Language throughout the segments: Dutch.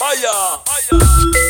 Fire. Fire.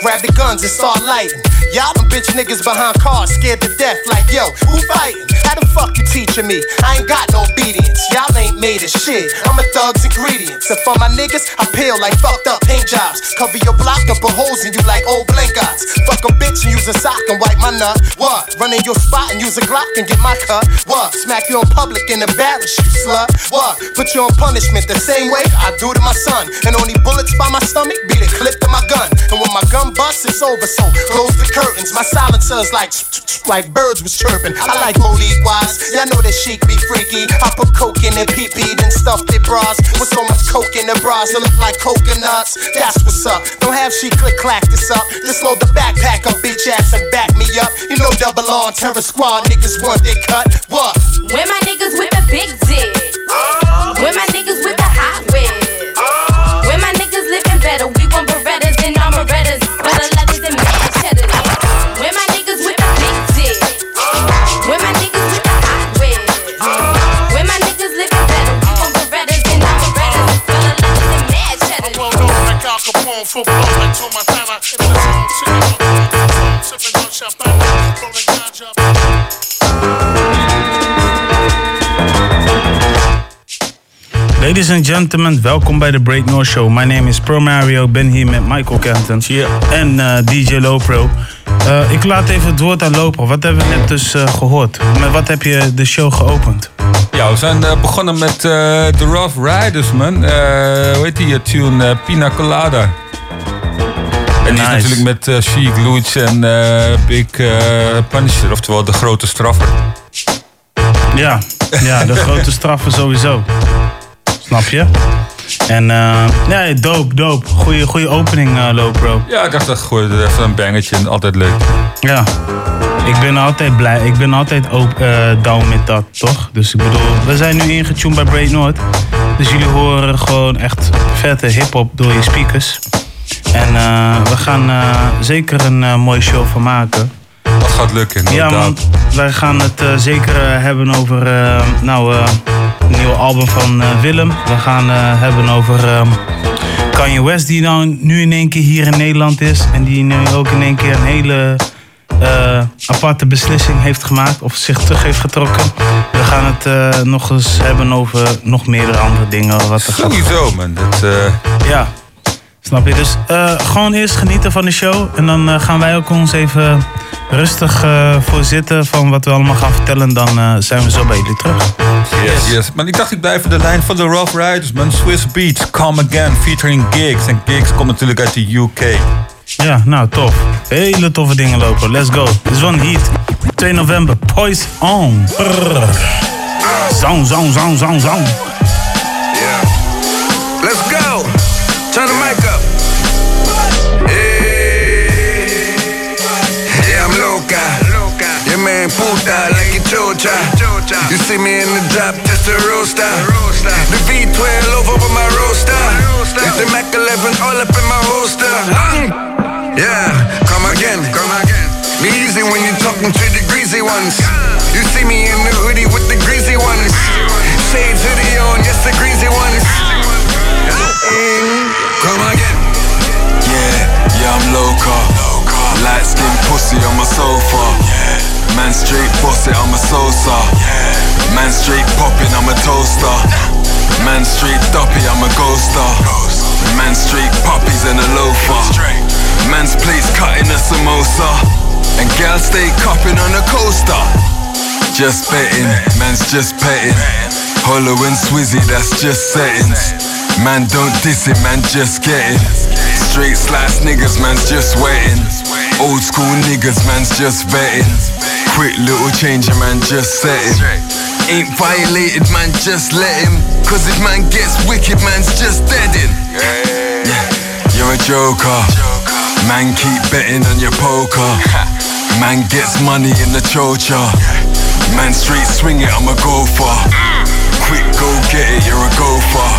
Grab the guns and start lighting. Y'all them bitch niggas behind cars, scared to death. Like yo, who fighting? How the fuck you teaching me? I ain't got no obedience. Y'all ain't made of shit. I'm a thug's ingredients. And for my niggas, I peel like fucked up paint jobs. Cover your block and put holes in you like old blank eyes. Fuck a bitch and use a sock and wipe my nut. What? Run in your spot and use a Glock and get my cut. What? Smack you in public and embarrass you, slut. What? Put you on punishment the same way I do to my son. And only bullets by my stomach be the clip to my gun. And when my gun busts, it's over. So close the curtains. My silencer's like like birds was chirping. I like Monique wise. Y'all know that chic be freaky. I put coke in it, pee pee, then stuffed it bras. With so much coke in the bras, it look like coconuts. That's what's up. Don't have she click clack this up. Just load the backpack up, bitch ass, and back me up. You know double on terror squad niggas want they cut. What? Where my niggas with the big dick? Where my niggas with Football like Joe Montana. In the zone, sipping, sipping on champagne, rolling ganja. Ladies and gentlemen, welkom bij de Break North Show. My name is Pro Mario, ik ben hier met Michael Kenton en eh, DJ Lopro. Eh ik laat even het woord aan Lopro. Wat hebben we net dus eh, gehoord? Met wat heb je de show geopend? Ja, we zijn begonnen met eh The Rough Riders, man. Eh hoe heet die tune? Pina Colada. En die Nice. is natuurlijk met Chic, Luch en eh, Big eh, Punisher, oftewel de grote straffer. Ja, ja de grote straffen sowieso. Snap je? En ja, dope, dope. Goeie, goeie opening, eh, Lopro. Ja, ik dacht dat gooi even een bangetje altijd leuk. Ja. Ik ben altijd blij. Ik ben altijd ook down met dat, toch? Dus ik bedoel, we zijn nu ingetuned bij Break North. Dus jullie horen gewoon echt vette hip-hop door je speakers. En eh, we gaan eh, zeker een eh, mooie show van maken. Dat gaat lukken, ja, want wij gaan het zeker hebben over nou, het nieuwe album van Willem. We gaan hebben over ehm, Kanye West, die nou nu in één keer hier in Nederland is. En die nu ook in één keer een hele aparte beslissing heeft gemaakt. Of zich terug heeft getrokken. We gaan het nog eens hebben over nog meerdere andere dingen. Wat er gaat Sowieso, man. Dat, ja, snap je. Dus eh, gewoon eerst genieten van de show. En dan eh, gaan wij ook ons even rustig eh, voor zitten van wat we allemaal gaan vertellen. Dan eh, zijn we zo bij jullie terug. Yes, yes. Maar ik dacht ik blijf de lijn van de Rough Riders, man. Swiss Beats, Come Again, featuring Gigs. En Gigs komt natuurlijk uit de UK. Ja, nou tof. Hele toffe dingen lopen. Let's go. Dit is van Heat. 2 november. Poise on. Brrr. Zang, zang, zang, zang, zang. Like a chocha. You see me in the drop, just a roaster. The V12 over with my roaster. It's The Mac 11 all up in my holster. Yeah, come again. Come again. Be easy when you're talking to the greasy ones. You see me in the hoodie with the greasy ones. Shades hoodie on, yes, the greasy ones. Come again. Yeah, yeah, I'm loca. Light skin pussy on my sofa. Man straight boss it, I'm a salsa. Man straight popping, I'm a toaster. Man straight duppy, I'm a ghoster. Man straight puppies and a loafer. Man's plates cutting a samosa. And gal stay cupping on a coaster. Just betting, man's just petting. Hollow and Swizzy, that's just settings. Man, don't diss it, man, just get it. Straight slice niggas, man's just waiting. Old school niggas, man's just vetting. Quick little changer, man, just setting. Ain't violated, man, just let him. Cause if man gets wicked, man's just deadin'. Yeah. You're a joker. Man keep betting on your poker. Man gets money in the chocha. Man straight swing it, I'm a gopher. Quick go get it, you're a gopher.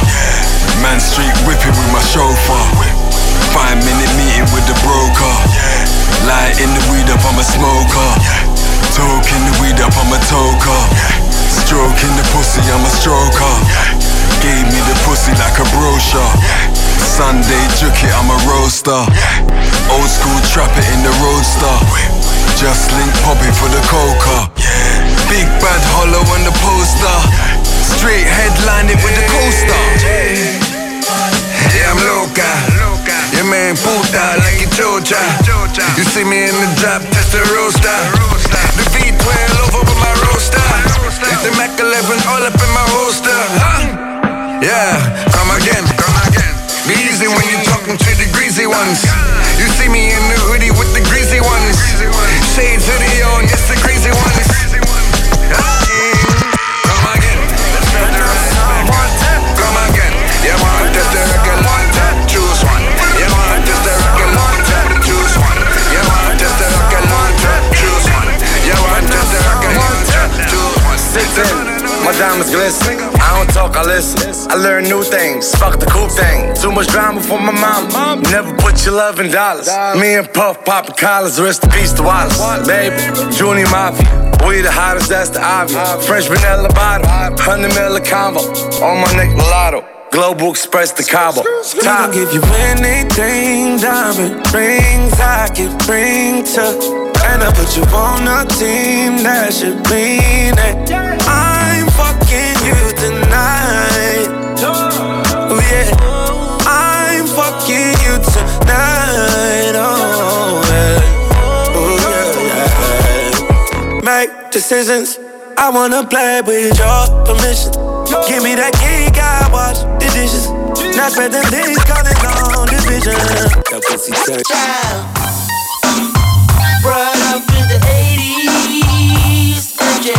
Man straight whipping with my chauffeur. Five minute meeting with the broker. Light in the weed up, I'm a smoker. Toking the weed up, I'm a toker. Stroking the pussy, I'm a stroker. Gave me the pussy like a brochure. Sunday juke it, I'm a roaster. Old school trap it in the roadster. Just link popping for the coca. Big bad hollow on the poster. Straight headline it with the coaster. I'm loca. Your man puta like a chocha. You see me in the drop, test the roaster. The V12 over with my roaster. It's the Mac 11 all up in my holster. Huh? Yeah, come again, come again. Be easy when you're talking to the greasy ones. You see me in the hoodie with the greasy ones. Shades hoodie on, yes, the crazy ones. My diamonds glisten. I don't talk, I listen. I learn new things. Fuck the cool thing. Too much drama for my mom. Never put your love in dollars. Me and Puff popping collars. Rest in peace to Wallace. Baby, Junior Mafia. We the hottest, that's the obvious. French vanilla bottom. 100 mil combo. On my neck, mulatto. Global Express to Cabo. We gon' give you anything, diamond rings I can bring to. And I put you on a team that should mean it. Decisions. I wanna play with your permission. Give me that key, I watch the dishes. Not spending days calling on the vision. That. Brought up in the 80s, MJ.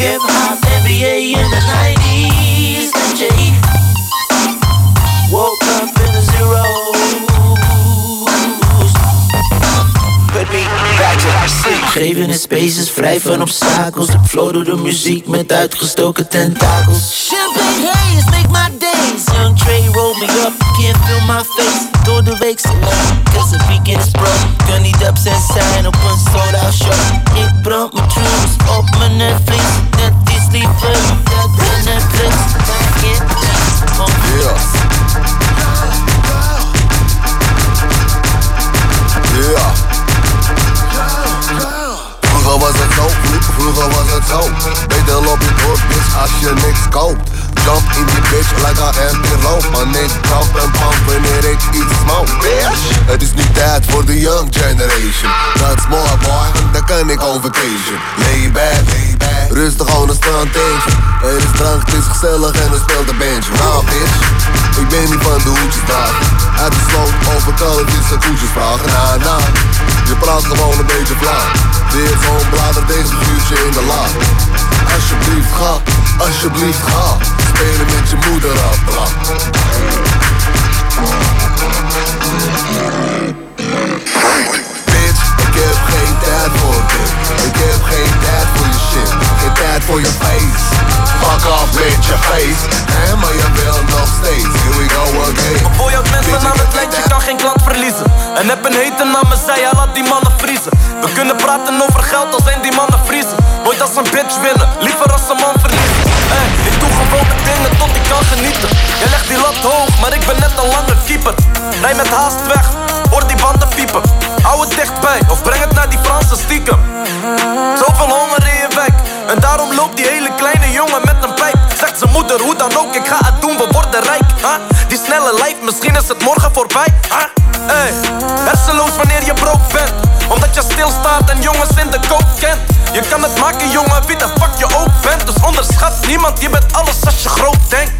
Hip hop NBA in the 90s, MJ. Woke up in the zeros. Geven in spaces, vrij van obstakels. Ik flow door de muziek met uitgestoken tentakels. Champagne haze make my days. Young Trey roll me up, can't feel my face. Door de week cause het weekend is bro. Kan niet upset zijn op een sold out show. Ik brand mijn tunes op mijn Netflix. Net iets liever, dat de Netflix. Yeah. Yeah. Vroeger was het zo, vroeger was het zo. Beter loop je door, bitch, als je niks koopt. Jump in die bitch like I am rope. Man, ik drop en pump wanneer ik iets smoke, bitch. Het is nu tijd voor de young generation. That's more boy, daar kan ik on vacation. Lay back. Rustig gewoon een standtentje. Er is drank, het is gezellig en er speelt een bandje. Nou, bitch, ik ben niet van de hoedjes dragen. Uit de sloot over kalletjes en koetjes vragen. Na, na, je praat gewoon een beetje vlak. Weer gewoon blader tegen het vuurtje in de laag. Alsjeblieft ga, alsjeblieft ga. Spelen met je moeder af, bla. Bitch, ik heb geen tijd voor dit. Ik heb geen shit. Tijd voor je face. Fuck off met je face. Hé, maar je wil nog steeds. Here we go again. Voor jouw mensen aan het lijkt, je kan geen klant verliezen. En heb een hete aan mijn zij, hij laat die mannen vriezen. We kunnen praten over geld, al zijn die mannen vriezen. Nooit als een bitch winnen, liever als een man verliezen. Hey, ik doe gewoon de dingen tot ik kan genieten. Jij legt die lat hoog, maar ik ben net een lange keeper. Rij met haast weg, hoor die banden piepen. Hou het dichtbij, of breng het naar die Franse stiekem. Zoveel honger in je wijk, en daarom loopt die hele kleine jongen met een pijp. Zegt zijn moeder, hoe dan ook, ik ga het doen, we worden rijk. Die snelle lijf, misschien is het morgen voorbij. Hey, hersenloos wanneer je brood bent. Omdat je stilstaat en jongens in de koop kent. Je kan het maken, jongen, wie de fuck je ook bent. Dus onderschat niemand, je bent alles als je groot denkt.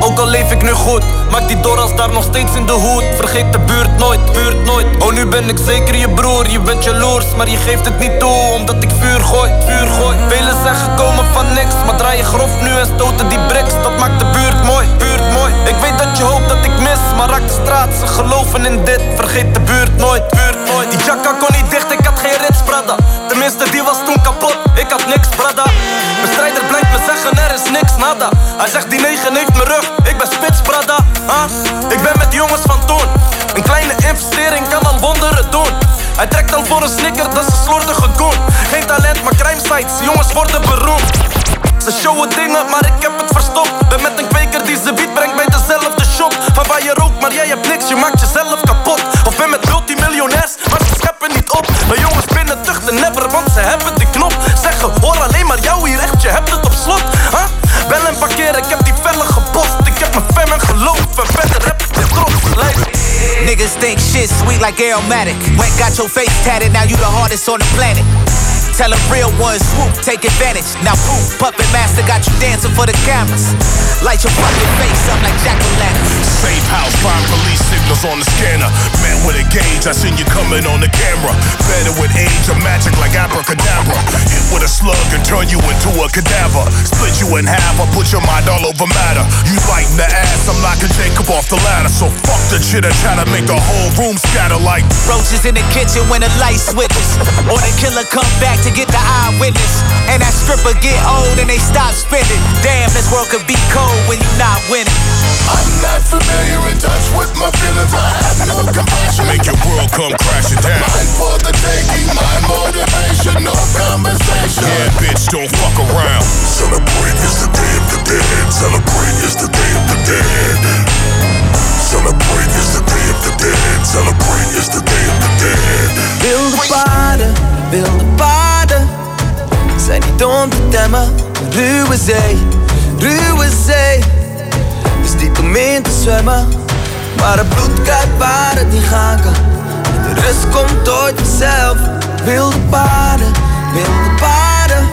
Ook al leef ik nu goed, maak die door als daar nog steeds in de hoed. Vergeet de buurt nooit, buurt nooit. Oh, nu ben ik zeker je broer, je bent jaloers, maar je geeft het niet toe, omdat ik vuur gooi, vuur gooi. Velen zijn gekomen van niks, maar draai je grof nu en stoten die bricks. Dat maakt de buurt mooi, buurt mooi. Ik weet dat je hoopt dat ik mis, maar straat, ze geloven in dit. Vergeet de buurt nooit, buurt nooit. Die jacka kon niet dicht, ik had geen rits, brada. Tenminste, die was toen kapot, ik had niks, brada. Bestrijder blijft me zeggen, er is niks, nada. Hij zegt, die negen heeft me rug, ik ben spits, brada. Huh? Ik ben met jongens van toen. Een kleine investering kan al wonderen doen. Hij trekt al voor een snicker, dat is een slordige goon. Geen talent, maar crime sites, jongens worden beroemd. Ze showen dingen, maar ik heb het verstopt. Ben met een kweker die ze biedt, brengt je rookt, maar jij hebt niks, je maakt jezelf kapot. Of ben met multimiljonairs, maar ze scheppen niet op. Mijn jongens binnen tuchten never, want ze hebben die knop. Zeggen, hoor alleen maar jou hier echt, je hebt het op slot. Huh? Bel en parkeren, ik heb die vellen gepost. Ik heb mijn fam en geloof, en verder heb ik de trots. Niggas think shit sweet like aromatic. Went got your face tatted, now you the hardest on the planet. Tell a real one, swoop, take advantage. Now poof, puppet master got you dancing for the cameras. Light your fucking face up like jack o' lantern. Safe house, find police signals on the scanner. Man with a gauge, I seen you coming on the camera. Better with age or magic like abracadabra. Hit with a slug and turn you into a cadaver. Split you in half, I put your mind all over matter. You biting the ass, I'm knocking Jacob off the ladder. So fuck the shit and try to make the whole room scatter like Roaches in the kitchen when the light switches. Or the killer come back to get the eyewitness. And that stripper get old and they stop spinning. Damn, this world could be cold when you not winning. I'm not familiar in touch with my feelings. I have no compassion. Make your world come crashing down. Mine for the taking, my motivation, no conversation. Yeah, bitch, don't fuck around. Celebrate is the day of the dead. Celebrate is the day of the dead. Celebrate is the day of the dead. Celebrate is the day of the dead. Wilde paden, wilde paden Zijn niet om te temmen. Ruwe zee, ruwe zee. Is niet om in te zwemmen. Maar het bloed krijgt waar het niet gaan kan de rust komt ooit vanzelf Wilde paden, wilde paden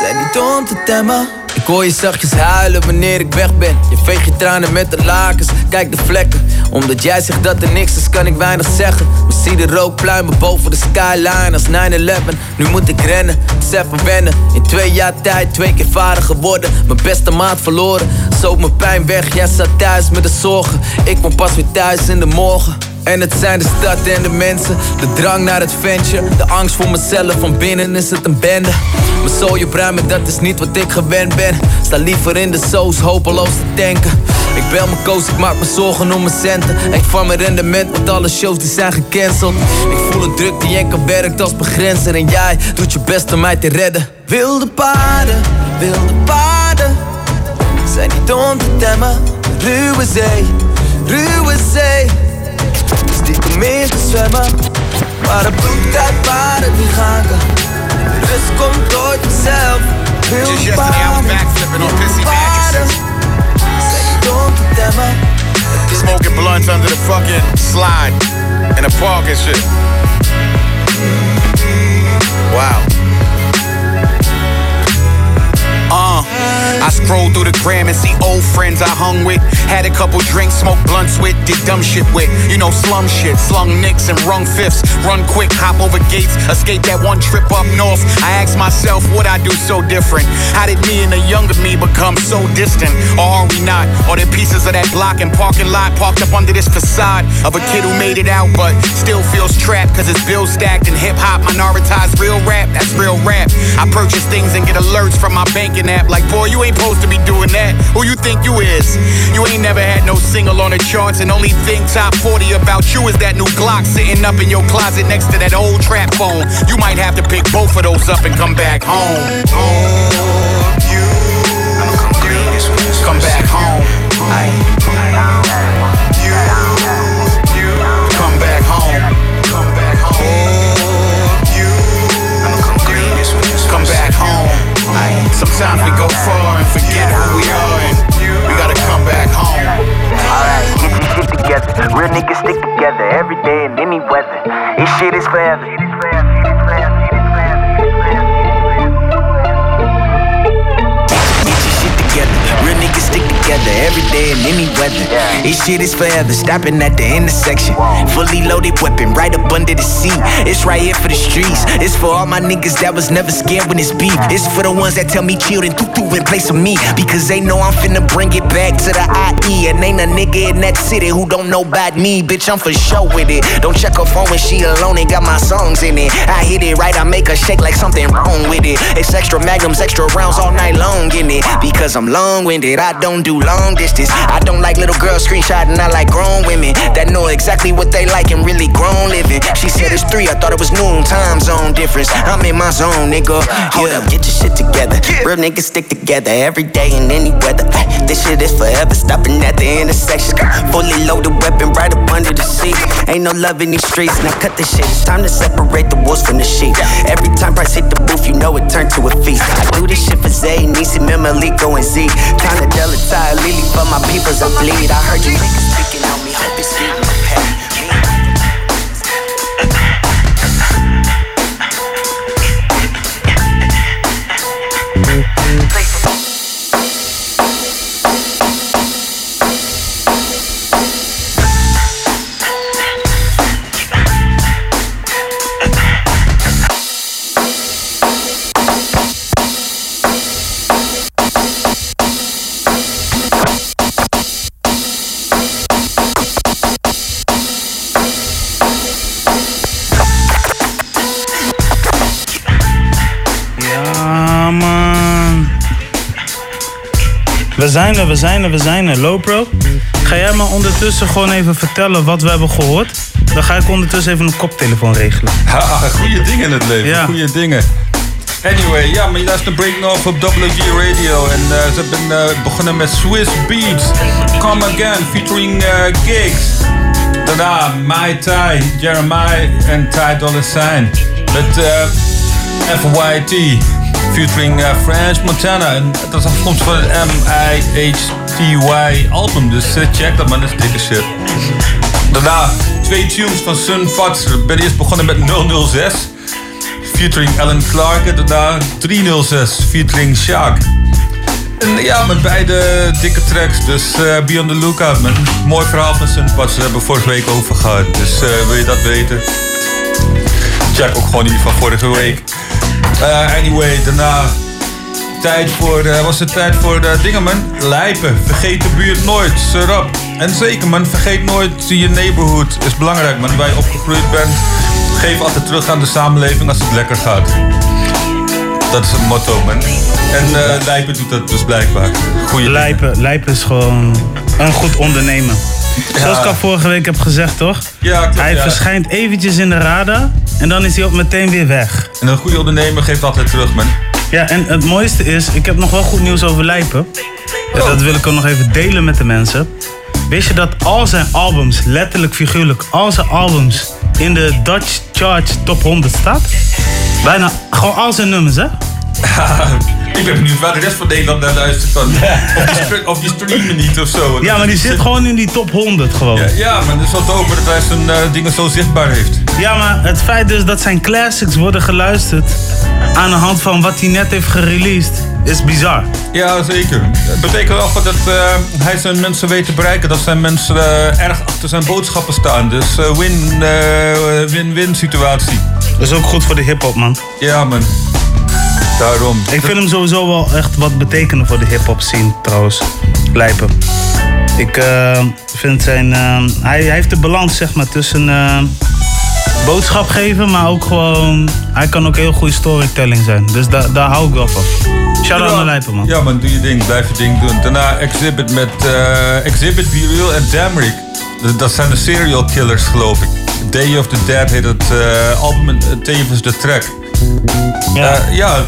Zijn niet om te temmen. Ik hoor je zachtjes huilen wanneer ik weg ben. Je veegt je tranen met de lakens, kijk de vlekken Omdat jij zegt dat er niks is, kan ik weinig zeggen. Maar zie de rookpluimen boven de skyline als 9-11 Nu moet ik rennen, is even wennen. In twee jaar tijd, twee keer vader geworden. Mijn beste maat verloren, zo mijn pijn weg Jij zat thuis met de zorgen, ik kom pas weer thuis in de morgen en het zijn de stad en de mensen, de drang naar het ventje, de angst voor mezelf, van binnen is het een bende. Mijn bruin, maar dat is niet wat ik gewend ben. Sta liever in de soos, hopeloos te denken. Ik bel mijn coach, ik maak me zorgen om mijn centen. Ik van mijn rendement, want alle shows die zijn gecanceld. Ik voel een druk die enkel werkt als begrenzer. En jij doet je best om mij te redden. Wilde paarden, wilde paarden. Zijn niet om te temmen. Ruwe zee, ruwe zee. Is niet in te zwemmen. Maar het bloed uit waar het niet gaan kan. De rust komt ooit vanzelf. Wilde Just yesterday I was backflipping on pissy mattresses. Zijn niet om te temmen. Smoking blunts under the fucking slide in the park and shit. Wow. I scroll through the gram and see old friends I hung with. Had a couple drinks, smoked blunts with, did dumb shit with. You know, slum shit, slung nicks and rung fifths. Run quick, hop over gates, escape that one trip up north. I ask myself, what I do so different? How did me and the younger me become so distant? Or are we not? Are there pieces of that block and parking lot parked up under this facade of a kid who made it out but still feels trapped cause his bills stacked and hip hop minoritized real rap? That's real rap. I purchase things and get alerts from my banking app like, boy, you ain't supposed to be doing that. Who you think you is? You ain't never had no single on the charts, and only thing top 40 about you is that new Glock sitting up in your closet next to that old trap phone. You might have to pick both of those up and come back home. Come back home. Come shit is forever, stopping at the intersection. Fully loaded weapon right up under the seat. It's right here for the streets. It's for all my niggas that was never scared when it's beef. It's for the ones that tell me chill and thoo in place of me. Because they know I'm finna bring it back to the IE. And ain't a nigga in that city who don't know about me. Bitch, I'm for sure with it. Don't check her phone when she alone and got my songs in it. I hit it right, I make her shake like something wrong with it. It's extra magnums, extra rounds all night long in it. Because I'm long winded, I don't do long distance. I don't like little girls screenshotting, I like grown women that know exactly what they like and really grown living. She said it's three, I thought it was noon, time zone difference. I'm in my zone, nigga. Hold up, get your shit together. Real niggas stick together every day in any weather. This shit is forever, stopping at the intersection. Fully loaded weapon right up under the seat. Ain't no love in these streets, now cut this shit. It's time to separate the wolves from the sheep. Every time Price hit the booth, you know it turned to a feast. I do this shit for Zay, Nisi, Mimelico, and Z. Tryna Delatire, Lily for my peoples, I bleed. I heard you niggas speaking on me, hope it's you. Zijn er, we zijn er, we zijn er. Lopro, ga jij maar ondertussen gewoon even vertellen wat we hebben gehoord? Dan ga ik ondertussen even een koptelefoon regelen. Ha, goede dingen in het leven, Ja. goede dingen. Anyway, ja, maar je luistert naar Break North op WG Radio. En eh, ze hebben eh, begonnen met Swiss Beats. Come Again, featuring eh, Gigs. Daarna My Ty, Jeremiah en Ty Dolla Sign. Met FYT, featuring eh, French Montana. En dat is afkomstig van het M-I-H-T-Y album. Dus eh, check dat man, dat is dikke shit. Daarna twee tunes van Sun Fats. Ik ben eerst begonnen met 006. Featuring Alan Clark. En daarna 306. Featuring Shaq. En ja, met beide dikke tracks. Dus eh be on the lookout, man. Mooi verhaal van Sun Fats. Daar hebben we vorige week over gehad. Dus wil je dat weten? Check ook gewoon die van vorige week. Eh, anyway, daarna tijd voor, eh, was het tijd voor de dingen, man. Lijpen. Vergeet de buurt nooit. Serap. En zeker, man. Vergeet nooit je neighborhood. Is belangrijk, man. Waar je opgegroeid bent. Geef altijd terug aan de samenleving als het lekker gaat. Dat is het motto, man. En eh Lijpen doet dat dus blijkbaar. Goeie Lijpen, Lijpen is gewoon een goed ondernemer. Zoals ik al vorige week heb gezegd, toch? Ja, klopt, Hij ja. verschijnt eventjes in de radar en dan is hij ook meteen weer weg. En een goede ondernemer geeft altijd terug, man. Ja, en het mooiste is, ik heb nog wel goed nieuws over Lijpen. Ja, dat wil ik ook nog even delen met de mensen. Wist je dat al zijn albums, letterlijk figuurlijk, al zijn albums in de Dutch Charts Top 100 staat? Bijna, gewoon al zijn nummers, hè? ik ben benieuwd waar de rest van Nederland naar luistert dan. Of die, streamen niet of zo. Ja, maar die zit gewoon in die top 100 gewoon. Ja, ja, maar dat is wel dope dat hij zijn eh, dingen zo zichtbaar heeft. Ja, maar het feit dus dat zijn classics worden geluisterd aan de hand van wat hij net heeft gereleased, is bizar. Ja, zeker. Het betekent wel dat eh, hij zijn mensen weet te bereiken. Dat zijn mensen eh, erg achter zijn boodschappen staan. Dus eh, win, win-win situatie. Dat is ook goed voor de hip-hop, man. Ja, man. Daarom. Ik vind hem sowieso wel echt wat betekenen voor de hip-hop scene, trouwens. Lijpen. Ik eh, vind zijn. eh, hij, hij heeft de balans, zeg maar, tussen eh, boodschap geven, maar ook gewoon. Hij kan ook heel goede storytelling zijn. Dus da, daar hou ik wel van. Shout out Ja. naar Lijpen, man. Ja man, doe je ding. Blijf je ding doen. Daarna Exhibit met Exhibit, Be Real en Damrick. Dat- zijn de serial killers, geloof ik. Day of the Dead heet het album en tevens de track. Ja, ja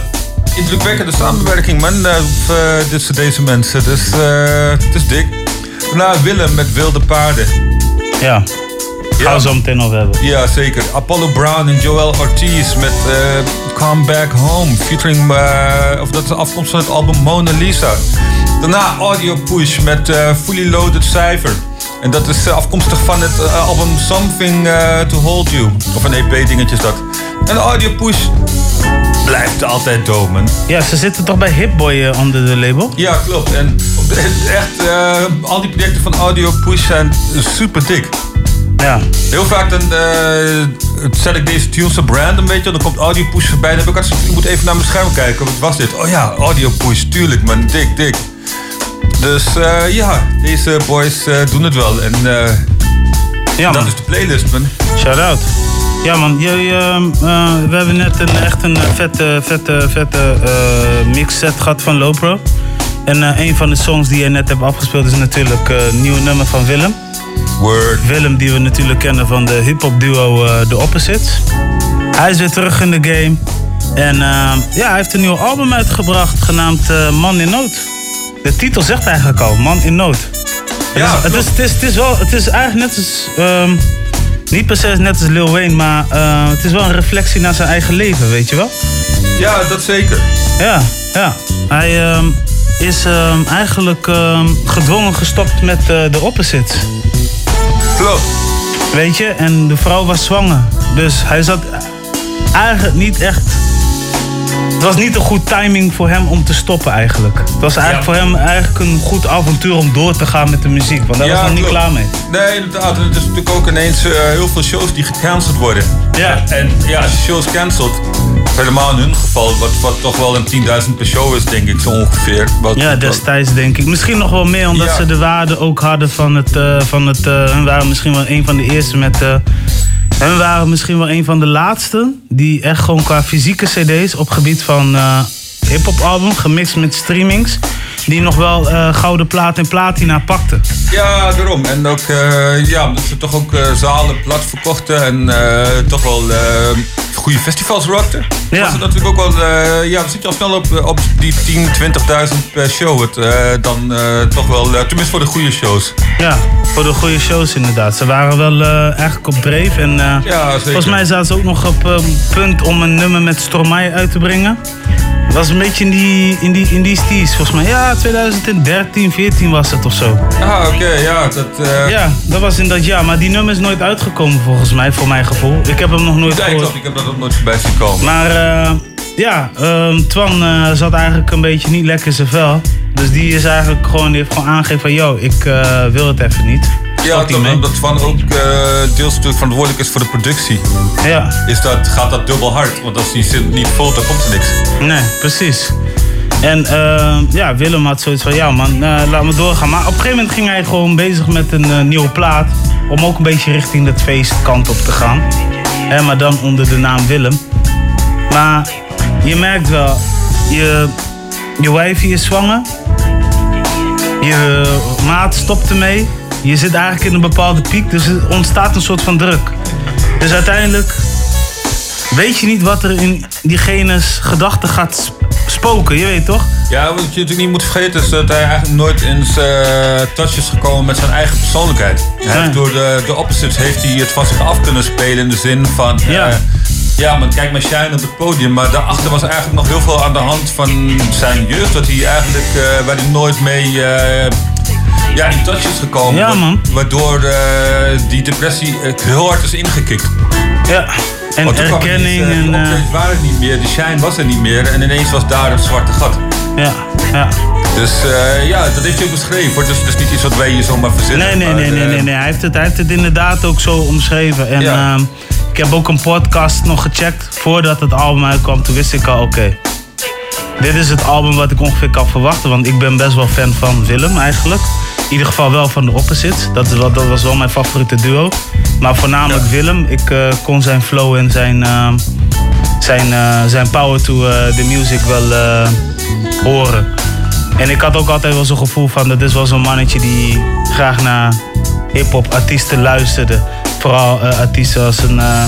indrukwekkende samenwerking man. eh, tussen deze mensen. Dus eh, het is dik. Daarna Willem met Wilde Paarden. Ja. Gaan we zo meteen nog hebben. Ja, zeker. Apollo Brown en Joel Ortiz met Come Back Home. Featuring, of dat is afkomst van het album Mona Lisa. Daarna Audio Push met Fully Loaded Cypher. En dat is afkomstig van het album Something to Hold You. Of een EP-dingetje is dat. En Audio Push blijft altijd dope, man. Ja, ze zitten toch bij Hipboy eh, onder de label? Ja, klopt. En echt, eh, al die projecten van Audio Push zijn super dik. Ja. Heel vaak dan eh, zet ik deze tunes op random, weet je. Dan komt Audio Push voorbij. Dan heb ik altijd ik moet even naar mijn scherm kijken. Wat was dit? Oh ja, Audio Push, tuurlijk man. Dik, dik. Dus eh, ja, deze boys eh, doen het wel. En eh, Ja, dat man. is de playlist, man. Shout out. Ja man, jullie, ehm, eh, we hebben net een, echt een eh, vette, vette, vette eh mixset gehad van Lopro. En een van de songs die je net hebt afgespeeld is natuurlijk een nieuwe nummer van Willem. Word. Willem die we natuurlijk kennen van de hip-hop duo The Opposites. Hij is weer terug in de game. En ehm, ja, hij heeft een nieuw album uitgebracht genaamd Man in Nood. De titel zegt eigenlijk al, Man in Nood. Ja, het, is, het, is, het, is wel, het is eigenlijk net als. ehm, niet per se net als Lil Wayne, maar eh, het is wel een reflectie naar zijn eigen leven, weet je wel? Ja, dat zeker. Ja, ja. Hij ehm, is ehm, eigenlijk ehm, gedwongen gestopt met eh, de opposites. Klopt. Weet je, en de vrouw was zwanger. Dus hij zat eigenlijk niet echt. Het was niet een goed timing voor hem om te stoppen eigenlijk. Het was eigenlijk voor hem eigenlijk een goed avontuur om door te gaan met de muziek. Want hij was nog niet klaar mee. Nee, inderdaad. Het is natuurlijk ook ineens eh, heel veel shows die gecanceld worden. Ja. En ja, als je shows cancelt, helemaal in hun geval, wat, wat toch wel een 10.000 per show is, denk ik zo ongeveer. Wat, Ja, wat- destijds denk ik. Misschien nog wel meer, omdat Ja. ze de waarde ook hadden van het. eh, van het hun waren misschien wel een van de eerste met. Eh hun waren misschien wel een van de laatste. die echt gewoon qua fysieke CD's op gebied van eh hip-hop album, gemixt met streamings. Die nog wel eh, gouden plaat en platina pakten. Ja, daarom. En ook, eh, ja, omdat ze toch ook eh, zalen plat verkochten en toch wel goede festivals rockten. Ja. Was het natuurlijk ook wel, ja, dan zit je al snel op, op die 10, 20.000 per show. Het, dan toch wel, tenminste voor de goede shows. Ja, voor de goede shows inderdaad. Ze waren wel eigenlijk op dreef. En Ja, zeker. volgens mij zaten ze ook nog op punt om een nummer met Stromae uit te brengen. Dat was een beetje in die, in die, in die steez. Volgens mij, ja, 2013, 14 was het of zo. Ah, oké, ja. Dat, eh, Ja, dat was in dat jaar. Maar die nummer is nooit uitgekomen volgens mij, voor mijn gevoel. Ik heb hem nog nooit gehoord. klopt, ik heb dat ook nooit voorbij zien komen. Maar eh, ja, ehm, Twan eh, zat eigenlijk een beetje niet lekker in zijn vel. Dus die is eigenlijk gewoon, die heeft gewoon aangegeven van... yo, ik eh, wil het even niet. Ja, mee. omdat Van ook eh, deels natuurlijk verantwoordelijk is voor de productie. Ja. Is dat, gaat dat dubbel hard. Want als die zit niet vol, dan komt er niks. Nee, precies. En eh, ja, Willem had zoiets van, ja man, eh, laat me doorgaan. Maar op een gegeven moment ging hij gewoon bezig met een nieuwe plaat. Om ook een beetje richting dat feestkant op te gaan. Hè, maar dan onder de naam Willem. Maar je merkt wel, je, je wijfie is zwanger. Je maat stopt ermee. Je zit eigenlijk in een bepaalde piek. Dus er ontstaat een soort van druk. Dus uiteindelijk weet je niet wat er in diegene's gedachten gaat sp- spoken. Je weet toch? Ja, wat je natuurlijk niet moet vergeten is dat hij eigenlijk nooit in zijn eh, touch is gekomen met zijn eigen persoonlijkheid. Hij heeft door de, de opposites heeft hij het van zich af kunnen spelen in de zin van... eh, Ja. Ja, man, kijk maar shine op het podium. Maar daarachter was eigenlijk nog heel veel aan de hand van zijn jeugd. Dat hij eigenlijk, eh waar hij nooit mee eh, ja, in touch is gekomen. Ja, man. Waardoor eh, die depressie heel hard is ingekikt. Ja. En Want erkenning eh, en... De optredens waren het niet meer, de shine was er niet meer. En ineens was daar het zwarte gat. ja, ja. Dus ja, dat heeft hij ook beschreven. Dus het is niet iets wat wij hier zomaar verzinnen. Nee, nee, maar, nee, nee, nee, nee. Hij, heeft het, hij heeft het inderdaad ook zo omschreven. En Ja. ehm, ik heb ook een podcast nog gecheckt voordat het album uitkwam. Toen wist ik al, oké. dit is het album wat ik ongeveer kan verwachten. Want ik ben best wel fan van Willem eigenlijk. In ieder geval wel van de Opposites. Dat, is wel, dat was wel mijn favoriete duo. Maar voornamelijk Willem. Ik eh, kon zijn flow en zijn, ehm, zijn, eh, zijn power to eh, the music wel eh, horen. En ik had ook altijd wel zo'n gevoel van... dat is wel zo'n mannetje die graag naar hip-hop artiesten luisterde. Vooral eh, artiesten als een... eh,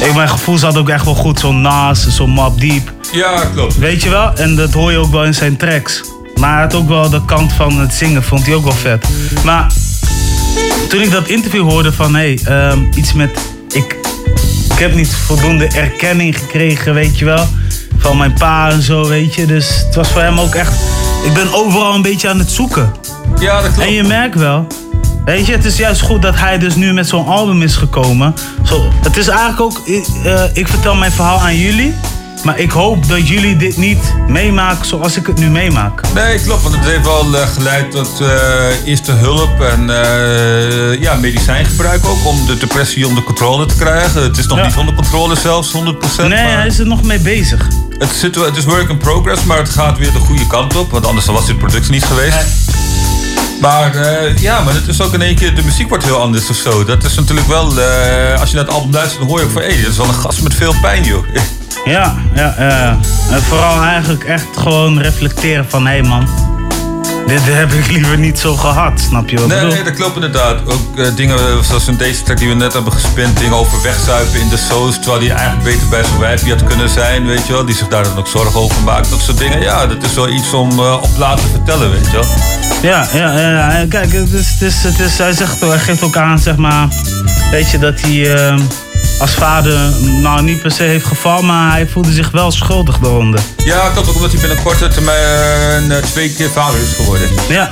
ik, mijn gevoel zat ook echt wel goed. Zo'n Nas, zo'n Mob Deep. Ja, klopt. Weet je wel? En dat hoor je ook wel in zijn tracks. Maar hij had ook wel de kant van het zingen, vond hij ook wel vet. Maar toen ik dat interview hoorde van... hé, hey, ehm, iets met... Ik, ik heb niet voldoende erkenning gekregen, weet je wel. Van mijn pa en zo, weet je. Dus het was voor hem ook echt... Ik ben overal een beetje aan het zoeken. Ja, dat klopt. En je merkt wel... Weet je, het is juist goed dat hij dus nu met zo'n album is gekomen. Zo, het is eigenlijk ook... eh, ik vertel mijn verhaal aan jullie. Maar ik hoop dat jullie dit niet meemaken zoals ik het nu meemaak. Nee, klopt. Want het heeft wel eh, geleid tot eh, eerste hulp en eh, ja, medicijngebruik ook. Om de depressie onder controle te krijgen. Het is nog niet onder controle zelfs, 100%. Nee, maar hij is er nog mee bezig. het, zit, wel- het is work in progress, maar het gaat weer de goede kant op. Want anders was dit product niet geweest. Maar eh, ja, maar het is ook in één keer, de muziek wordt heel anders of zo. Dat is natuurlijk wel, eh, als je naar het album luistert, dan hoor je ook van, hé, dit is wel een gast met veel pijn, joh. Ja, ja, ja. En vooral eigenlijk echt gewoon reflecteren van... hé hey man, dit heb ik liever niet zo gehad, snap je wat ik Nee, bedoel? nee, dat klopt inderdaad. Ook eh, dingen zoals in deze track die we net hebben gespint, dingen over wegzuipen in de soos, terwijl die eigenlijk beter bij zijn wijfje had kunnen zijn, weet je wel. Die zich daar dan ook zorgen over maakt. Dat soort dingen, ja, dat is wel iets om eh, op later te vertellen, weet je wel. Ja, ja, ja. Kijk, het is, het is, het is, hij, zegt, hij geeft ook aan, zeg maar... Weet je, dat hij eh, als vader nou niet per se heeft gevallen... maar hij voelde zich wel schuldig daaronder. Ja, klopt ook omdat hij binnen korte termijn eh, twee keer vader is geworden. Ja,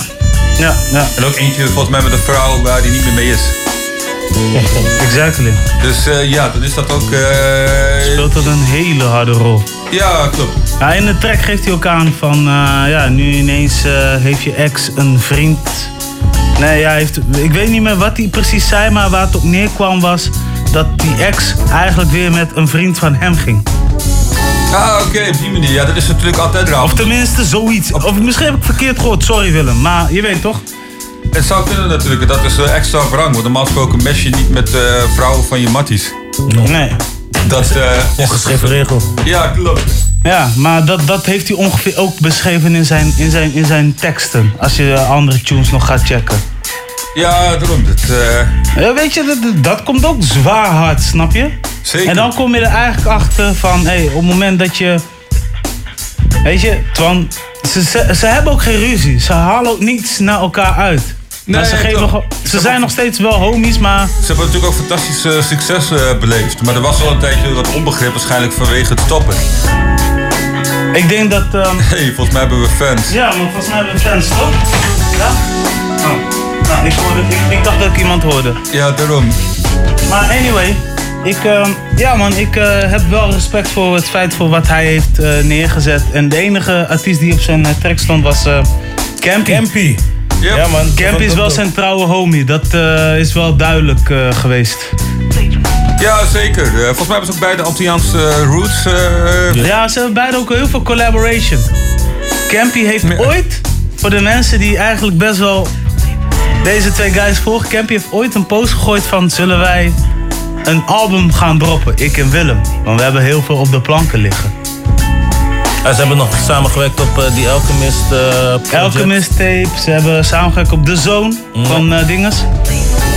ja, ja. En ook eentje volgens mij met een vrouw waar hij niet meer mee is. Exactly. Dus eh, ja, dan is dat ook... eh, Speelt dat een hele harde rol. Ja, klopt. Ja, in de track geeft hij ook aan van, eh, ja, nu ineens eh, heeft je ex een vriend. Nee, hij heeft, ik weet niet meer wat hij precies zei, maar waar het op neerkwam was dat die ex eigenlijk weer met een vriend van hem ging. Ah, oké, op die manier. Ja, dat is natuurlijk altijd raar. Of tenminste zoiets. Of misschien heb ik verkeerd gehoord, sorry Willem, maar je weet toch? Het zou kunnen natuurlijk, dat is eh, extra wrang. Want normaal gesproken mes je niet met eh, vrouwen van je matties. Nee. Dat eh Ongeschreven regel. Ja, klopt. Ja, maar dat, dat heeft hij ongeveer ook beschreven in zijn, in zijn, in zijn teksten. Als je andere tunes nog gaat checken. Ja, daarom. Dat, eh, Ja, weet je, dat, dat komt ook zwaar hard, snap je? Zeker. En dan kom je er eigenlijk achter van, hé, op het moment dat je. Weet je, Twan, ze, ze, ze hebben ook geen ruzie. Ze halen ook niets naar elkaar uit. maar Nee, ze, geven ze zijn nog steeds wel homies, maar. Ze hebben natuurlijk ook fantastisch eh, succes eh, beleefd. Maar er was wel een tijdje wat onbegrip waarschijnlijk vanwege het stoppen. Ik denk dat... ehm, hey, volgens mij hebben we fans. Ja, maar volgens mij hebben we fans, toch? Ja? Nou, ik, hoorde, ik, ik dacht dat ik iemand hoorde. Ja, daarom. Maar anyway, ik, ehm, ja man, ik eh, heb wel respect voor het feit voor wat hij heeft eh, neergezet. En de enige artiest die op zijn eh, track stond was eh Campy. Campy. Ja man. Campy is wel zijn trouwe homie, dat eh, is wel duidelijk eh, geweest. Ja, zeker. Volgens mij hebben ze ook beide Antilliaanse roots. eh, Ja, ze hebben beide ook heel veel collaboration. Campy heeft ooit, voor de mensen die eigenlijk best wel deze twee guys volgen, Campy heeft ooit een post gegooid van zullen wij een album gaan droppen, ik en Willem. Want we hebben heel veel op de planken liggen. Ja, ze hebben nog samengewerkt op eh, die Alchemist project. Alchemist tape, ze hebben samengewerkt op The Zone van eh Dinges.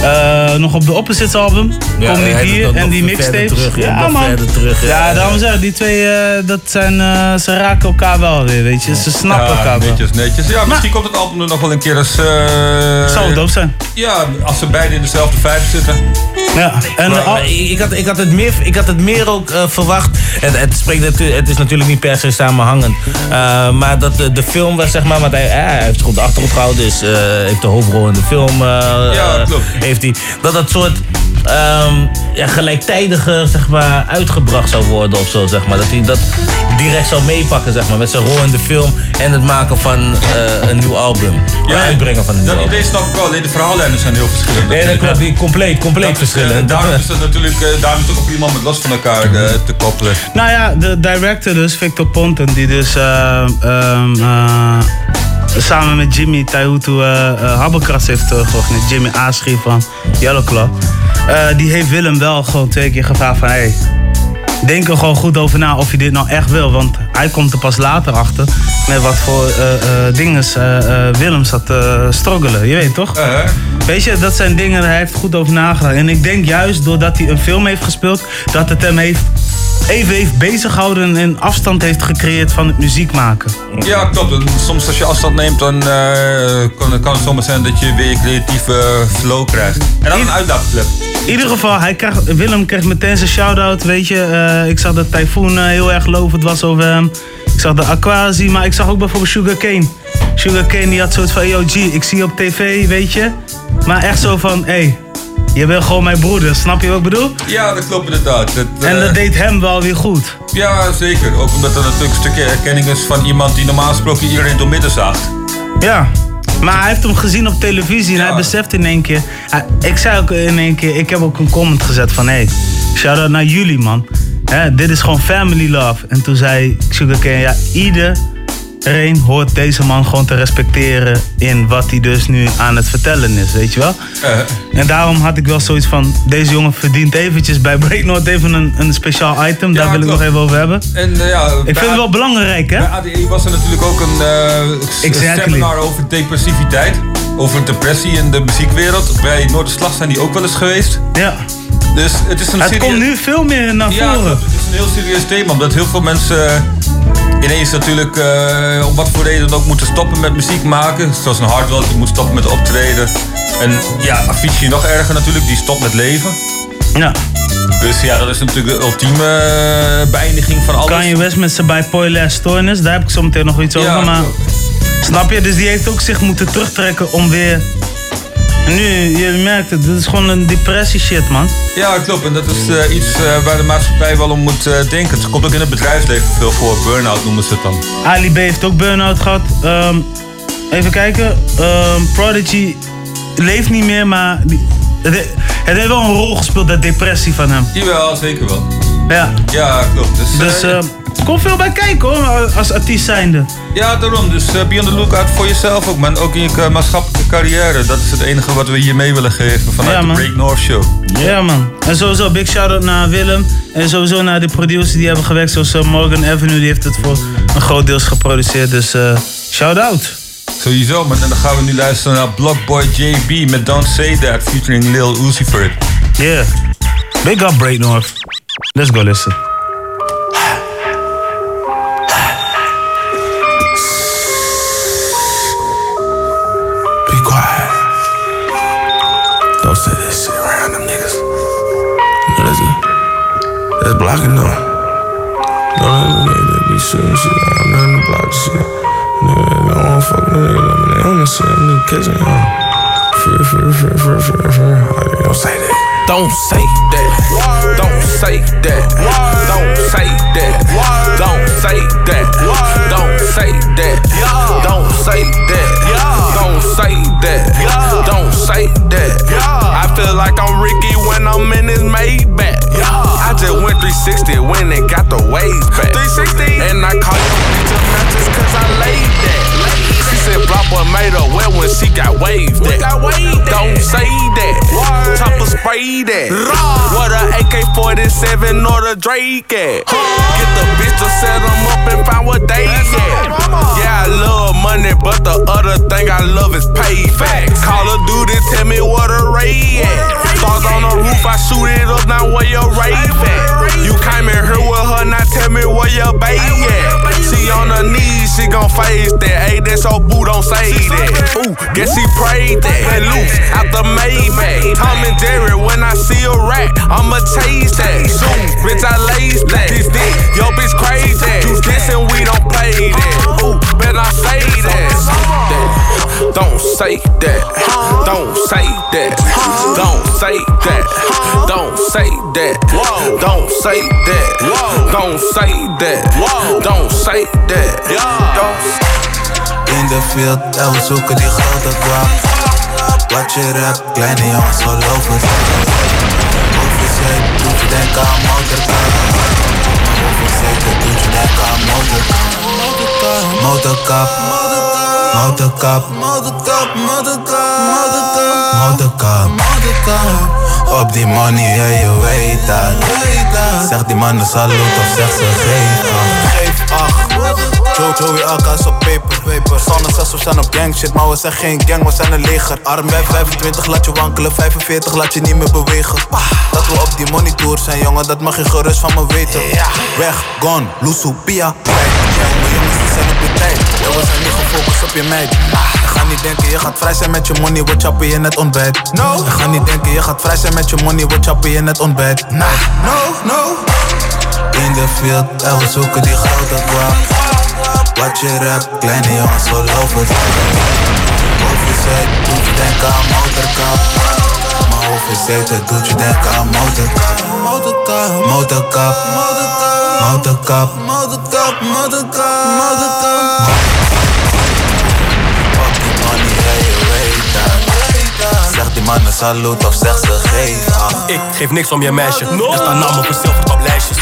Eh, nog op de Opposites album. Ja, Kom niet hij doet hier en die mixtapes. terug, ja, man. terug, ja. ja, daarom zeg ik, die twee, eh, dat zijn, eh, ze raken elkaar wel weer, weet je. Ze snappen ja, elkaar wel. netjes, netjes. Ja, misschien komt het album er nog wel een keer als... eh Zou dope zijn. Ja, als ze beide in dezelfde vijf zitten. Ja, en Maar- maar ik, ik had, ik, had het meer, ik had het meer ook eh, verwacht. Het, het, spreekt, het is natuurlijk niet per se samenhangend. Eh, maar dat de, de film was, zeg maar, want hij, eh, hij heeft goed de achtergrond gehouden. Dus eh, heeft de hoofdrol in de film. eh, Ja, klopt. Heeft hij. Dat dat soort ehm, ja, gelijktijdiger, zeg maar, uitgebracht zou worden of zo, zeg maar. Dat hij dat direct zou meepakken, zeg maar. Met zijn rol in de film en het maken van eh, een nieuw album. Ja, uitbrengen van een nieuw Dat album. idee snap ik wel, alleen de verhaallijnen zijn heel verschillend. Nee, dat klopt. Die compleet, compleet Dat eh, daarom is het natuurlijk, daarom is het ook op iemand met los van elkaar eh, te koppelen. Nou ja, de director dus, Victor Ponten, die dus eh, ehm, eh, samen met Jimmy Taihutu uh, Habbekras heeft uh, georganiseerd. Jimmy Aschrie van Yellow Club. Die heeft Willem wel gewoon twee keer gevraagd van... Hey, denk er gewoon goed over na of je dit nou echt wil. Want hij komt er pas later achter met wat voor dingen Willem zat te struggelen. Je weet toch? Weet je, dat zijn dingen, hij heeft goed over nagedacht. En ik denk juist doordat hij een film heeft gespeeld, dat het hem heeft, even heeft bezighouden en afstand heeft gecreëerd van het muziek maken. Ja, klopt. Soms als je afstand neemt, dan eh, kan, kan het zomaar zijn dat je weer creatieve flow krijgt. En dan een uitlaatklep. In ieder geval, hij krijgt, Willem kreeg meteen zijn shout-out, weet je. Eh, ik zag dat Typhoon eh, heel erg lovend was over hem. Ik zag de Aquasi, maar ik zag ook bijvoorbeeld Sugar Cane. Sugar Cane die had zoiets van, yo G, ik zie je op tv, weet je. Maar echt zo van, hé, hey, je bent gewoon mijn broeder, snap je wat ik bedoel? Ja, dat klopt inderdaad. Dat, En eh, dat deed hem wel weer goed. Ja, zeker. Ook omdat er natuurlijk een stukje erkenning is van iemand die normaal gesproken iedereen door midden zaagt. Ja. Maar hij heeft hem gezien op televisie en hij beseft in één keer. ik zei ook in één keer, ik heb ook een comment gezet van hé, hey, shout out naar jullie man. Hè, dit is gewoon family love. En toen zei Sugarcane, ja, iedereen hoort deze man gewoon te respecteren in wat hij dus nu aan het vertellen is, weet je wel? En daarom had ik wel zoiets van, deze jongen verdient eventjes bij Breaknote even een, een speciaal item. Daar wil ik nog even over hebben. En, eh, ja, Ik vind het wel belangrijk, hè? Bij ADE was er natuurlijk ook een eh, Exactly. seminar over depressiviteit. Over depressie in de muziekwereld. Bij Noorderslag zijn die ook wel eens geweest. Ja. Dus het is een Het komt nu veel meer naar voren. het is een heel serieus thema. Omdat heel veel mensen eh, ineens natuurlijk eh, om wat voor reden dan ook moeten stoppen met muziek maken. Zoals een Hardwell, die moet stoppen met optreden. En ja, Avicii nog erger natuurlijk, die stopt met leven. Ja. Dus ja, dat is natuurlijk de ultieme eh, beëindiging van alles. Kanye West met zijn bipolaire stoornis, daar heb ik zo meteen nog iets over. Maar snap je? Dus die heeft ook zich moeten terugtrekken om weer. Nu, je merkt het, dit is gewoon een depressie shit, man. Ja, klopt. En dat is eh, iets eh, waar de maatschappij wel om moet eh, denken. Het komt ook in het bedrijfsleven veel voor. Burn-out noemen ze het dan. Ali B heeft ook burn-out gehad. Ehm, even kijken. Ehm, Prodigy leeft niet meer, maar die- het, he- het heeft wel een rol gespeeld, dat depressie van hem. Jawel, zeker wel. Ja. Ja, klopt. Dus, Dus eh, eh, er komt veel bij kijken hoor, als artiest zijnde. Ja, daarom. Dus eh, be on the lookout voor jezelf ook, man. Ook in je eh, maatschappelijke carrière. Dat is het enige wat we hier mee willen geven vanuit Ja, de. Break North Show. Ja man. En sowieso big shout-out naar Willem. En sowieso naar de producers die hebben gewerkt. Zoals Morgan Avenue, die heeft het voor een groot deels geproduceerd. Dus eh shout-out. Sowieso, man. En dan gaan we nu luisteren naar Blockboy JB met Don't Say That featuring Lil Uzi Vert. Yeah. Big up Break North. Let's go listen. That's blocking them. No, that nigga that be shooting shit out there in the block shit. Nigga, they don't wanna fuck with nigga, them, they on the shit, nigga catching on. Free, free, free, free, free, free. Oh, they don't say that. Don't say that. Don't say that. Don't say that. Don't say that. 360 when it got the waves back. Her wet when she got waved at. Don't say that. Chopper spray that. What a AK-47 or the Drake at. Get the bitch to set them up and find what they at. Yeah, I love money, but the other thing I love is payback. Call of Duty, tell me what a ray at. Stars on the roof, I shoot it up, now where your rave at? You came in here with her, now tell me where your baby at. She on her knees, she gon' face that. Hey, that's your boo, don't say that. Ooh, guess she prayed that. And loose out the Maybach. Tom and Jerry, when I see a rat, I'ma chase that. Zoom, bitch, I lace that. This dick, yo bitch crazy. You dissing, we don't play that. Ooh, better not say that. Don't say that. Don't say that. Don't say that. Don't say that. Don't say that. Don't say that. Don't say that. In de field, en we zoeken die grote kwak. Wat je rap, kleine jongens geloven het. Overzet, doet je denken aan motorkap. Overzet, doet je denken aan motorkap. Motorkap, motorkap, motorkap, motorkap, motorkap, motorkap. Op die money, ja je weet dat. Zeg die mannen salut of zeg ze geef acht. Geef acht. Joe, Joey Alka's op paper, paper. Zonder zes, we staan op gang shit, maar we zijn geen gang, we zijn een leger. Arm bij 25, laat je wankelen, 45, laat je niet meer bewegen. Dat we op die money tour zijn, jongen, dat mag je gerust van me weten. Weg, gone, loesoe, pia. Jongen, jongens, die zijn op je tijd. We zijn niet gefocust op je meid. Gaat niet denken, je gaat vrij zijn met je money, we chappen je net ontbijt. No. Gaat niet denken, je gaat vrij zijn met je money, we chappen je net ontbijt. Nah, no, no. In de field, en we zoeken die grote kwak. Wat je rap, kleine jongens geloven het. Overzet, doet je denken aan motorkap. Mijn hoofd Overzeker doet je denken aan motorkap. Motorkap, motorkap, motorkap, motorkap, motorkap, motorkap. Die mannen salut of zeg ze geef af. Ik geef niks om je meisje. Er staan namen voor zilvertop lijstjes.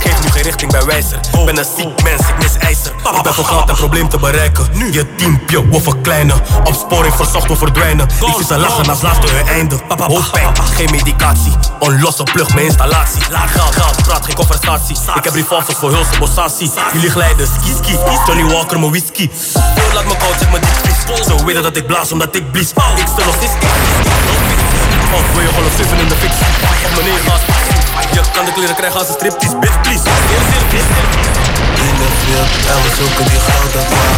Geef nu geen richting bij wijzer. Ben een ziek mens, ik mis ijzer. Ik ben van geld en probleem te bereiken. Je teampje wil verkleinen. Opsporing verzocht of verdwijnen. Ik zie ze lachen als laatste hun einde. Hoofdpijn, geen medicatie. Onlosse plug, mijn installatie. Geld, geld, praat geen conversatie. Ik heb revolvers voor hulse bossatie. Jullie glijden, ski ski. Johnny Walker, mijn whisky. Voor laat me koud, zeg me Ze weten dat ik blaas omdat ik blies. Ik stel nog steeds of wil je gewoon zeven in de fix? Of meneer gaat Je kan de kleren krijgen als een striptease, bitch please In de field, en we zoeken die gouden baan.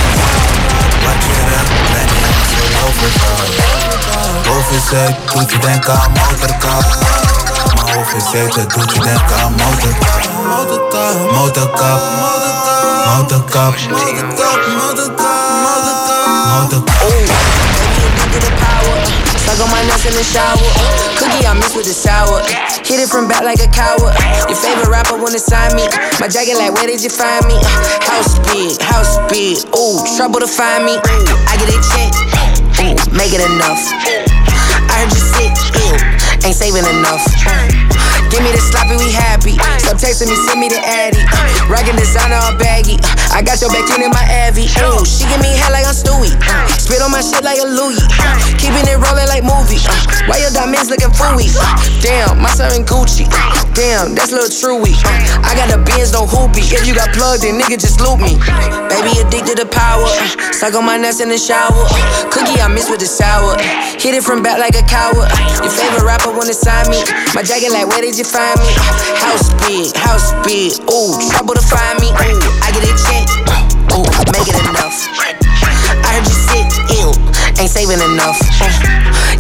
Wat je rap, ben je als je overgaat. Overzet doet je denken aan motorkap. Maar overzet doet je denken aan motorkap. Motorkap, motorkap, motorkap, motorkap, motorkap, Suck on my nuts in the shower. Cookie I mix with the sour. Hit it from back like a coward. Your favorite rapper wanna sign me. My jacket like where did you find me? Uh, house big, house big. Ooh, trouble to find me. Ooh, I get a check. Ooh, make it enough. I heard you sick. Ew, ain't saving enough. Give me the sloppy, we happy. Stop texting me, send me the addy. Rockin' designer all baggy. I got your back in my Abby. Ooh, she give me head like I'm Stewie. Spit on my shit like a Louis. Keeping it rolling like movie. Uh, why your diamonds looking fooey? Uh, damn, my son in Gucci. Uh, damn, that's little Truey. I got the Benz, no hoopy. If you got plugged in, nigga, just loop me. Baby, addicted to power. Suck on my nuts in the shower. Cookie, I miss with the sour. Hit it from back like a coward. Your favorite rapper wanna sign me. My jacket like, where did you find me? House big, house big. Ooh, trouble to find me. Ooh, I get a check. Ooh, make it enough. I heard you sick, ill, ain't saving enough.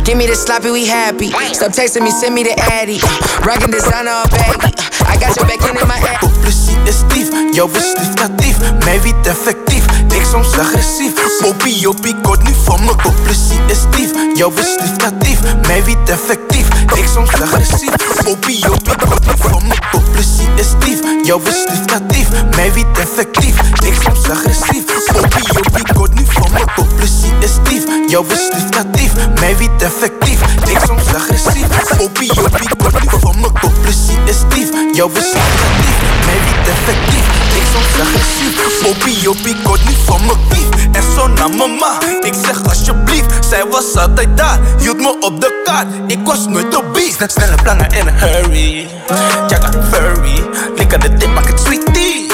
Give me the sloppy, we happy. Stop texting me, send me the addy. Rockin' designer all baggy. I got your back in my ass. Publicie is dief, jouw is liefdatief. Mij wiet effectief, ik soms agressief. Op ik kort nu van me. Publicie is dief, jouw is liefdatief. Mij wiet effectief, ik soms agressief. Op ik kort nu van me. Publicie is dief, jouw is liefdatief. Mij wiet effectief, ik soms agressief. Op ik kort nu van. Publicie is dief, jouw is liefdatief. Mij wiet effectief, ik soms agressief. Bobby op ik kort nu van me. Publicie is dief, jouw is liefdatief. Mij wiet effectief, ik soms agressief. Bobby op ik kort nu van me. En zo naar mama, ik zeg alsjeblieft. Zij was altijd daar, hield me op de kaart. Ik was nooit de beast. Net snelle plannen in a hurry. Jaga furry, aan de tip, maak het sweetie.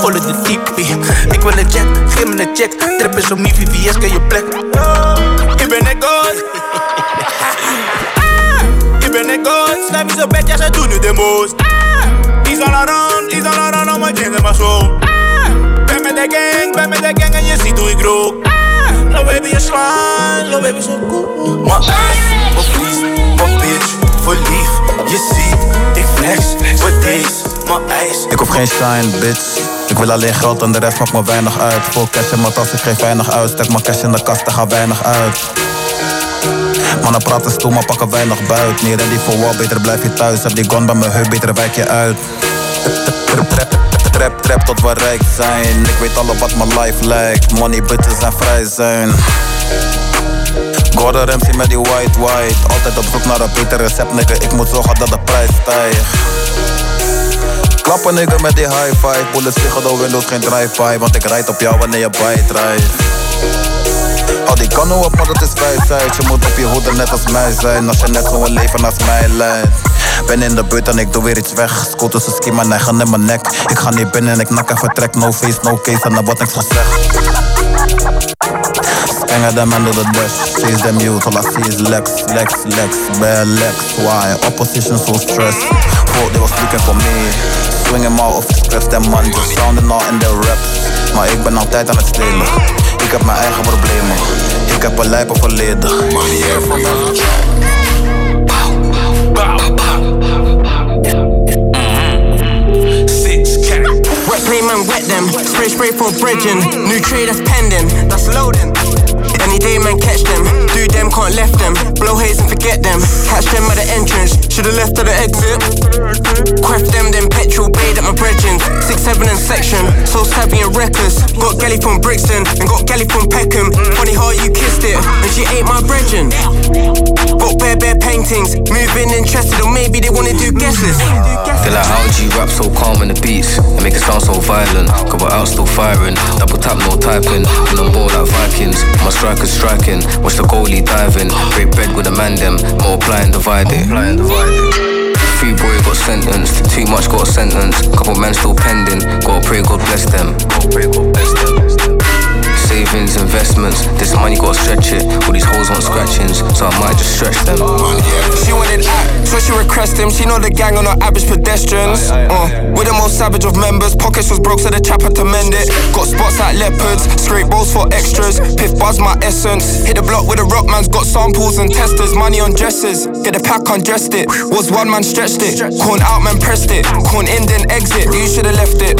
Follow de tippie. Ik wil een jet, geef me een check. Trip is mijn VVS, kan je plek. Ik ben een god. Ik ben een god. Snap je zo bed, ja, ze doen nu de most. Is all around, is all around, al mijn jeans en mijn zo. Ben met de gang, ben met de gang en je ziet hoe ik rook. Lo baby, je slaan, lo baby, zo cool. Eyes, mijn vlies, mijn bitch, Je ziet, ik flex, voor deze, mijn ijs. Ik hoef geen shine, bitch. Ik wil alleen geld en de rest maakt me weinig uit. Vol cash in mijn tas, ik geef weinig uit. Stek mijn cash in de kast, er gaat weinig uit. Mannen praten stoel, maar pakken weinig buit. Niet ready voor war, beter blijf je thuis. Heb die gun bij mijn heup, beter wijk je uit. Trap, trap tot we rijk zijn. Ik weet alle wat mijn life lijkt. Money, bitches en vrij zijn. Gordon Ramsay met die white white. Altijd op zoek naar een beter recept, nigga. Ik moet zorgen dat de prijs stijgt. Klappen nigga met die high five. Bullets vliegen door windows, geen drive-by. Want ik rijd op jou wanneer je bijt Al die kannen op, maar dat is wijsheid. Je moet op je hoede net als mij zijn. Als je net zo'n leven als mij leidt. Ben in de buurt en ik doe weer iets weg. Schoot tussen ski, maar neigen in mijn nek. Ik ga niet binnen en ik nak en vertrek. No face, no case en er wordt niks gezegd. Scanger them under the dash. Chase them youth, all I see is Lex, Lex, Lex, bare Lex. Why? Opposition so stressed. Thought they was looking for me. Swinging my office clips, them man just sounding all in their raps. Maar ik ben altijd aan het stelen. Ik heb mijn eigen problemen. Ik heb een lijpe verleden. Money from Wet play man, wet them. Spray, spray for bridging. New trade that's pending, that's loading. Any day, man, catch them. Do them, can't left them. Blow haze and forget them. Catch them at the entrance. Should've left at the exit. Craft them, then petrol paid at my brethren. Six, seven, and section. So savvy and reckless. Got Galley from Brixton and got Galley from Peckham. Funny how you kissed it, and she ain't my brethren. Got bare, bare paintings. Moving interested, or maybe they wanna do guesses. Feel like how G rap so calm in the beats and make it sound so violent. Couple out still firing, double tap no typing. On ball like Vikings, my strikers striking. Watch the goalie diving, break bread with a man them, multiply and divide it. Three boy got sentenced, too much got a sentence. Couple men still pending, gotta pray God bless them. Gotta pray God bless them. Savings, investments, this money gotta stretch it. All these hoes want scratchings, so I might just stretch them. She wanted act, so she request him. She know the gang on not average pedestrians. Uh, we're the most savage of members. Pockets was broke, so the chap had to mend it. Got spots like leopards, scrape balls for extras. Piff buzz my essence. Hit the block with a rock man's got samples and testers. Money on dresses. Get the pack undressed it. Was one man stretched it. Corn out man pressed it. Corn in then exit. You should've left it.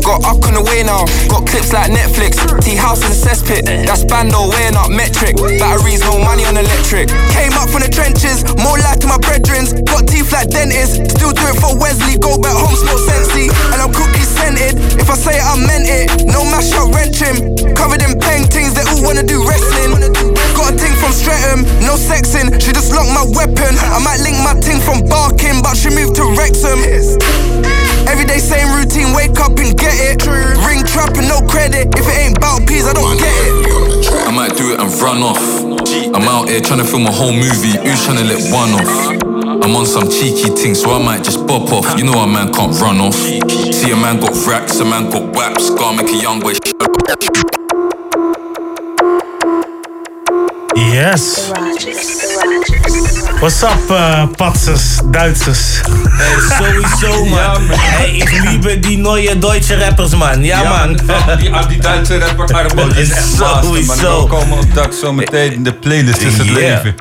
Got up on the way now. Got clips like Netflix. Tea house the cesspit. That's bando weighing up metric. Batteries, no money on electric. Came up from the trenches. More life to my brethrens. Got teeth like dentists. Still do it for Wesley. Go back home, smell sensey. And I'm cookie scented. If I say it, I meant it. No mash up, wrench him. Covered in paintings. They all wanna do wrestling. Got a ting from Streatham. No sexing. She just locked my weapon. I might link my ting from Barking, but she moved to Wrexham. Everyday same routine. Wake up and get it. Ring trap and no credit. If it ain't bout peas, I don't get it. I might do it and run off. I'm out here trying to film a whole movie. Who's trying to let one off? I'm on some cheeky thing, so I might just bop off. You know a man can't run off. See a man got racks, a man got waps. Gotta make a young boy. Yes. What's up, uh, patsers, Duitsers? Hey, sowieso, man. hey, ik liebe die neue deutsche rappers, man. Ja, man. Die, die Duitse rapper Arbo, die is echt master, man. Sowieso. We komen op dat zo meteen in de playlist is het Yeah. leven.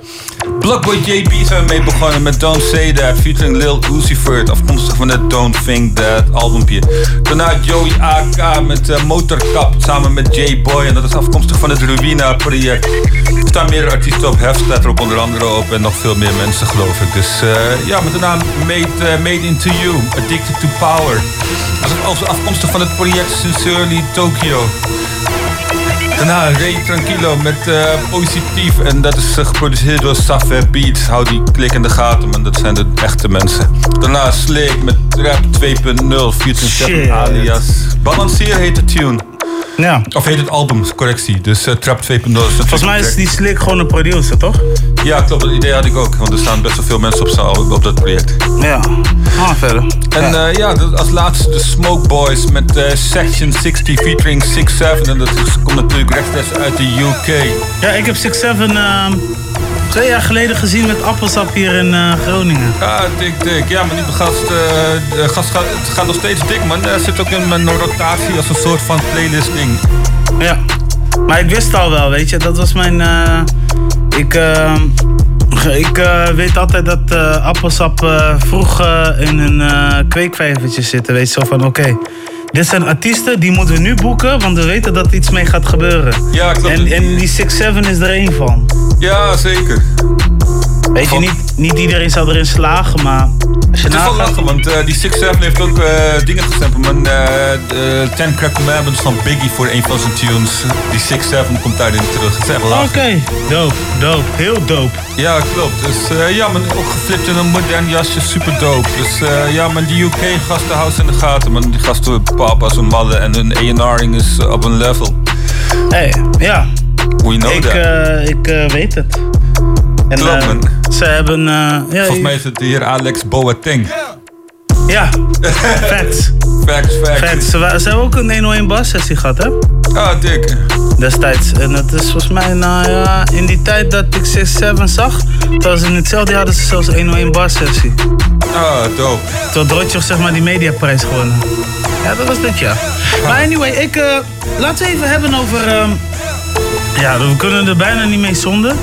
Blockboy JB zijn we mee begonnen met Don't Say That, featuring Lil Uzi Vert, afkomstig van het Don't Think That albumpje. Daarna Joey AK met eh, Motorkap, samen met J-Boy, en dat is afkomstig van het Ruina project. Er staan meerdere artiesten op, Hef staat er onder andere op, en nog veel meer mensen geloof ik. Dus eh, ja, met de naam Made, eh, Made Into You, Addicted to Power. Dat is afkomstig van het project Sincerely Tokyo. Daarna Ray Tranquilo met eh, Positief. En dat is eh, geproduceerd door Safé Beats. Hou die klik in de gaten, man. Dat zijn de echte mensen. Daarna Sleek met Trap 2.0. Featuring alias. Balanceer heet de tune. Ja. Of heet het album, correctie. Dus eh, Trap 2.0 is natuurlijk Volgens mij is die Slick gewoon een producer, toch? Ja, klopt. Dat idee had ik ook. Want er staan best wel veel mensen op, op dat project. Ja. Ah, verder. En ja, ja dat- als laatste de Smoke Boys met eh, Section 60 featuring 6-7. En dat is- komt natuurlijk rechtstreeks uit de UK. Ja, ik heb 6-7 ehm, twee jaar geleden gezien met appelsap hier in eh, Groningen. Ja, dik, dik. Ja, maar die gast, eh, de gast gaat, het gaat nog steeds dik, man. Hij zit ook in mijn rotatie als een soort van playlist ding. Ja. Maar ik wist al wel, weet je. Dat was mijn... eh, ik ehm, ik eh, weet altijd dat eh, appelsap eh, vroeg eh, in een eh kweekvijvertje zitten. Weet je, zo van oké. dit zijn artiesten, die moeten we nu boeken, want we weten dat er iets mee gaat gebeuren. Ja, klopt. En, en die 6-7 is er één van. Ja, zeker. Weet je, niet, niet iedereen zal erin slagen, maar als je Het is wel lachen, want eh, die 6-7 heeft ook eh, dingen gestemd. Eh de Ten Crack Commandments van Biggie voor een van zijn tunes. Die 6-7 komt daarin terug. Het is echt lachen. Oké, dope, dope, heel dope. Ja, klopt. Dus ja, man, ook geflipt in een modern jasje, super dope. Dus ja, man, die UK-gasten houden ze in de gaten. Man, die gasten papa als een malle en hun A&Ring is op een level. Hey, ja. We know ik, that. ik weet het. En, eh. Ze hebben... eh, ja, Volgens mij is het de heer Alex Boateng. Ja, facts. Facts, facts. Facts. Ze, hebben ook een 101 bas sessie gehad, hè? Ah, dik. Destijds. En dat is volgens mij, nou ja, in die tijd dat ik 6-7 zag, ze in hetzelfde jaar hadden ze zelfs een 101 bas sessie. Ah, dope. Toen had Rotjoch zeg maar die mediaprijs gewonnen. Ja, dat was dit jaar. Maar anyway, ik, eh, laten we even hebben over... ehm, ja, we kunnen er bijna niet mee zonder.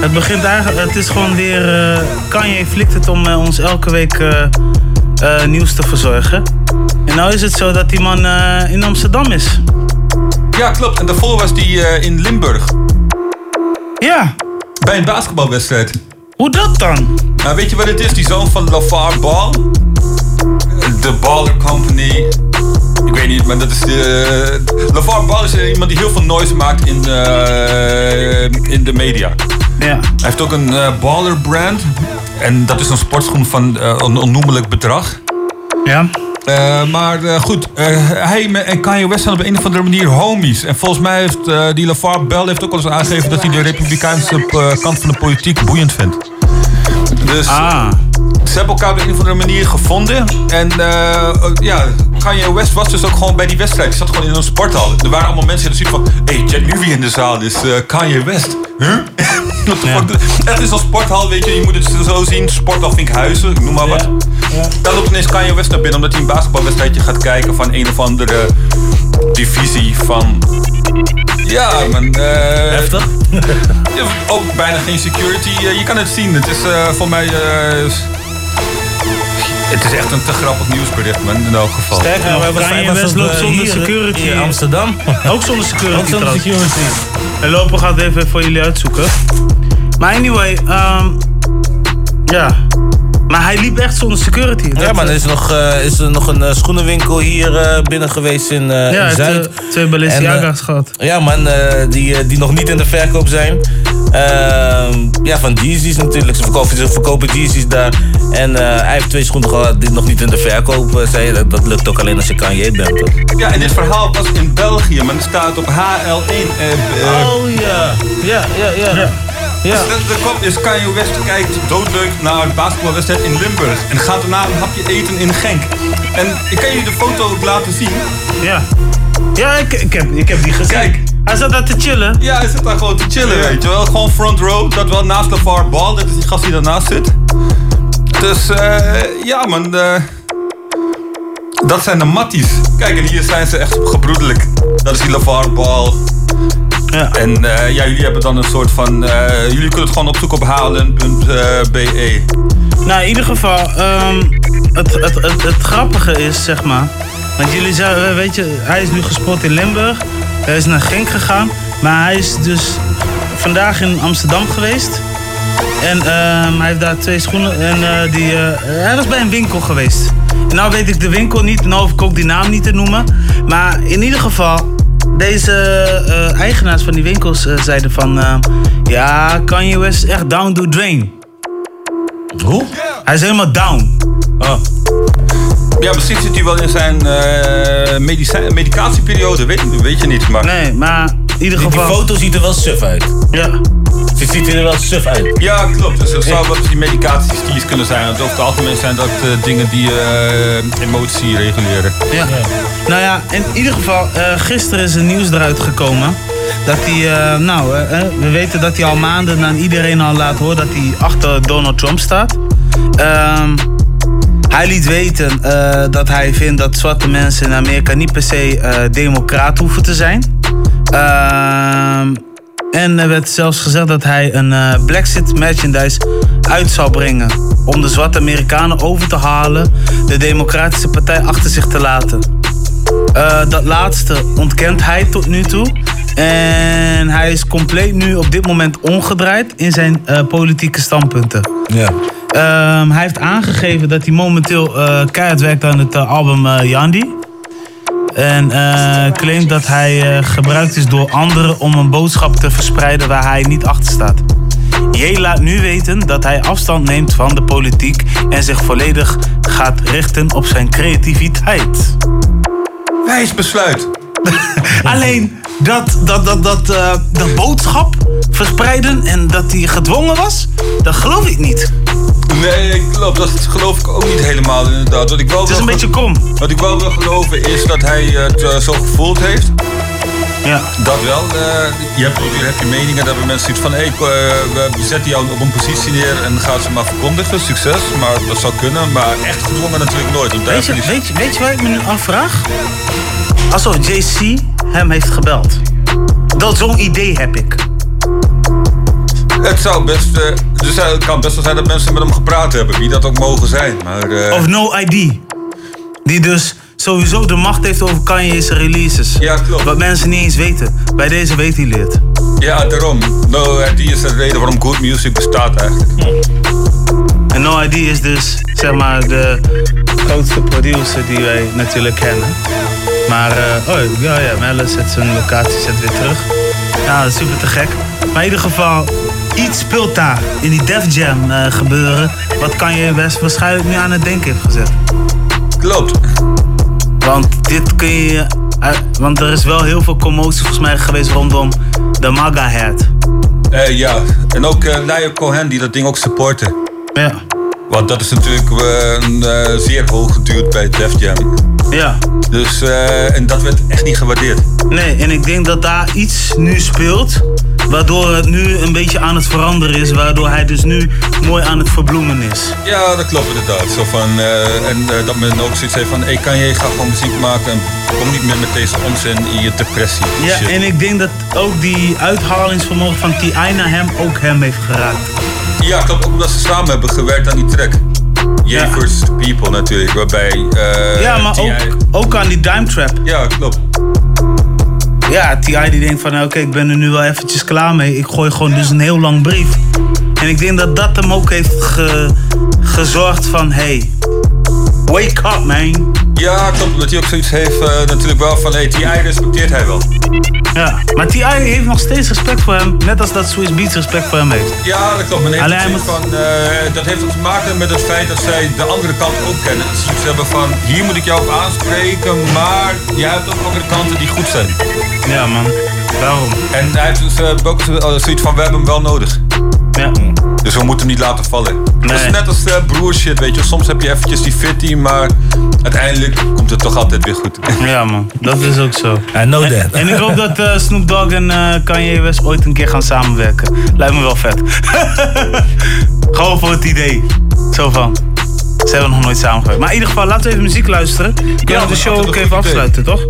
Het begint eigenlijk, het is gewoon weer... eh Kanye flikt het om eh, ons elke week eh, nieuws te verzorgen. En nou is het zo dat die man in Amsterdam is. Ja, klopt. En daarvoor was die in Limburg. Ja. Bij een basketbalwedstrijd. Hoe dat dan? Nou, weet je wat het is? Die zoon van LaVar Ball. De Baller Company. Ik weet niet, maar dat is de... LaVar Ball is iemand die heel veel noise maakt in in de media. Ja. Hij heeft ook een eh, Baller brand. En dat is een sportschoen van eh, een onnoemelijk bedrag. Ja. Eh, maar goed, hij en Kanye West zijn op een of andere manier homies. En volgens mij heeft die LaVar Bell heeft ook al eens aangegeven dat hij de republikeinse kant van de politiek boeiend vindt. Dus ze hebben elkaar op een of andere manier gevonden. En eh, ja, Kanye West was dus ook gewoon bij die wedstrijd. Hij zat gewoon in een sporthal. Er waren allemaal mensen die zoiets van... Hé, hey, wie in de zaal is. eh, Kanye West. Huh? What the fuck? Het is een sporthal, weet je. Je moet het zo zien. Sporthal Vinkhuizen, ik noem maar wat. Dan loopt ineens Kanye West naar binnen... omdat hij een basketbalwedstrijdje gaat kijken... van een of andere divisie van... Ja, man. Heftig. ook bijna geen security. Eh, je kan het zien. Het is eh, voor mij... eh, het is echt een te grappig nieuwsbericht, man. In elk geval. Sterker West op, loopt eh, zonder hier, security. in Amsterdam. Ook zonder security. Ook zonder trouwens. security. En lopen gaat even voor jullie uitzoeken. Maar anyway, ehm ja. Maar hij liep echt zonder security. Ja, Dat, maar er eh, is, nog, eh, is er nog een eh, schoenenwinkel hier eh, binnen geweest in, eh Ja, in Zuid. heeft, eh, twee Balenciaga's gehad. Ja, man, eh, die, die nog niet in de verkoop zijn. Ehm, ja, van Yeezys natuurlijk. Ze verkopen, ze verkopen Yeezys daar. En eh, hij heeft twee schoenen gehad die nog niet in de verkoop zijn. Dat, dat lukt ook alleen als je Kanye bent. toch? Ja, en dit verhaal was in België, maar er staat op HL1. eh, eh, Oh ja, ja, ja, ja. Dus de, de kop is Kanye West kijkt doodleuk naar een basketbalwedstrijd in Limburg. En gaat daarna een hapje eten in Genk. En ik kan jullie de foto ook laten zien. Ja. Ja, ik, ik, heb, ik heb die gezien. Kijk. Hij zat daar te chillen. Ja, hij zit daar gewoon te chillen, weet je wel. Gewoon front row, dat wel naast LeVar Ball. Dat is die gast die daarnaast zit. Dus eh, ja man, eh, dat zijn de matties. Kijk, en hier zijn ze echt gebroedelijk. Dat is die LeVar Ball. Ja. En eh, ja, jullie hebben dan een soort van... eh, jullie kunnen het gewoon opzoeken op halen.be. Nou, in ieder geval, ehm, het, het, het, het grappige is, zeg maar. Want jullie zeiden, weet je, hij is nu gespot in Limburg. Hij is naar Genk gegaan. Maar hij is dus vandaag in Amsterdam geweest. En ehm, hij heeft daar twee schoenen. En eh, die, eh, hij was bij een winkel geweest. En nou weet ik de winkel niet. Nou hoef ik ook die naam niet te noemen. Maar in ieder geval, deze eh, eigenaars van die winkels eh, zeiden van... eh, ja, Kanye West is echt down to drain. Hoe? Hij is helemaal down. Oh. Ja, misschien zit hij wel in zijn medicatieperiode, weet, weet je niet. Maar... Nee, maar in ieder Die, die geval... foto ziet er wel suf uit. Ja. Ze ziet er wel suf uit. Ja, klopt. Dus het zou wel eens die medicaties die kunnen zijn. Want over het algemeen zijn dat eh, dingen die eh, emotie reguleren. Ja. Nou ja, in ieder geval, eh, gisteren is er nieuws eruit gekomen. Dat hij, eh, nou, we weten dat hij al maanden aan iedereen al laat horen dat hij achter Donald Trump staat. Ehm, hij liet weten eh, dat hij vindt dat zwarte mensen in Amerika niet per se eh democraat hoeven te zijn. Ehm, en er werd zelfs gezegd dat hij een eh Brexit merchandise uit zou brengen. Om de zwarte Amerikanen over te halen de Democratische Partij achter zich te laten. Eh, dat laatste ontkent hij tot nu toe. En hij is compleet nu op dit moment omgedraaid in zijn eh, politieke standpunten. Ja. Ehm, hij heeft aangegeven dat hij momenteel keihard werkt aan het album Yandi. En eh, claimt dat hij eh, gebruikt is door anderen om een boodschap te verspreiden waar hij niet achter staat. J laat nu weten dat hij afstand neemt van de politiek en zich volledig gaat richten op zijn creativiteit. Wijs besluit. Alleen dat, dat, dat, dat, eh, dat boodschap verspreiden en dat hij gedwongen was, dat geloof ik niet. Nee, klopt. Dat geloof ik ook niet helemaal inderdaad. Wat ik wel Het is een beetje krom. Wat ik wel wil geloven is dat hij het eh, zo gevoeld heeft. Ja. Dat wel. eh, je hebt, heb je meningen, daar hebben mensen iets van... Hey, eh, we zetten jou op een positie neer en gaan ze maar verkondigen. Succes, maar dat zou kunnen. Maar echt gedwongen natuurlijk nooit. Weet je, heb je weet, je, weet je waar ik me nu afvraag? Alsof JC hem heeft gebeld. Dat zo'n idee heb ik. Het zou best... eh, dus het kan best wel zijn dat mensen met hem gepraat hebben. Wie dat ook mogen zijn. Maar, eh, Of No ID. Die dus sowieso de macht heeft over Kanye's releases. Ja, klopt. Wat mensen niet eens weten. Bij deze weet hij het. Ja, daarom. No ID is de reden waarom good music bestaat eigenlijk. En No ID is dus, zeg maar, de grootste producer die wij natuurlijk kennen. Maar, eh, oh ja, ja, Melle zet zijn locatie zet weer terug. Ja, super te gek. Maar in ieder geval, iets speelt daar in die Def Jam eh, gebeuren. Wat kan je best waarschijnlijk nu aan het denken heeft gezet. Klopt. Want dit kun je. eh, want er is wel heel veel commotie volgens mij geweest rondom de MAGA-head. Eh, ja, en ook uh, Niall Cohen die dat ding ook supporten. Ja. Want dat is natuurlijk een, eh, zeer hoog geduurd bij Def Jam. Ja. Dus, en dat werd echt niet gewaardeerd. Nee, en ik denk dat daar iets nu speelt. Waardoor het nu een beetje aan het veranderen is. Waardoor hij dus nu mooi aan het verbloemen is. Ja, dat klopt inderdaad. Zo van, eh, en eh, dat men ook zoiets heeft van, hey, kan je ga gewoon muziek maken en kom niet meer met deze onzin in je depressie. Ja, Shit. en ik denk dat ook die uithalingsvermogen van T.I. naar hem ook hem heeft geraakt. Ja, klopt. Ook omdat ze samen hebben gewerkt aan die track. Versus the People natuurlijk, waarbij... eh, ja, maar ook, ook aan die Dime Trap. Ja, klopt. Ja, T.I. die denkt van, oké, ik ben er nu wel eventjes klaar mee. Ik gooi gewoon dus een heel lang brief. En ik denk dat dat hem ook heeft ge- gezorgd van, hey, wake up man. Ja, klopt. Omdat hij ook zoiets heeft eh, natuurlijk wel van, hey, T.I. respecteert hij wel. Ja, maar T.I. heeft nog steeds respect voor hem. Net als dat Swiss Beats respect voor hem heeft. Ja, dat klopt. Nee, Alleen is van, eh, dat heeft ook te maken met het feit dat zij de andere kant ook kennen. Dat ze hebben van, hier moet ik jou op aanspreken, maar jij hebt ook andere kanten die goed zijn. Ja man, daarom. En hij heeft dus eh, ook zo- zoiets van, we hebben hem wel nodig. Ja. Dus we moeten hem niet laten vallen. Dat is net als uh, broershit, weet je. Soms heb je eventjes die fitty, maar uiteindelijk komt het toch altijd weer goed. Ja man, dat is ook zo. I know En, that. en ik hoop dat eh, Snoop Dogg en eh, Kanye West ooit een keer gaan samenwerken. Lijkt me wel vet. Gewoon voor het idee. Zo van. Ze hebben nog nooit samengewerkt. Maar in ieder geval, laten we even muziek luisteren. Kunnen we de show ook even idee. afsluiten, toch?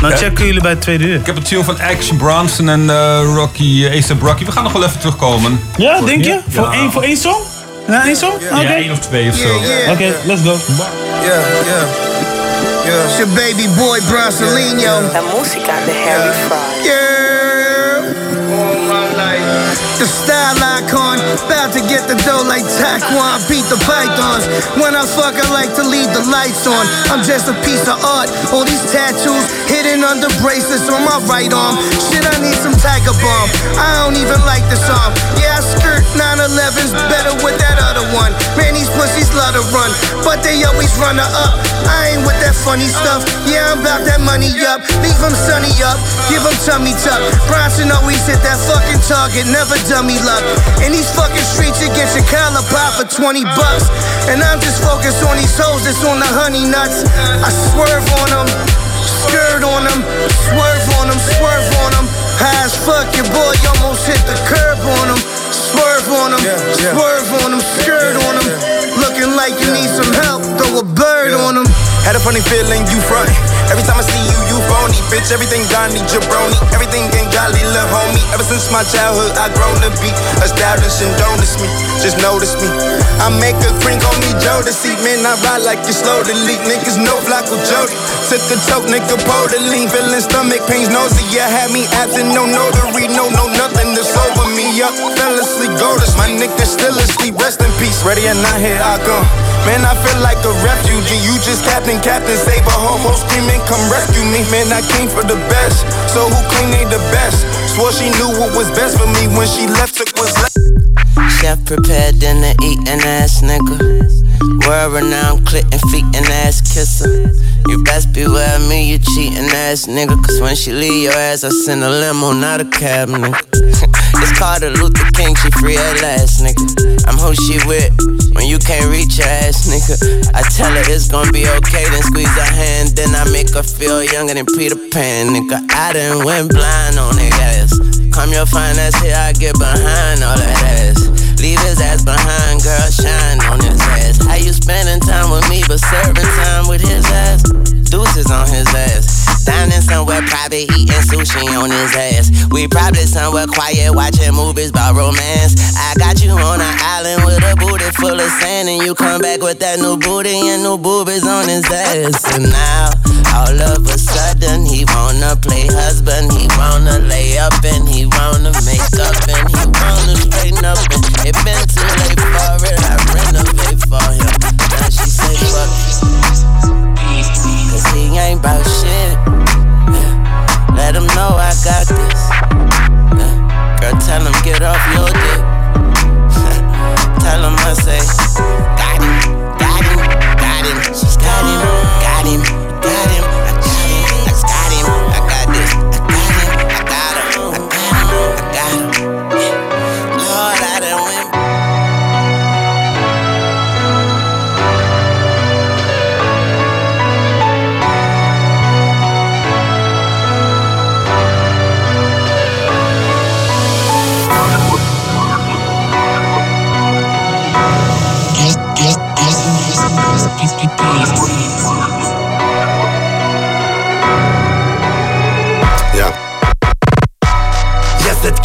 Ja. checken jullie bij het tweede uur. Ik heb een tune van Action Bronson en eh, Rocky, uh, A$AP Rocky. We gaan nog wel even terugkomen. Ja, denk je? Voor, Ja. één, voor één song? Ja, één song? Oké. Ja, één of twee of zo. Oké, let's go. Yeah, yeah. Yeah. It's your baby boy Bronsolino. La música de Harry Fry. Yeah. Icon, about to get the dough like Taquan, beat the pythons. When I fuck, I like to leave the lights on. I'm just a piece of art. All these tattoos hidden under bracelets on my right arm. Shit, I need some Tiger Balm. I don't even like the song. Yeah, I skirt 911s better with that other one. Man, these pussies love to run, but they always run her up. I ain't with that funny stuff. Yeah, I'm about that money up. Leave them sunny up, give them tummy tuck. Bronson always hit that fucking target, never dummy luck. In these fucking streets, you get your collar pop for 20 bucks. And I'm just focused on these hoes that's on the honey nuts. I swerve on them, skirt on them, swerve on them, swerve on them. High as fuck, your boy almost hit the curb on them. Swerve on them, swerve on them, skirt on them. Looking like you need some help, throw a bird on them. Had a funny feeling you frontin'. Every time I see you, you phony. Bitch, everything Johnny jabroni. Everything ain't golly, little homie. Ever since my childhood, I grown to be established and don't diss me. Just notice me. I make a cream on me, Joe to see. Man, I ride like you slow to leak. Niggas no Flacco Jody. Took a toke, nigga, pulled the lean. Feeling stomach pains, nosy. Yeah, had me absent, no notary, no, no, nothing over me. Up, fell asleep, golders. My nigga still asleep, rest in peace. Ready or not, here I come. Man, I feel like a refugee. You just captain, captain, save a homo screaming, come rescue me. Man, I came for the best. So who claim they the best? Swore she knew what was best for me when she left, took was left. Chef prepared dinner, eating ass nigga. World renowned, clit and feet and ass kisser. You best beware of me, you cheating ass nigga. Cause when she leave your ass, I send a limo, not a cab nigga. it's called a Luther King, she free at last nigga. I'm who she with when you can't reach her ass nigga. I tell her it's gonna be okay, then squeeze her hand. Then I make her feel younger than Peter Pan, nigga. I done went blind on that ass. Come your fine ass here, I get behind all that ass. Leave his ass behind, girl, shine on his ass. How you spending time with me, but serving time with his ass? Deuces on his ass. Dining somewhere private, eating sushi on his ass. We probably somewhere quiet, watching movies about romance. I got you on an island with a booty full of sand, and you come back with that new booty and new boobies on his ass. And now, all of a sudden, he wanna play husband, he wanna lay up and he wanna make up and he wanna straighten up. And it been too late for it, I renovate for him. Now she say, fuck Cause he ain't about shit. Let him know I got this. Yeah. Girl, tell him get off your dick. tell him I say, got him, got him, got him. She's got him, Yeah.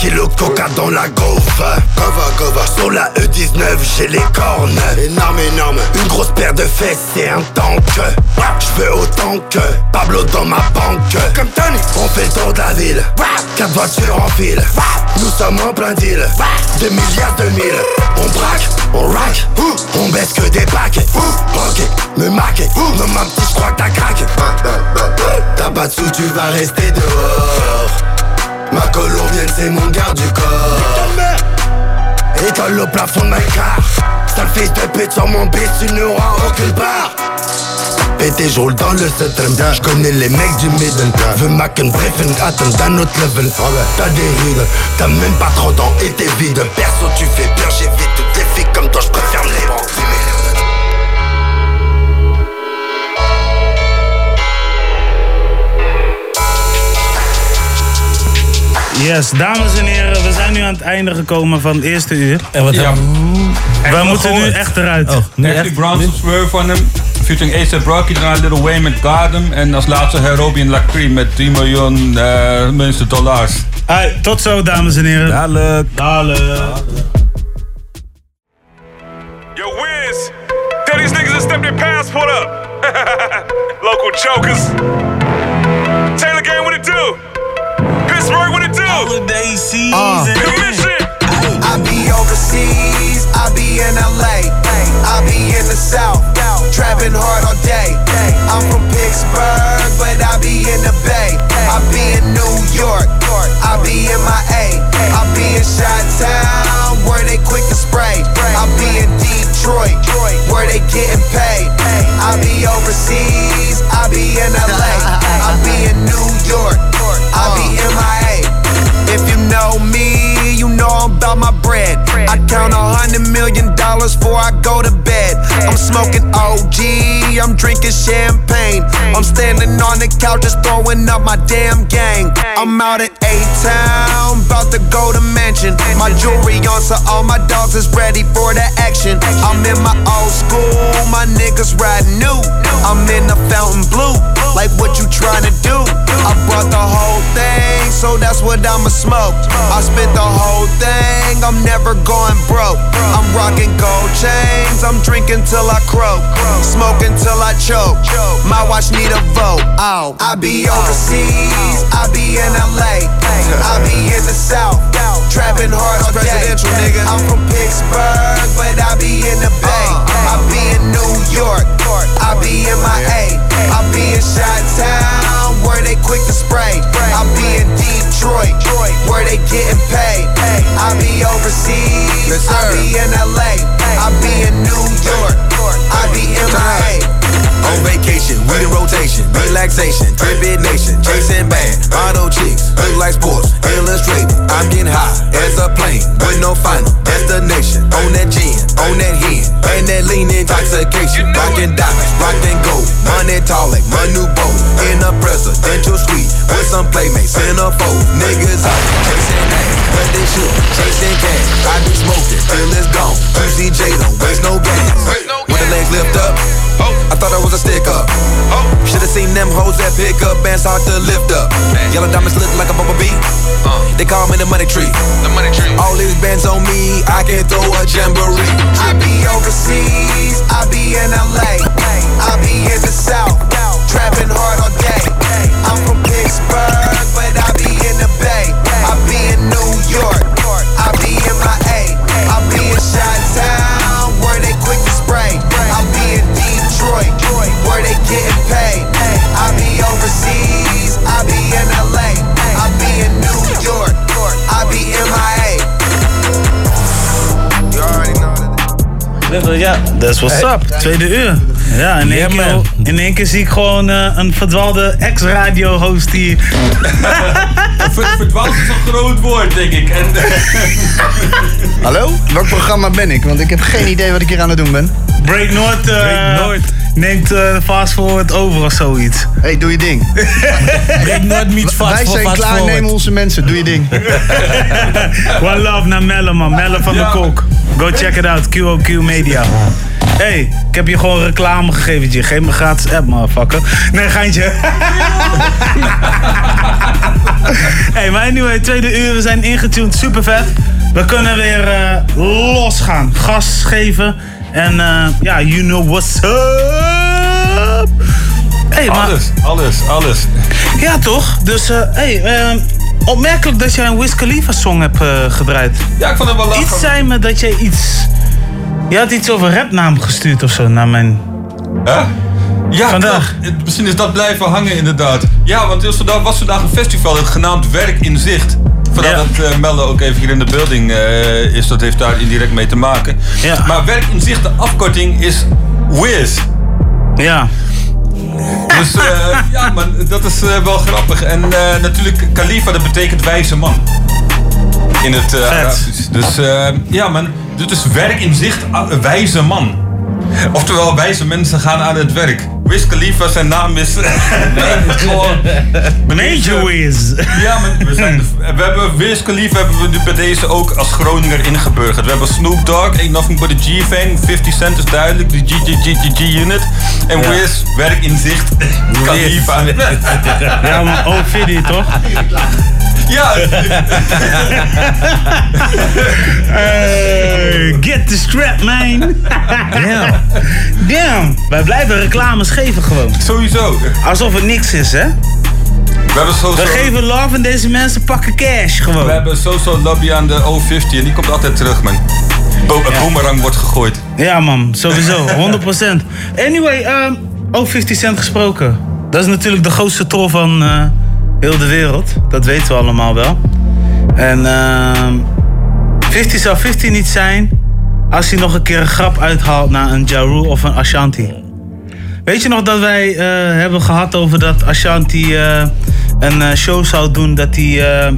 Y'a 7 kilos coca dans la gaufre Gova, gova Sur la E19 j'ai les cornes. Énorme, énorme. Une grosse paire de fesses c'est un tank. Je veux autant que Pablo dans ma banque. Comme Tony. On fait le tour de la ville. Quatre voitures en file Nous sommes en plein deal. Deux milliards de mille. On braque, on rack. On baisse que des paquets Banquet, me marquer Non ma petite je crois que t'as craqué T'as pas de sous tu vas rester dehors Ma colombienne c'est mon garde du corps. École au plafond de ma car Sale fils de pute sur mon beat tu n'auras aucune part. Pété je roule dans le septembre Je connais les mecs du middle Veux Mac and Breffen attends d'un autre level. T'as des rides, t'as même pas 30 ans et t'es vide. Perso tu fais pire, j'évite toutes les filles comme toi je préfère Yes, dames en heren, we zijn nu aan het einde gekomen van het eerste uur. En wat Ja. We moeten nu echt eruit. Oh, Ashley Brown Swerve van hem. Featuring A$AP Rocky, daarna Little Wayne met Garden. En als laatste Herobi en Lacree met 3 miljoen eh mensen dollars. Hey, tot zo, dames en heren. Dadelijk. Dadelijk. Yo, Wiz, tell these niggas to step their passport up. Local jokers. Taylor Gang, what it do? Pittsburgh, what it do? Holiday uh. season. Commission. I be overseas, I be in LA, I be in the South, trapping hard all day. I'm from Pittsburgh, but I be in the Bay. I be in New York, drinking champagne. I'm standing on the couch just throwing up my damn gang. I'm out at A-Town, about to go to mansion. My jewelry on, so all my dogs is ready for the action. I'm in my old school, my niggas ride new. I'm in the fountain blue, like what you tryna do? I brought the whole thing, so that's what I'ma smoke. I spent the whole thing, I'm never going broke. I'm rocking gold chains, I'm drinking till I croak. Smoking till I choke. My watch need a vote. Oh, I be overseas, I be in LA, I be in the South, trapping hard all day. I'm from Pittsburgh, but I be in the Bay. Uh-huh. I be in New York, I be in my A, be in Chi-Town, where they quick to spray. I be in Detroit, where they getting paid. I be overseas, I be in LA, I be in New York, I be in my A. On vacation, we in rotation, relaxation, tribute nation, chasing bad, model chicks, look like sports, illustrated. I'm getting high as a plane with no final destination. On that gin, on that hen, and that lean intoxication. Rockin' diamonds, rockin' gold, money tall like my new boat. In a presidential suite with some playmates in a fold. Niggas out chasing ass, but they should chasing cash. I be smoking till it's gone. Juicy J don't waste no gas. When the legs lift up. I thought I was a stick up. Oh. Should've seen them hoes that pick up bands hard to lift up. Yellow diamonds look like a bumblebee. Uh. They call me the money tree. The money tree. All these bands on me, I can throw a jamboree. I be overseas. overseas, I be in LA. I be in the South, trapping hard all day. I'm from Pittsburgh, but I be in the Bay. I be in New York, overseas, I be in LA. I be in New York, I be in my You already know that. Ja, That's what's up. Tweede uur. Ja, in één, keer, in één keer zie ik gewoon eh, een verdwaalde ex-radio-host die... Verdwaald is een groot woord, denk ik. En, Hallo? Welk programma ben ik? Want ik heb geen idee wat ik hier aan het doen ben. Break Noord, eh, neemt eh, fast forward over of zoiets. hey, doe je ding. Break Noord meets fast Wij zijn fast klaar, forward. nemen onze mensen. Doe je ding. One love naar Melle, man. Melle van de Kok. Go check it out. QOQ Media. Hey, ik heb je gewoon reclame gegeven. Geef me gratis app, motherfucker. Nee, geintje. hey, maar anyway, tweede uur. We zijn ingetuned. Super vet. We kunnen weer eh, losgaan. Gas geven. En eh, ja, you know what's up. Hey, maar, alles, alles, alles. ja, toch? Dus, eh hey, opmerkelijk dat jij een Wiz Khalifa song hebt eh, gedraaid. Ja, ik vond het wel lachen. Iets zei me dat jij iets... Je had iets over rapnaam gestuurd of zo naar mijn... Huh? Ja, Vandaag. klopt. Misschien is dat blijven hangen inderdaad. Ja, want er was vandaag, een festival genaamd Werk in Zicht. Vandaar dat uh, Melle ook even hier in de building eh, is. Dat heeft daar indirect mee te maken. Maar Werk in Zicht, de afkorting is WIZ. Ja. Dus eh, ja man, dat is wel grappig. En natuurlijk Khalifa, dat betekent wijze man. In het Arabisch. Dus ja man, dit is werk in zicht, wijze man. Oftewel, wijze mensen gaan aan het werk. Wiz Khalifa, zijn naam is... het is gewoon... Major Wiz. Ja, maar we, zijn de- we hebben Wiz Khalifa hebben we nu bij deze ook als Groninger ingeburgerd. We hebben Snoop Dogg, Ain't Nothing But A G-Fang, 50 Cent is duidelijk, de GGGG-unit. En Ja. Wiz, werk in zicht, Khalifa. Ja, maar oh, Fiddy, toch? Ja. Hey, get the strap, man. Damn. Damn. Wij blijven reclames geven gewoon. Sowieso. Alsof het niks is, hè? We hebben sowieso... We geven love en deze mensen pakken cash gewoon. We hebben sowieso lobby aan de O50 en die komt altijd terug, man. Bo een boomerang wordt gegooid. Ja, man, sowieso. 100%. Anyway, ehm over 50 Cent gesproken. Dat is natuurlijk de grootste troll van eh, heel de wereld. Dat weten we allemaal wel. En ehm 50 zou 50 niet zijn als hij nog een keer een grap uithaalt naar een Ja Rule of een Ashanti. Weet je nog dat wij eh, hebben gehad over dat Ashanti eh, een eh, show zou doen dat hij...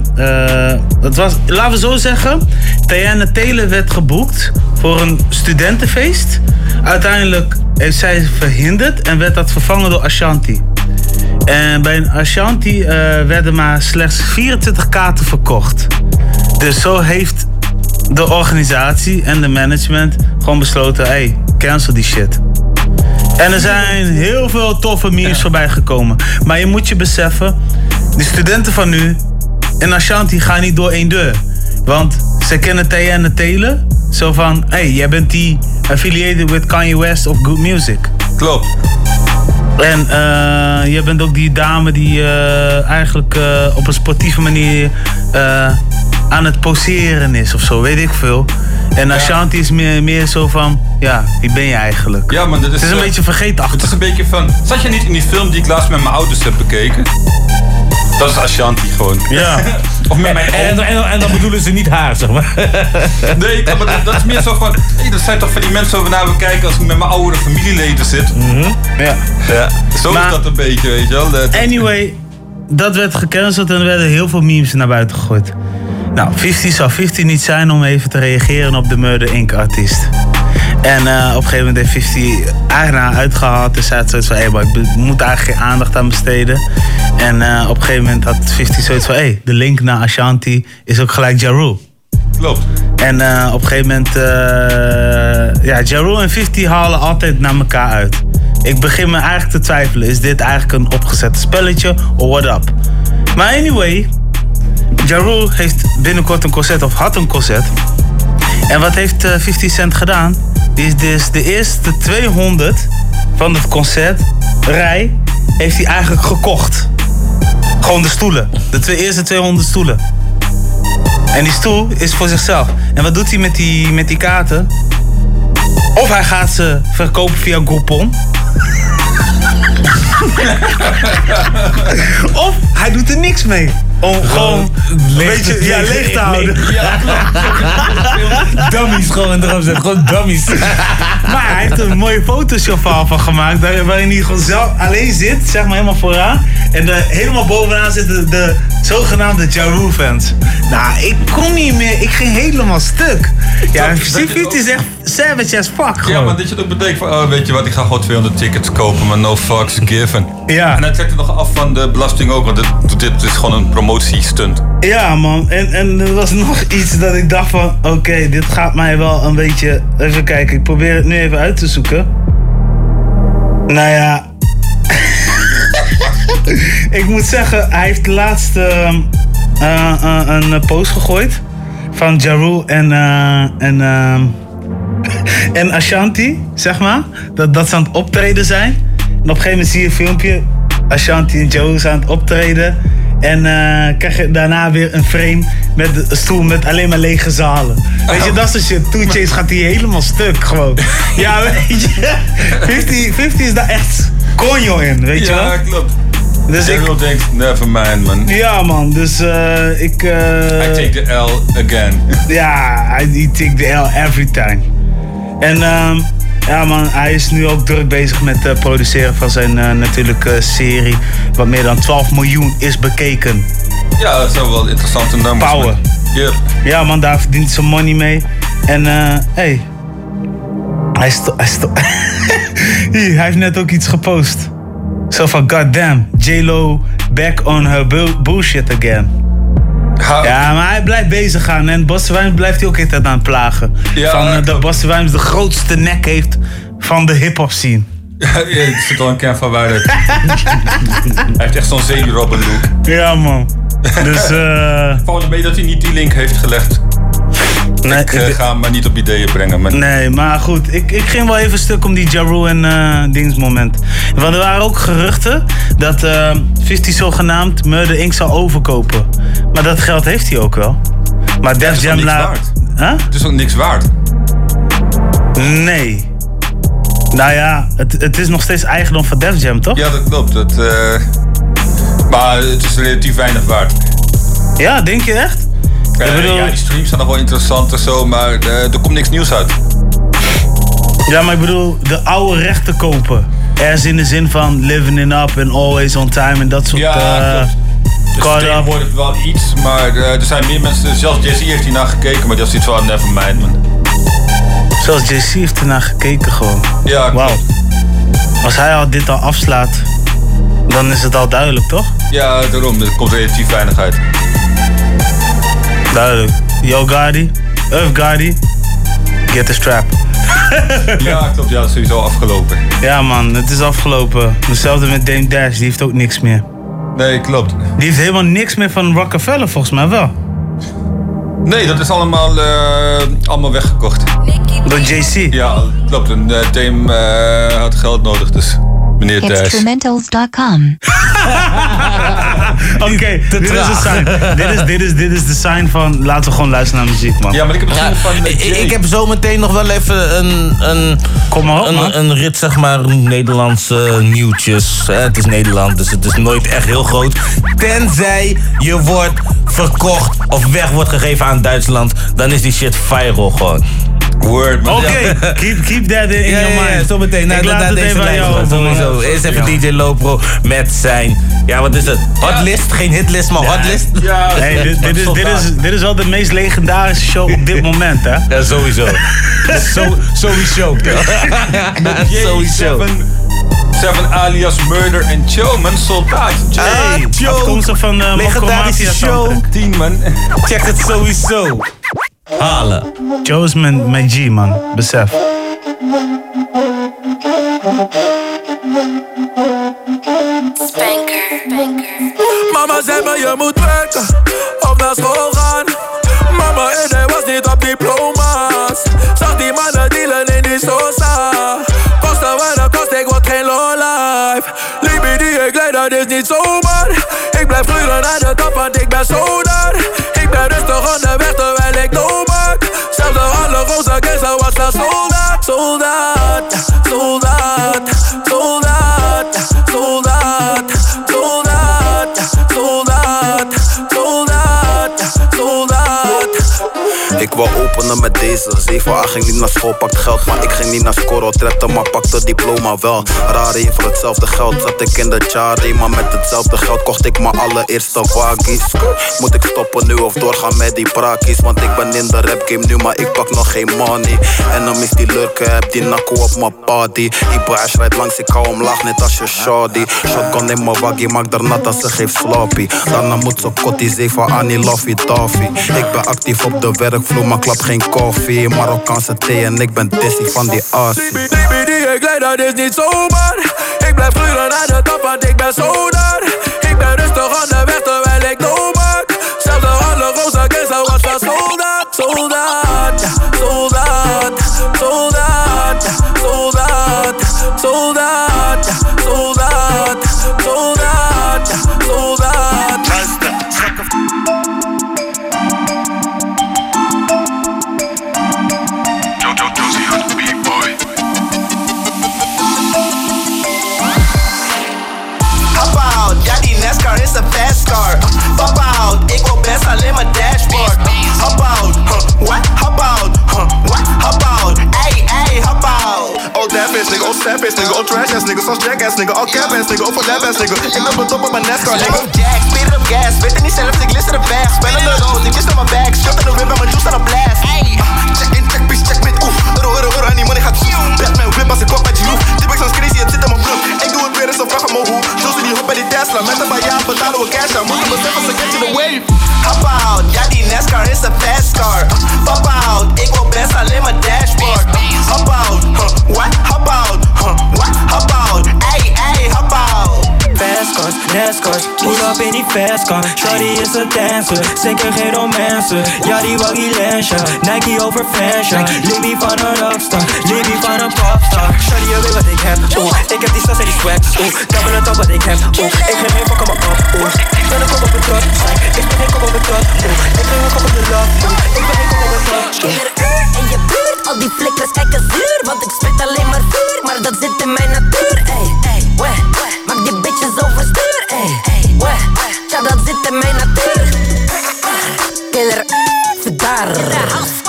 dat was, laten we zo zeggen, Diana Taylor werd geboekt voor een studentenfeest. Uiteindelijk heeft zij verhinderd en werd dat vervangen door Ashanti. En bij een Ashanti eh, werden maar slechts 24 kaarten verkocht. Dus zo heeft de organisatie en de management gewoon besloten: hey, cancel die shit. En er zijn heel veel toffe memes voorbij gekomen. Maar je moet je beseffen, de studenten van nu en Ashanti gaan niet door één deur. Want ze kennen Diana Taylor. Zo van, hey, jij bent die affiliated with Kanye West of Good Music. Klopt. En eh, jij bent ook die dame die eh, eigenlijk eh, op een sportieve manier aan het poseren is of zo, weet ik veel. En Ashanti is meer, meer zo van, ja, wie ben je eigenlijk? Ja, maar dat is, Het is een beetje vergeetachtig. Het is een beetje van... Zat je niet in die film die ik laatst met mijn ouders heb bekeken? Dat is Ashanti gewoon. Ja. Of met mijn En, en, en dan bedoelen ze niet haar, zeg maar. Nee, maar dat, dat is meer zo van... Hey, dat zijn toch van die mensen waar we naar we kijken als ik met mijn oudere familieleden zit. Ja. ja. Zo Maar- is dat een beetje, weet je wel. Anyway, dat werd gecanceld en er werden heel veel memes naar buiten gegooid. Nou, 50 zou 50 niet zijn om even te reageren op de Murder Inc. artiest. En eh, op een gegeven moment heeft 50 eigenlijk uitgehaald en zei het zoiets van... hé, maar ik moet eigenlijk geen aandacht aan besteden. En eh, op een gegeven moment had 50 zoiets van... hé, de link naar Ashanti is ook gelijk Ja Rule. Klopt. En eh, op een gegeven moment... ja, Ja Rule en 50 halen altijd naar elkaar uit. Ik begin me eigenlijk te twijfelen. Is dit eigenlijk een opgezet spelletje of what up? Maar anyway... Ja Rule heeft binnenkort een concert of had een concert. En wat heeft eh, 50 Cent gedaan? die is dus de eerste 200 van het concert, rij, heeft hij eigenlijk gekocht. Gewoon de stoelen. De twee, eerste 200 stoelen. En die stoel is voor zichzelf. En wat doet hij met die, met die kaarten? Of hij gaat ze verkopen via Groupon. of hij doet er niks mee. Om gewoon een beetje ja, leeg te houden. dummies gewoon erop zetten. Gewoon dummies. Maar hij heeft er een mooie Photoshop van gemaakt. Waarin hij gewoon zelf alleen zit, zeg maar helemaal vooraan. En de, helemaal bovenaan zitten de zogenaamde Ja Rule fans. Nou, ik kon niet meer. Ik ging helemaal stuk. Ja, C50 is echt savage as fuck Ja, gewoon. maar dit je ook betekent van, oh, weet je wat, ik ga gewoon 200 tickets kopen, maar no fucks given. Ja. En hij trekt het nog af van de belasting ook, want dit, dit is gewoon een promotiestunt. Ja, man. En, en er was nog iets dat ik dacht van... Oké, dit gaat mij wel een beetje... Even kijken, ik probeer het nu even uit te zoeken. Nou ja... ik moet zeggen, hij heeft laatst eh, een post gegooid... van Jaru en... eh, en ehm, en Ashanti, zeg maar. Dat, dat ze aan het optreden zijn. En op een gegeven moment zie je een filmpje. Ashanti en Joe zijn aan het optreden. En eh, krijg je daarna weer een frame met een stoel met alleen maar lege zalen. Weet je, dat soort shit. Two Chainz gaat hier helemaal stuk gewoon. Ja, weet je. 50, 50 is daar echt conjo in, weet je wel. Ja, klopt. Dus Dus ik- denkt, never mind man. Ja man, dus eh, ik... eh, I take the L again. Ja, die take the L every time. En ehm, ja man, hij is nu ook druk bezig met het produceren van zijn eh, natuurlijk eh, serie. Wat meer dan 12 miljoen is bekeken. Ja, dat zijn wel interessante nummers. Power. Yep. Ja man, daar verdient zijn money mee. En eh, hey, hij, sto- hij, sto- Hier, hij heeft net ook iets gepost. Zo van, goddamn, J-Lo back on her bu- bullshit again. Ja, maar hij blijft bezig gaan. En Bosse Wijms blijft hij ook altijd aan het plagen. Ja, van eh, dat Bosse Wijms de grootste nek heeft van de hip-hop scene. Ja, zit wel een kern van waarheid. hij heeft echt zo'n zenuwrobben look. Ja man. Dus eh. Er mee dat hij niet die link heeft gelegd. Nee, ik eh, ga hem maar niet op ideeën brengen. Maar... Nee, maar goed. Ik, ik ging wel even stuk om die Ja Rule en eh dingsmoment. Want er waren ook geruchten dat eh 50 zogenaamd Murder Inc. zou overkopen. Maar dat geld heeft hij ook wel. Maar Def Jam laat... Huh? Het is ook niks waard. Nee. Nou ja, het, het is nog steeds eigendom van Def Jam, toch? Ja, dat klopt. Eh, maar het is relatief weinig waard. Ja, denk je echt? Ik bedoel- Ja, die streams zijn nog wel interessant en zo, maar eh, er komt niks nieuws uit. Ja, maar ik bedoel, de oude rechten kopen. Ergens in de zin van living it up and always on time en dat soort... Ja, klopt. Dus up. tegenwoordig wel iets, maar eh, er zijn meer mensen, zelfs Jay-Z heeft hier naar gekeken, maar die had zoiets van, never mind man. Zelfs JC heeft ernaar gekeken gewoon. Ja, Wauw. Als hij al dit al afslaat, dan is het al duidelijk, toch? Ja, daarom, er komt relatief weinig uit. Duidelijk. Yo, Gardy. Uf, Gardy. Get the strap. Ja, klopt, ja, dat is sowieso afgelopen. Ja, man, het is afgelopen. Hetzelfde met Dame Dash, die heeft ook niks meer. Nee, klopt. Die heeft helemaal niks meer van Rockefeller, volgens mij wel. Nee, dat is allemaal, eh, allemaal weggekocht. Door JC? Ja, klopt. En eh, Dame eh, had geld nodig, dus meneer Dash. Instrumentals.com. Oké, dit is een sign. dit, is, dit, is, dit is de sign van laten we gewoon luisteren naar muziek, man. Ja, maar ik heb Ja, ik, ik heb zometeen nog wel even een, een, een, een rit, zeg maar, Nederlandse nieuwtjes. Hè, Het is Nederland, dus het is nooit echt heel groot. Tenzij je wordt verkocht of weg wordt gegeven aan Duitsland, dan is die shit viral gewoon. Word, man. Oké, keep, keep that in ja, your ja, mind. ja, zometeen. Nou, Ik laat het deze even aan lijst, jou. Sowieso. Eerst even Ja. DJ Lopro met zijn... Ja, wat is het? Hotlist? Geen hitlist, maar hotlist? Hey, dit, dit, is, dit, is, dit is wel de meest legendarische show op dit moment, hè? Ja, sowieso. Zo, sowieso. Sowieso. J7, 7 alias Murder and Joe, man. Soldaat. Hey, afkomstig van uh, Legendarische show. 10, man. Check het sowieso halen. Joseman mijn, mijn G, man. Besef. Spanker. Spanker. Mama zei me je moet werken op naar school gaan. Mama en hij was niet op diploma's. Zag die mannen dealen in die sosa. Kosten wat het kost, ik word geen lowlife. Libby die ik leid, is niet zomaar. Ik blijf groeien naar de top, want ik ben zo soldaat. Soldaat, soldaat, soldaat, Ik wou openen met deze. 7 ging niet naar school, pakt geld. Maar ik ging niet naar scoren, trette maar pakte diploma wel. Rari, voor hetzelfde geld zat ik in de Chari. Maar met hetzelfde geld kocht ik mijn allereerste waggies. Moet ik stoppen nu of doorgaan met die prakies Want ik ben in de rap game nu, maar ik pak nog geen money. En dan mis die lurken, heb die nakko op mijn body Ibash rijdt langs, ik hou hem laag net als je shawty. Shotgun in mijn waggie, maak daar nat als ze geeft sloppy. Daarna moet ze kotti 7 Annie Loffy Toffee Ik ben actief op de werkvloer, maar klap geen koffie Marokkaanse thee en ik ben dizzy van die assie BBD, ik leid, dat is niet zomaar. Ik blijf gluren naar de top, want ik ben zo daar. Ik ben rustig onderweg terwijl ik doormaak. Zelfs de alle roze gangster was soldaat. Soldaat, soldaat, soldaat, soldaat, soldaat, soldaat, is een fast car. Pop out, ik wil best alleen mijn dashboard. Hop out, huh, what? Hop out, huh, what? Hop out, ay, ay, hop out. Oh, that bitch nigga, oh, sad bitch nigga, oh, trash ass nigga, zoals jackass nigga, oh, cap ass nigga, oh, voor that ass nigga. Ik ben bedoeld op mijn NASCAR nigga. Jack, speed op gas, weet het niet zelf, ik list de bag. Spellen de rood, ik wist op mijn bag. Shot in whip en mijn juice aan de blast. Check in, check bitch, check met oef. Euro, euro, euro en die money gaat zoef. Batman whip als ik walk met je hoef. Die bek soms crazy, het zit in mijn bloed. Ik doe het weer eens op vraag aan mijn hoe. Juice in die hop bij die Tesla, met een paar jaar betalen we cash aan. Moeten beseffen, ze catch the wave. Hop out, ja die NASCAR is een fast car. Pop NASCARs, pull up in die fast car. Shorty is a dancer, zeker geen romance. Ja die waggy Lancia, Nike over fashion. Libby van een rockstar, Libby van een popstar. Shorty je weet wat ik heb, oeh Ik heb die sas en die swag, oeh Double het op wat ik heb, oeh Ik geef geen fuck aan me op, oeh Ik ben een kop op het trot, ik ben geen kop op het trot, oeh Ik ben een kop op de love, oeh Ik ben geen kop op het trot, oeh In je buurt, al die flikkers kijken zuur Want ik spit alleen maar vuur, maar dat zit in mijn natuur. Ey, ey, weh, maak die bitches overstuur Ey, ey, weh, ja dat zit in mijn natuur Killer, daar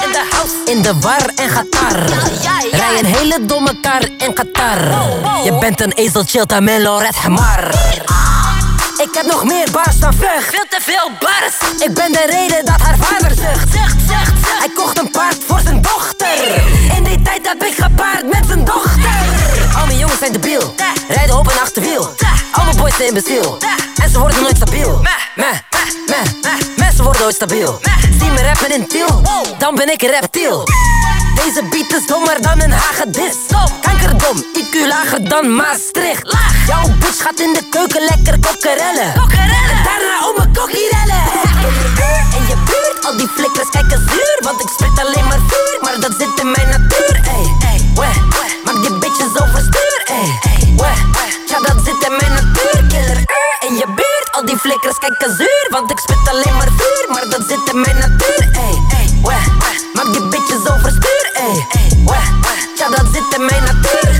In de house, in de war en Qatar. Rij een hele domme kar in Qatar. Je bent een ezel, chillt aan Melo, red hamar ik heb nog meer bars dan vlucht. Veel te veel bars. Ik ben de reden dat haar vader zucht. Zucht, zucht, zucht. Hij kocht een paard voor zijn dochter. In die tijd heb ik gepaard met zijn dochter. Al mijn jongens zijn debiel. Rijden op een achterwiel. Al mijn boys zijn imbeciel. En ze worden nooit stabiel. Meh, meh, meh. Mensen worden nooit stabiel. Zie me rappen in tiel. Dan ben ik een reptiel. Deze beat is dommer dan een hagedis. Kankerdom, IQ lager dan Maastricht. Jouw bitch gaat in de keuken lekker kokkerellen. En daarna om mijn kokkierellen. In je buurt, al die flikkers kijken zuur. Want ik spit alleen maar vuur, maar dat zit in mijn natuur. Ey, ey, weh, maak die bitches overstuur. Ey, ey, weh, ja dat zit in mijn natuur. Killer, in je buurt, al die flikkers kijken zuur. Want ik spit alleen maar vuur, maar dat zit in mijn natuur. Ja dat zit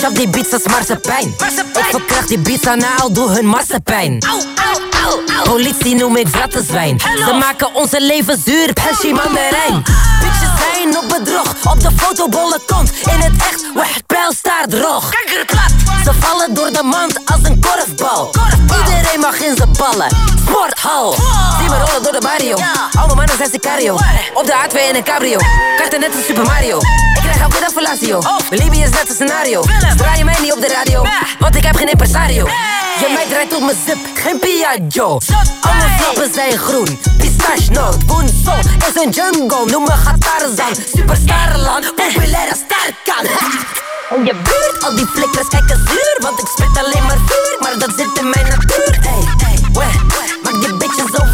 Ik chop die beats als marsepein. Ik verkracht die beats aan al doe hun marsepein. Politie noem ik vrattenzwijn. Ze maken onze leven zuur, Pesci mandarijn. Bitches zijn op bedrog, op de fotobolle kont. In het echt, wacht, pijl staat droog. Ze vallen door de mand als een korfbal. Iedereen mag in zijn ballen. Sporthal. Zie me rollen door de barrio. Al mijn mannen zijn sicario. Op de A2 in een cabrio. Karten net als Super Mario. Ik krijg elke dag fellatio. Mijn leven is net een scenario. Draai je mij niet op de radio, want ik heb geen impresario. Je meid rijdt op mijn zip, geen Piaggio. Al mijn flappen zijn groen, pistache noot. Woensel is een jungle, noem me Gatarzan. Superstarland, populaire sterkan. In je buurt, al die flikkers kijken zuur. Want ik spit alleen maar vuur, maar dat zit in mijn natuur. Ey, ey, weh, maak die bitches overstuur.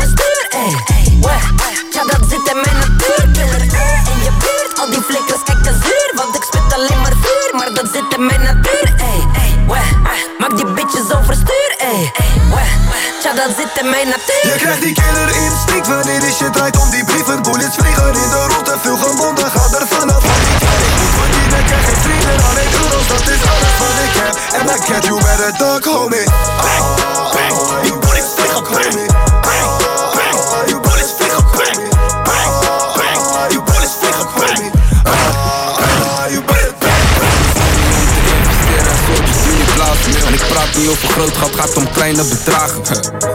Maar dat zit in mijn natuur. Ey, ey, weh, maak die bitches overstuur. Ey, ey, weh, dat zit in mijn natuur. Je krijgt die killer instinct wanneer die shit draait om die brieven. Bullets vliegen in de rond en veel gewonden Ga er vanaf. Van die kant Ik moet verdienen, ik heb geen vrienden Alleen euro's, dat is alles wat ik heb. En I get you better duck, homie Bang, bang, die bullets vliegen niet over groot geld, gaat om kleine bedragen.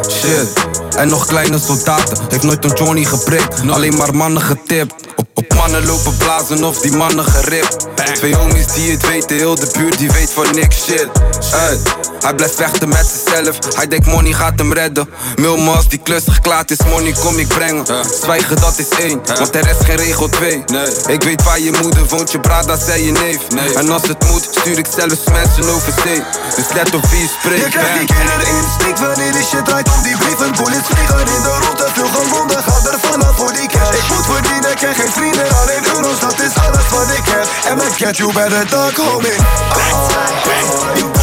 Shit. En nog kleine soldaten, heeft nooit een Johnny geprikt. Alleen maar mannen getipt. Op, op mannen lopen blazen of die mannen geript. Twee homies die het weten, heel de buurt die weet van niks shit. Uit. Hij blijft vechten met zichzelf, hij denkt money gaat hem redden. Milma als die klus geklaard is, money kom ik brengen. Zwijgen dat is één, want er is geen regel twee. Ik weet waar je moeder woont, je brada zei je neef. En als het moet, stuur ik zelfs mensen over zee. Dus let op wie je spreekt. Je krijgt die killer instinct wanneer die shit draait om die brieven Bullets vliegen in de rond en veel gewonden Ga er vanaf voor die cash. Ik moet verdienen, ik heb geen vrienden Alleen euro's, dat is alles wat ik heb. En my get you better duck, homie Bang, vliegen bang. Bang,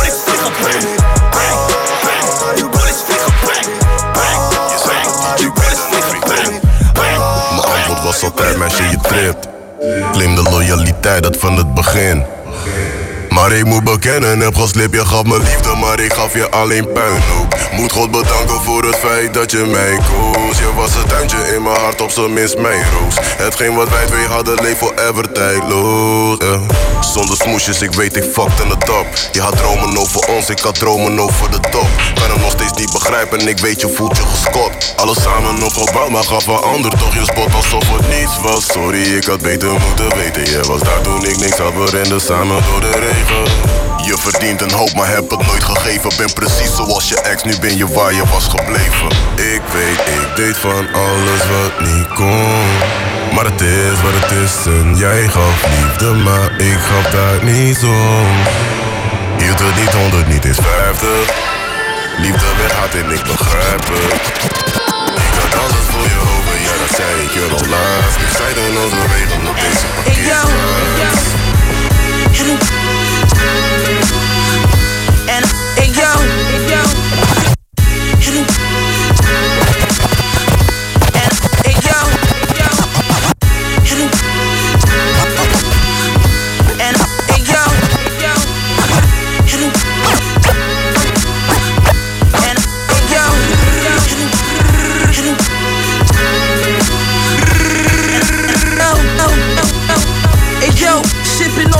bang, bang Mijn antwoord was altijd meisje je tript. Claim de loyaliteit, dat van het begin maar ik moet bekennen, heb geslip, je gaf me liefde, maar ik gaf je alleen puinhoop. Moet God bedanken voor het feit dat je mij koos. Je was het tuintje in mijn hart, op zijn minst mijn roos. Hetgeen wat wij twee hadden, leef forever tijdloos. Zonder smoesjes, ik weet ik fucked in de top. Je had dromen over ons, ik had dromen over de top. Kan hem nog steeds niet begrijpen, ik weet je voelt je gescot. Alles samen opgebouwd, maar gaf een ander toch je spot alsof het niets was. Sorry, ik had beter moeten weten. Je was daar toen ik niks had, we samen door de. Je verdient een hoop, maar heb het nooit gegeven. Ben precies zoals je ex, nu ben je waar je was gebleven. Ik weet, ik deed van alles wat niet kon. Maar het is wat het is en jij gaf liefde, maar ik gaf daar niet om. Hield het niet honderd, niet eens vijftig. Liefde weg had en ik begrijp het. Ik had alles voor je over, ja dat zei ik je al laatst. Ik zei dan onze wegen op deze parkeerplaats. Hey yo, hey yo.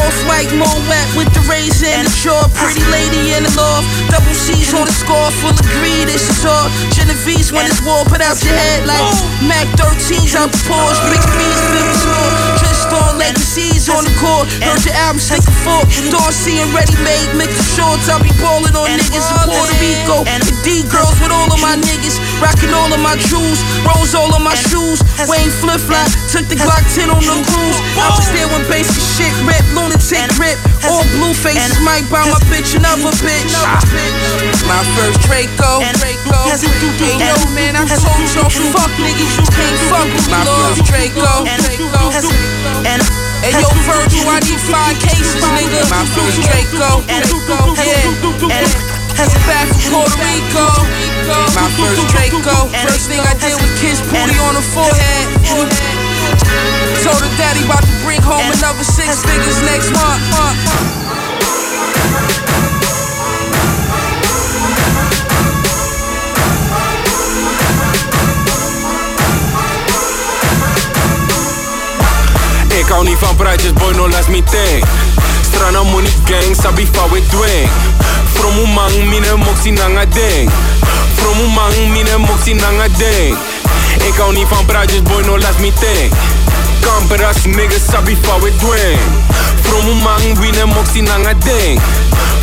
Sipping off white Moet with the razor and the jaw. Pretty lady in the loft. Double C's on the score, full of greed. This is all. Genovese when it's war, put out your head like Mac 13's out the Porsche. Big B's, big store. Just on legacies on the court. Heard your album, stick a fork. Dorsey and ready made, mix the shorts. I'll be balling on niggas in Puerto Rico. The D girls with all of my niggas. Rocking all of my jewels. Rose all of my shoes. Wayne flip flop. Took the Glock 10 on the cruise. I was there when basic shit rip. Lunatic rip. All blue faces. Might buy my bitch another bitch. My first Draco. Hey yo, man, I told y'all fuck niggas. You can't fuck with my first Draco. And Hey yo, Virgil, I need five cases, nigga. My first Draco. Yeah. And back Puerto Rico. My first Draco. First thing I did was kiss Pooty on the forehead. Told her daddy about to bring home another six figures next month. Ik hou niet van praatjes, boy, no las me thing. Rana money gang, sabi fawe dweng. From umang mine moxie nanga deng. Fromu mang mine moxie nanga deng. Ik hou niet van praatjes boy, no laat me think Kamperas niggas sabi fawe dweng. Fromu mang mine moxie nanga deng.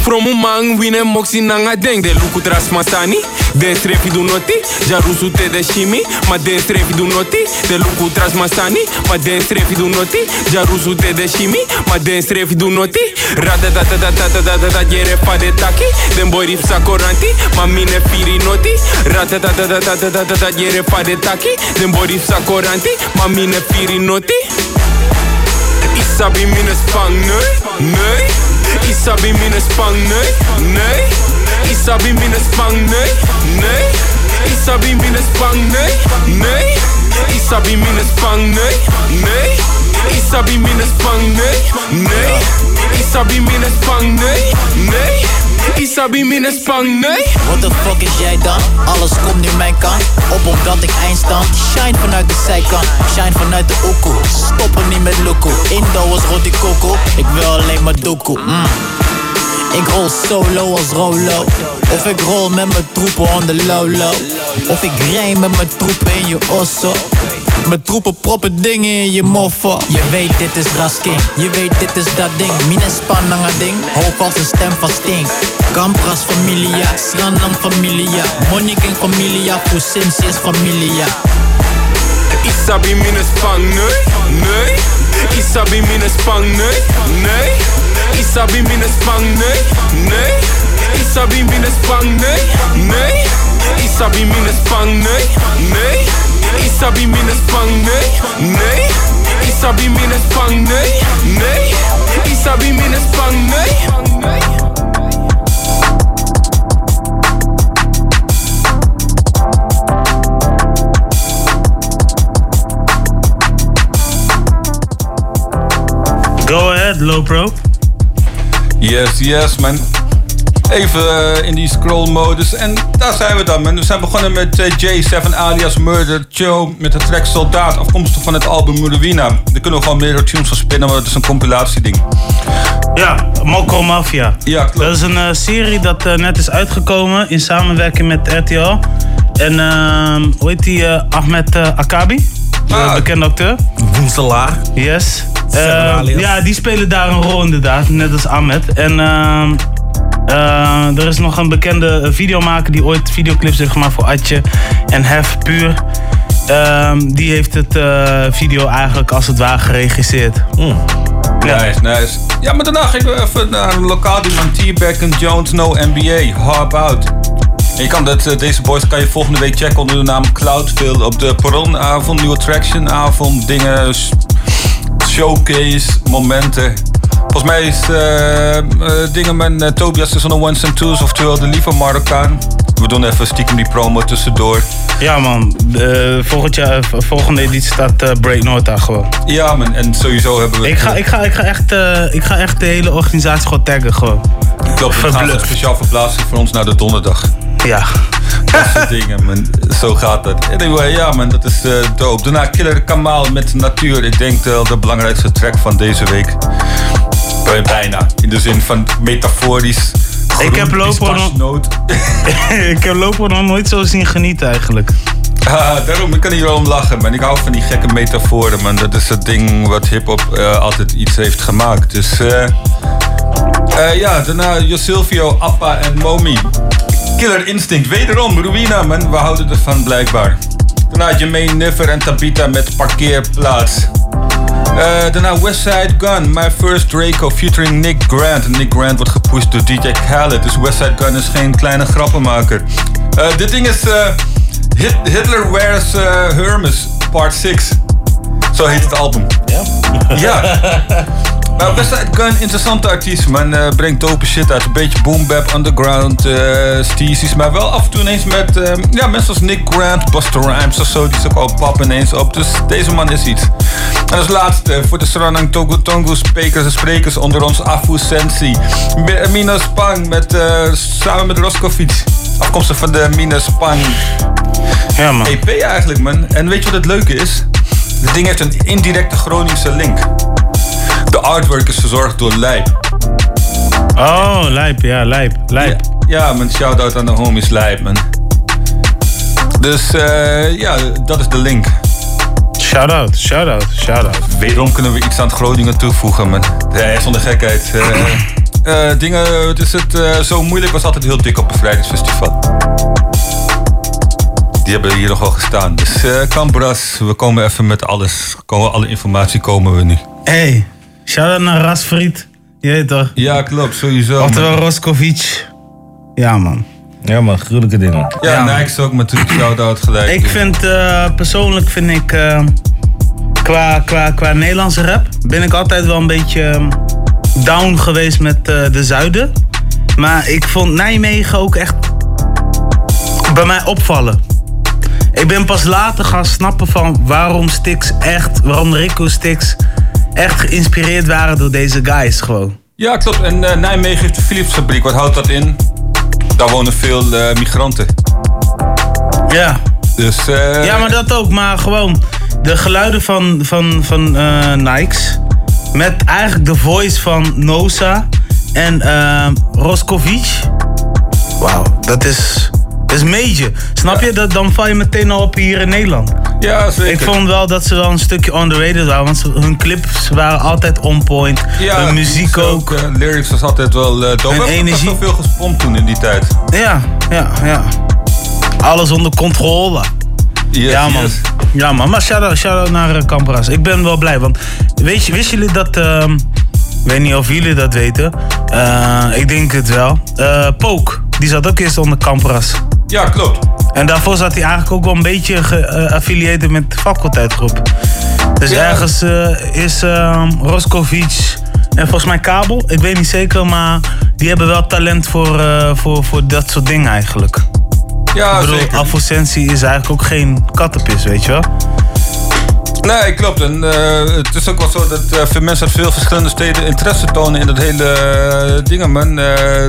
From umang, wine moxie nanga ding. De luku tras masani, de strefi du noti. Ja rusu te de shimi, ma de strefi du noti. De luku tras masani, ma de strefi du noti. Ja rusu te de shimi, ma de strefi du noti. Rada da da da da da da da da jere fa de taki. Den boy rip sa koranti, ma mine firi noti. Rada da da da da da da da da jere fa de taki. Den boy rip sa koranti, ma mine firi noti. Isabi mine spang, nee, nee. Isa bin minusbang, nee, nee. Isa bin minusbang, nee, nee. Isa bin minusbang, nee, nee. Isa bin minusbang, nee, nee. Isa bin minusbang, nee, nee. Isa bin minusbang, nee, nee. Isabi minus bang, nee. What the fuck is jij dan? Alles komt nu mijn kant Op omdat ik eindstand Shine vanuit de zijkant Shine vanuit de oekoe Stoppen niet met loco Indo als roti coco Ik wil alleen maar doekoe mm. Ik rol solo als Rolo. Of ik rol met mijn troepen on low Of ik rij met mijn troepen in je osso. Mijn troepen proppen dingen in je moffen Je weet dit is Rasking Je weet dit is dat ding. Mine spannende ding. Hoog als een stem van Sting. Campras familia Sranang familia. Money king familia Fusensi is familia. Isabi minus bang, nee, nee. Isabi minus bang, nee, nee. Isabi minus bang, nee, nee. Isabi minus bang, nee, nee. Isabi minus bang, nee, nee. Isabi minus bang, nee, nee. Isabi minus bang, nee, nee. Isabi minus bang, nee. Go ahead, low pro. Yes, yes, man. Even eh, in die scroll-modus. En daar zijn we dan, man. We zijn begonnen met eh, J7 alias Murder Joe met de track Soldaat, afkomstig van het album Murderina. Daar kunnen we gewoon meerdere tunes van spinnen, want het is een compilatieding. Ja, Mokko Mafia. Ja, klopt. Dat is een eh, serie dat net is uitgekomen in samenwerking met RTL. En ehm, hoe heet die? Ahmed Akabi, de bekende acteur. Woenselaar. Yes. Eh, alias. ja, die spelen daar een rol inderdaad, net als Ahmed. En ehm, eh, er is nog een bekende videomaker die ooit videoclips heeft gemaakt voor Atje en Hef Puur. Ehm, die heeft het eh, video eigenlijk als het ware geregisseerd. Nice, nice. Ja, maar daarna gingen we even naar een lokaal die van T-Back en Jones No NBA, Hop Out. En je kan dat, eh, deze boys kan je volgende week checken onder de naam Cloudville op de Perronavond, nieuwe Traction avond, dingen, showcase, momenten. Volgens mij is eh, dingen met Tobias is on the ones and twos, oftewel de lieve Marokkaan. We doen even stiekem die promo tussendoor. Ja man, eh, volgend jaar, volgende editie staat eh, Break daar gewoon. Ja man, en sowieso hebben we... Ik ga, ik ga, ik ga, echt, ik ga echt de hele organisatie gewoon taggen gewoon. Klopt, we gaan speciaal verplaatsen voor ons naar de donderdag. Ja. Dat soort dingen, man. Zo gaat het. Anyway, ja, man, dat is eh, dope. Daarna Killer Kamal met Natuur. Ik denk wel de belangrijkste track van deze week. Bijna. In de zin van metaforisch. Ik heb Lopo nog- ik heb Lopo nog nooit zo zien genieten eigenlijk. Ah, daarom, ik kan hier wel om lachen, man. Ik hou van die gekke metaforen, man. Dat is het ding wat hip-hop eh, altijd iets heeft gemaakt. Dus, eh, ja, daarna Josilvio, Appa en Momi. Killer Instinct, wederom, Ruina, man. We houden ervan, blijkbaar. Daarna Jermaine Niffer en Tabita met Parkeerplaats. Eh, daarna Westside Gun, My First Draco featuring Nick Grant. En Nick Grant wordt gepusht door DJ Khaled, dus Westside Gun is geen kleine grappenmaker. Eh, dit ding is eh, Hit- Hitler Wears Hermes, part 6. Zo heet het album. Ja? Ja. Nou, Westside Gun, interessante artiest, man. Eh, brengt dope shit uit. Een beetje boom bap, underground, steezies. Maar wel af en toe ineens met eh, ja, mensen als Nick Grant, Buster Rhymes of zo. Die is ook al pap ineens op. Dus deze man is iets. En als laatste, voor de Saranang Togo Tongo sprekers en sprekers onder ons Afu Sensi. Mi- Mina Spang met, eh, samen met Roscovic. Afkomstig van de Mina Spang ja, man. EP eigenlijk, man. En weet je wat het leuke is? Dit ding heeft een indirecte Groningse link. De artwork is verzorgd door Lijp. Oh, lijp, ja, lijp, lijp. Ja, man, shout-out aan de homies Lijp, man. Dus eh, ja, dat is de link. Shout-out, shout-out, shout-out. Wederom kunnen we iets aan het Groningen toevoegen, man. Ja, zonder gekheid. Eh, eh, dingen, het is het eh, zo moeilijk was altijd heel dik op een vrijdagsfestival. Die hebben hier nog wel gestaan. Dus eh Cambras, we komen even met alles. Komen, alle informatie komen we nu. Hey, shout-out naar Rasfried. Je weet toch? Ja, klopt, sowieso. Oftewel man. Roscovic. Ja, man. Ja, man, gruwelijke dingen. Ja, man. Nike ook natuurlijk shout-out gelijk. Ik vind, eh, persoonlijk vind ik, eh, qua, qua, qua Nederlandse rap, ben ik altijd wel een beetje eh, down geweest met eh, de zuiden. Maar ik vond Nijmegen ook echt bij mij opvallen. Ik ben pas later gaan snappen van waarom Stix echt, waarom Rico Stix echt geïnspireerd waren door deze guys gewoon. Ja, klopt. En eh, Nijmegen heeft de Philipsfabriek. Wat houdt dat in? Daar wonen veel eh, migranten. Ja. Dus, eh, Ja, maar dat ook. Maar gewoon de geluiden van, van, van Nikes. Met eigenlijk de voice van Nosa en Roskovic. Wauw, dat is, dat is major. Snap je? Dat, dan val je meteen al op hier in Nederland. Ja, zeker. Ik vond wel dat ze wel een stukje underrated waren. Want hun clips waren altijd on point. hun muziek ook. eh, lyrics was altijd wel uh, dope. En energie. veel gespompt toen in die tijd. Ja, ja, ja. Alles onder controle. ja, man. Ja, man. Maar shout-out shout naar uh, Camperas. Ik ben wel blij. Want weet je, wisten jullie dat... ehm, ik weet niet of jullie dat weten. Eh, ik denk het wel. Eh Pook, die zat ook eerst onder Camperas. Ja, klopt. En daarvoor zat hij eigenlijk ook wel een beetje geaffilieerd met de faculteitgroep. Dus Ja. ergens eh, is ehm Roskovic en volgens mij Kabel, ik weet niet zeker, maar die hebben wel talent voor, eh, voor, voor dat soort dingen eigenlijk. Ja, ik bedoel, zeker. Is eigenlijk ook geen kattenpis, weet je wel? Nee, klopt. En eh, het is ook wel zo dat eh, veel mensen uit veel verschillende steden interesse tonen in dat hele eh, dingen, man.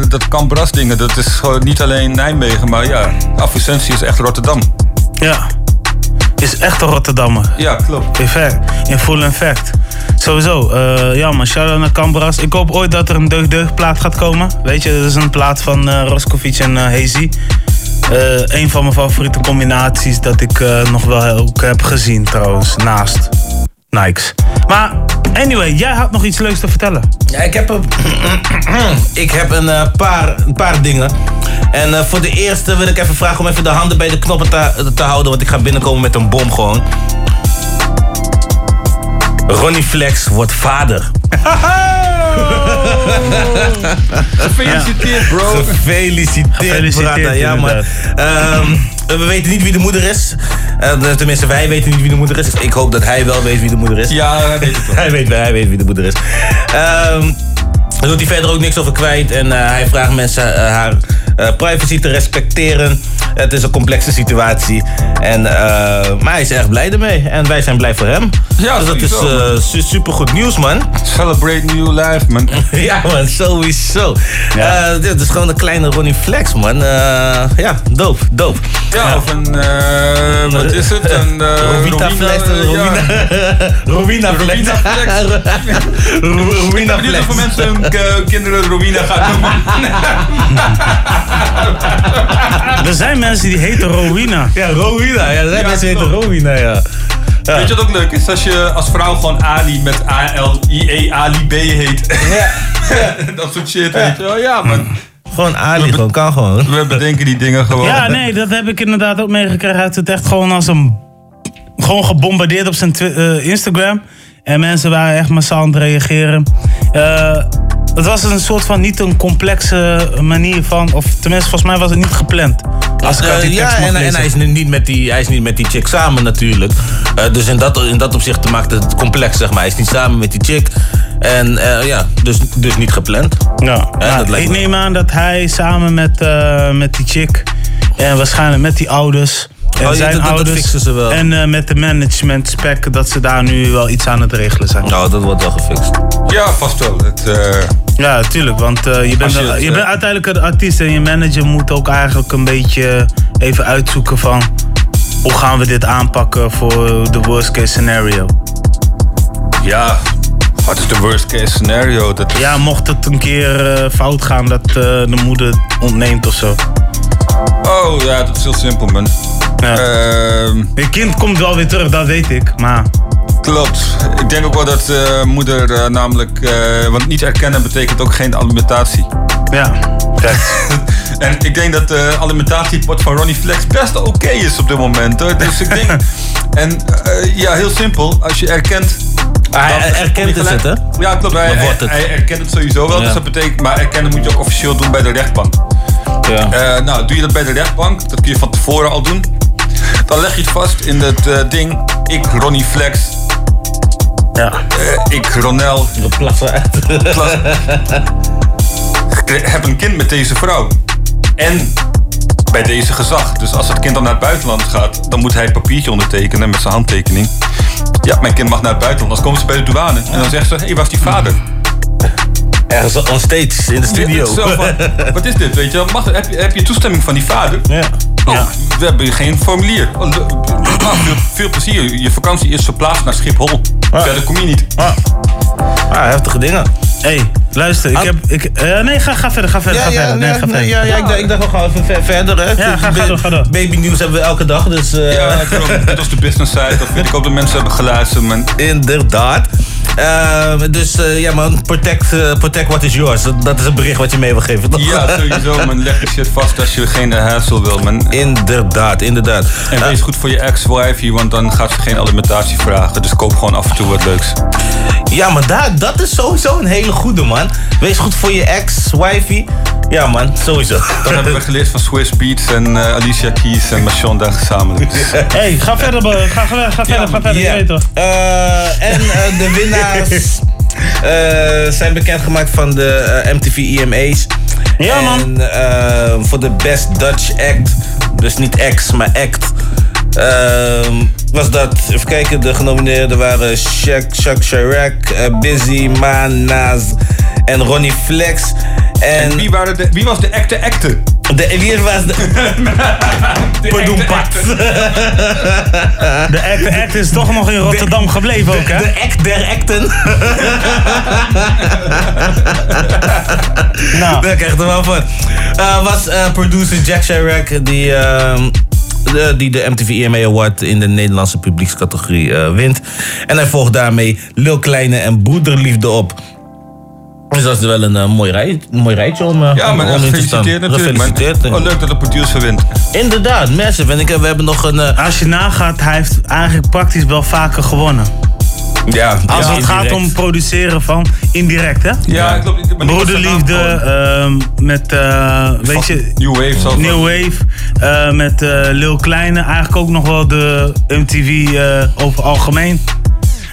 Dat Cambras dingen. Dat is gewoon niet alleen Nijmegen, maar ja, Afrocentie is echt Rotterdam. Ja. Is echt een Rotterdammer. Ja, klopt. In, fact, in full effect. Sowieso. ja man, shout-out naar Cambras. Ik hoop ooit dat er een deugd deugd plaat gaat komen. Weet je, dat is een plaat van Roskovic en Hazy. Eh, een van mijn favoriete combinaties dat ik eh, nog wel ook heb gezien trouwens. Naast Nikes. Maar anyway, jij had nog iets leuks te vertellen. Ja, ik heb een, ik heb een, eh, paar, een paar dingen. En voor de eerste wil ik even vragen om even de handen bij de knoppen te, te houden. Want ik ga binnenkomen met een bom gewoon. Ronnie Flex wordt vader. Gefeliciteerd, bro. Gefeliciteerd. Ja, man. Ehm, we weten niet wie de moeder is. Eh, tenminste, wij weten niet wie de moeder is. Ik hoop dat hij wel weet wie de moeder is. Ja, hij weet het wel. hij, weet, hij weet wie de moeder is. Ehm daar doet hij verder ook niks over kwijt. En eh, hij vraagt mensen eh, haar privacy te respecteren. Het is een complexe situatie. En, eh, maar hij is erg blij ermee. En wij zijn blij voor hem. Ja, dus dat is eh, su- supergoed nieuws, man. Celebrate new life, man. ja, man, sowieso. Eh, dit is gewoon een kleine Ronnie Flex, man. Eh, ja, dope, dope. Ja, of een, eh, wat is het? Een eh, Rowita Flex. eh, ja. Rowina Flex. Rowina Flex. Ik ben of mensen hun eh, kinderen Rowina gaan noemen. Er zijn mensen die heten Rowena. Ja, Rowena. Ja, er zijn mensen die heten Rowena, ja. Weet je wat ook leuk is? Als je als vrouw gewoon Ali met A-L-I-E Ali B heet. Ja. dat soort shit, weet je wel. Ja, man. Gewoon Ali, gewoon, kan gewoon. We bedenken die dingen gewoon. Ja, nee, dat heb ik inderdaad ook meegekregen. Hij heeft het echt gewoon als een... Gewoon gebombardeerd op zijn eh, Instagram. En mensen waren echt massaal aan het reageren. Eh, het was een soort van niet een complexe manier van... Of tenminste, volgens mij was het niet gepland. Als ik Eh, ja, en, en hij, is niet met die, hij is niet met die chick samen natuurlijk. Eh, dus in dat, in dat opzicht maakt het complex, zeg maar. Hij is niet samen met die chick. En ja, dus, dus niet gepland. Ja, dat lijkt ik me- neem aan dat hij samen met, met die chick... En waarschijnlijk met die ouders... En Oh, ja, zijn dat- dat ouders. fixen ze wel. En eh, met de management spec dat ze daar nu wel iets aan het regelen zijn. Nou, dat wordt wel gefixt. Ja, vast wel. Het, eh, Ja, tuurlijk. Want eh, je, bent, je het, je bent uiteindelijk een artiest en je manager moet ook eigenlijk een beetje even uitzoeken van hoe gaan we dit aanpakken voor de worst case scenario. ja, wat is de worst case scenario? Dat is- Ja, mocht het een keer eh, fout gaan dat eh, de moeder ontneemt of zo. Oh ja, dat is heel simpel, man. Ehm, Je kind komt wel weer terug, dat weet ik. Maar Klopt. Ik denk ook wel dat eh, moeder eh, namelijk... eh, want niet erkennen betekent ook geen alimentatie. Ja, En ik denk dat de alimentatiepot van Ronnie Flex best oké is op dit moment. Hoor. Dus ik denk... en ja, heel simpel. Als je erkent... Hij erkent het, hè? Ja, klopt. Hij, hij, het. hij erkent het sowieso wel. Ja. Dus dat betekent... Maar erkennen moet je ook officieel doen bij de rechtbank. Ja. Eh, nou, doe je dat bij de rechtbank, dat kun je van tevoren al doen. Dan leg je het vast in het eh, ding. Ik, Ronnie Flex. Ja. ik, Ronel. plassen uit. heb een kind met deze vrouw. En bij deze gezag. Dus als het kind dan naar het buitenland gaat, dan moet hij het papiertje ondertekenen met zijn handtekening. Ja, mijn kind mag naar het buitenland. Dan komen ze bij de douane en dan zeggen ze: hé, hey, waar is die vader? Ergens on stage in de studio. Ja, zo van, wat is dit, weet je? Mag, heb, je, heb je toestemming van die vader? Ja. Oh, we hebben geen formulier. Oh, nou, veel, veel plezier. Je vakantie is verplaatst naar Schiphol. Verder kom je niet. Ah, heftige dingen. hey, luister, ik heb... Ik, eh, nee, ga, ga verder, ga verder, Ja, ga ja, verder. Nee, nee, ga nee, verder. ja, ja, ik dacht, ik dacht wel gewoon even ver- verder. Hè. Ja, ga- ga door, ga door. Baby nieuws hebben we elke dag, dus... eh, Ja, dit was de business side. Dat vind ik ook dat mensen hebben geluisterd. Man. Inderdaad. Eh, dus eh, ja man, protect, eh, protect what is yours. Dat, is een bericht wat je mee wil geven. toch? Ja, sowieso, man. Leg je shit vast als je geen hassle wil, man. Inderdaad, inderdaad. En wees goed voor je ex-wifey, want dan gaat ze geen alimentatie vragen. Dus koop gewoon af en toe wat leuks. Ja, maar daar, dat is sowieso een hele goede man. Wees goed voor je ex-wifey. Ja man, sowieso. Dat hebben we geleerd van Swiss Beats en eh, Alicia Keys en Machonda gezamenlijk. hey, ga verder, ga, ga, ga verder, ga verder, je weet toch. Eh, en de winnaars eh, zijn bekendgemaakt van de eh, MTV EMA's. Ja, man. En eh, voor de Best Dutch Act, dus niet X, maar Act. Ehm, was dat, even kijken, de genomineerden waren Shaq, Shaq Chirac, eh, Busy, Maan, Nas en Ronnie Flex. En, wie, waren de, wie was de acte acte? De, wie was de... Padoempat. De act, act is toch nog in Rotterdam gebleven ook, hè? De act der acten. nou. Daar krijg je er wel van. Eh, was eh, producer Jack Chirac die, ehm, die de MTV EMA Award in de Nederlandse publiekscategorie eh, wint. En hij volgt daarmee Lil Kleine en Broederliefde op. Dus dat is wel een eh, mooi, rij, mooi rijtje om, eh, Ja, om- maar om in te gefeliciteerd staan. natuurlijk. Oh, leuk dat de producer wint. Inderdaad, mensen. En ik, we hebben nog een... Als je nagaat, hij heeft eigenlijk praktisch wel vaker gewonnen. Ja, Als ja, het gaat om produceren van indirect, hè? Ja, klopt. Broederliefde ehm, met, eh, weet je... New Wave New. Wave eh, met eh, Lil Kleine. Eigenlijk ook nog wel de MTV eh, over algemeen.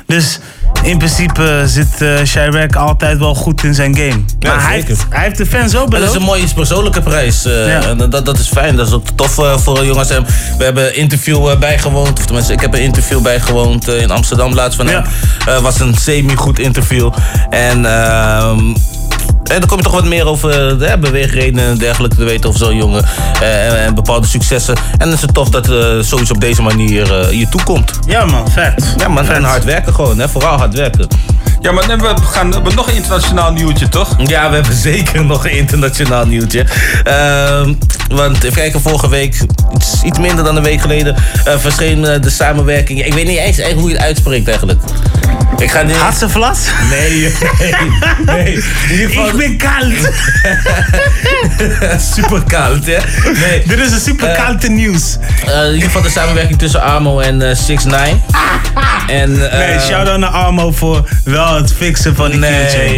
Dus in principe zit eh Chirac altijd wel goed in zijn game. Ja, maar hij heeft, hij heeft de fans ook Maar dat is een mooie persoonlijke prijs. eh, Ja. en dat, dat is fijn. Dat is ook tof eh, voor jongens. En we hebben een interview eh, bijgewoond. Of tenminste, ik heb een interview bijgewoond eh, in Amsterdam laatst van hem. Eh, was een semi-goed interview. En... en dan kom je toch wat meer over de beweegredenen en dergelijke te weten over zo'n jongen. eh, en, en bepaalde successen. En dan is het tof dat uh, zoiets op deze manier eh, je toekomt. Ja man, vet. Ja man, en hard werken gewoon. Hè? Vooral hard werken. Ja, maar we, gaan, we hebben nog een internationaal nieuwtje, toch? Ja, we hebben zeker nog een internationaal nieuwtje. Ehm, want even kijken, vorige week, iets, iets minder dan een week geleden, eh, verscheen eh, de samenwerking. Ik weet niet eens eigenlijk hoe je het uitspreekt eigenlijk. Ik ga niet... Hatsevlas? Nee, nee, nee. Geval... Ik ben koud. super koud, hè? Nee. Dit is een super koude nieuws. Eh, in ieder geval de samenwerking tussen Armo en eh 6 9 En, eh, nee, shout-out naar Armo voor wel het fixen van die Nee,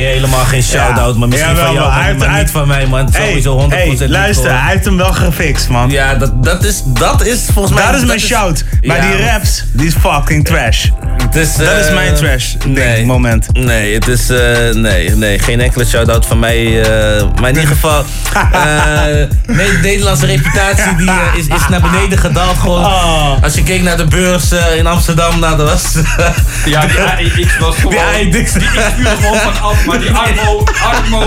helemaal geen shout-out, maar misschien van jou, maar- maar niet van mij, man. Sowieso 100% Hey, luister, hij heeft hem wel gefixt, man. Ja, dat, dat, is, dat is volgens mij... Dat is mijn shout. Maar Ja, die raps, die is fucking trash. Is, dat is eh, mijn trash nee, moment. Nee, het is, eh, nee, nee, geen enkele shout-out van mij. eh, maar in ieder geval, eh, nee, de Nederlandse reputatie die, is, is naar beneden gedaald. Gewoon. Oh. Als je keek naar de beurs in Amsterdam, nou, dat was... Ja, die AEX was gewoon... Die AEX. Die ik gewoon van af, maar die Armo, Armo,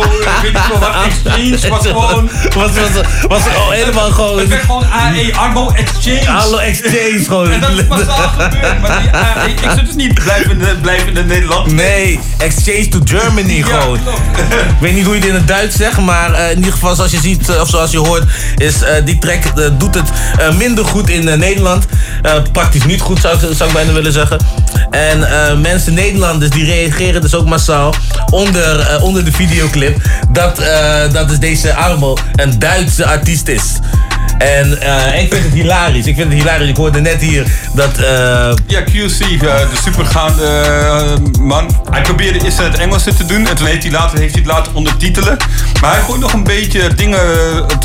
weet ik veel wat, Exchange was gewoon... Was, was, was oh, helemaal gewoon... Het werd gewoon AE, Armo Exchange. Armo Exchange gewoon. En dat is massaal gebeurd, maar die het is niet blijven in, blijven in Nederland. Nee, exchange to Germany Ja, gewoon. Ik weet niet hoe je het in het Duits zegt, maar eh, in ieder geval zoals je ziet, eh, of zoals je hoort, is eh, die track doet het minder goed in Nederland. Praktisch niet goed zou ik, zou ik bijna willen zeggen. En mensen, Nederlanders, die reageren dus ook massaal onder, onder de videoclip dat, dat dus deze Armo een Duitse artiest is. En eh, ik vind het hilarisch. Ik vind het hilarisch. Ik hoorde net hier dat. eh, Ja, QC, eh, de supergaande man. Hij probeerde eerst in het Engels te doen en toen heeft hij, later, heeft hij het laten ondertitelen. Maar hij gooit nog een beetje dingen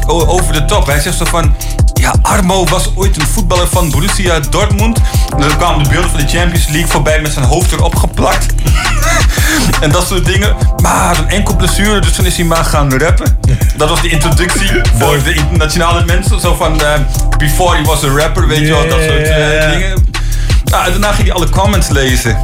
over de top. Hij zegt zo van... Ja, Armo was ooit een voetballer van Borussia Dortmund. En dan kwamen de beelden van de Champions League voorbij met zijn hoofd erop geplakt. en dat soort dingen. Maar een enkel blessure, dus toen is hij maar gaan rappen. dat was de introductie voor de internationale mensen. Zo van, eh, before he was a rapper, weet je wel, dat soort eh, dingen. Nou, en daarna ging hij alle comments lezen.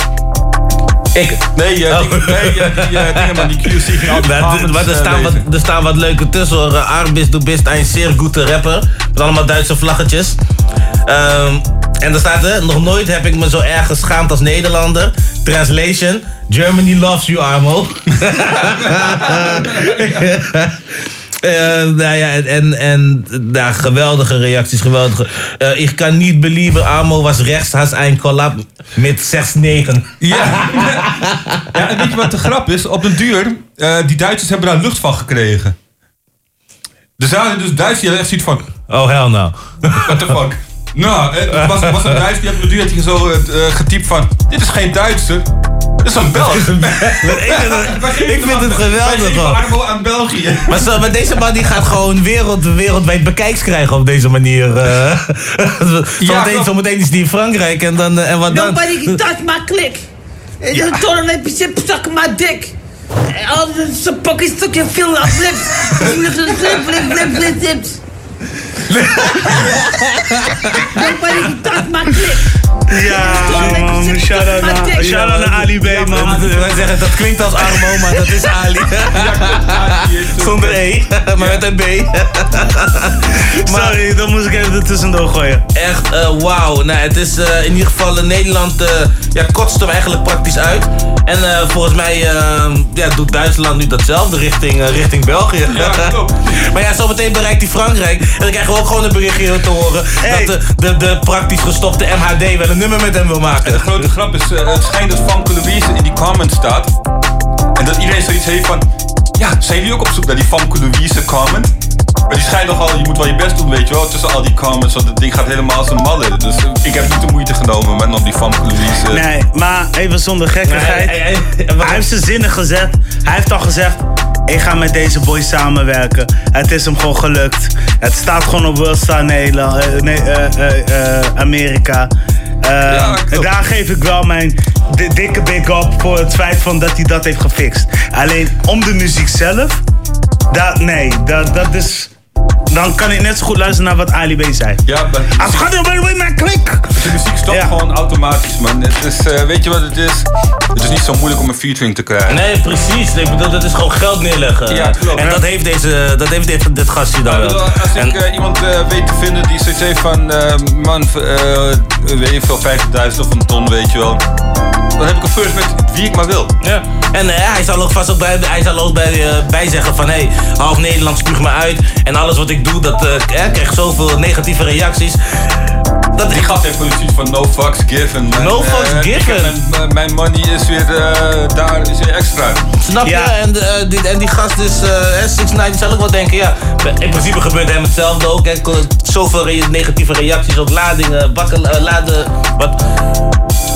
Ik? Nee, eh, die, nee eh, die eh, dingen, man, die QC ging die Maar, er, staan wat, er staan wat leuke tussen hoor. Uh, Arbis, du bist een zeer goede rapper. Met allemaal Duitse vlaggetjes. Ehm, en er staat er, nog nooit heb ik me zo erg geschaamd als Nederlander. Translation, Germany loves you, Armo. Eh, nou ja, en, en, nou, geweldige reacties, geweldige. Eh, ik kan niet believe, Armo was rechts, has een collab met 6-9. Ja. ja, en weet je wat de grap is? Op den duur, eh, die Duitsers hebben daar lucht van gekregen. Er zaten dus Duitsers die echt zoiets van... Oh, hell no. What the fuck? Nou, het was, was een Duits die had op den duur had zo getypt van... Dit is geen Duitser, dit is een Belg. ik vind het, ik vind het geweldig aan België. Maar, zo, maar deze man die gaat gewoon wereld, wereldwijd bekijks krijgen op deze manier. eh. zometeen, zometeen is die in Frankrijk en, dan, eh, en wat dan? Nobody can touch my click. And you told him that shit suck my dick. All the some pockets took your feel of lips. Ja, man. Shout-out naar, Ali B, man. Wij zeggen dat klinkt als Armo, maar dat is Ali. Zonder E, maar met een B. Sorry, dat moest ik even er tussendoor gooien. Echt, eh, wauw. Nou, het is eh, in ieder geval in Nederland, eh ja, kotst hem eigenlijk praktisch uit. En volgens mij ja, doet Duitsland nu datzelfde richting, richting België. maar ja, zometeen bereikt hij Frankrijk. En dan krijgen we ook gewoon een berichtje te horen dat de, de, de praktisch gestopte MHD wel een nummer met hem wil maken. De grote grap is, eh, het schijnt dat Famke Louise in die comments staat. En dat iedereen zoiets heeft van... Ja, zijn jullie ook op zoek naar die Famke Louise comment? Maar die schijnt nogal, je moet wel je best doen, weet je wel, tussen al die comments. Want het ding gaat helemaal als een malle. Dus eh, ik heb niet de moeite genomen met om die Famke Louise... Nee, maar even zonder gekkigheid. Nee, hij, hij- heeft zijn zinnen gezet. Hij heeft al gezegd. Ik ga met deze boy samenwerken. Het is hem gewoon gelukt. Het staat gewoon op Worldstar Nederland, nee, eh, eh, eh, Amerika. Eh, en daar geef ik wel mijn di- dikke big up voor het feit van dat hij dat heeft gefixt. Alleen om de muziek zelf, dat, nee, dat, dat is. Dan kan ik net zo goed luisteren naar wat Ali B zei. Ja, maar... Als gaat er wel mijn klik! De muziek stopt gewoon automatisch, man. Het is, eh, weet je wat het is? Het is niet zo moeilijk om een featuring te krijgen. Nee, precies. Ik bedoel, dat is gewoon geld neerleggen. Ja, klopt. En dat heeft, deze, dat heeft dit, dit gastje dan wel. Als ik eh, iemand eh, weet te vinden die zoiets heeft van, eh, man, eh, weet je veel, 50.000 of een ton, weet je wel. Dan heb ik een first met wie ik maar wil. Ja. En eh, hij zal ook vast ook bij, hij zal ook bij, bij zeggen van... hé, hey, half Nederland spuug me uit. En alles wat ik doe, dat eh, eh, krijgt zoveel negatieve reacties. Dat Die gast heeft gewoon zoiets van no fucks given. man. No fucks Eh, given. ik heb Mijn, mijn money is weer eh, daar, is weer extra. Snap je? En, eh, die, en die gast is, eh 6 9 zal ik wel denken, ja. In principe gebeurt hem hetzelfde ook. Hè. Zoveel re- negatieve reacties, ook ladingen, bakken, eh, laden, wat,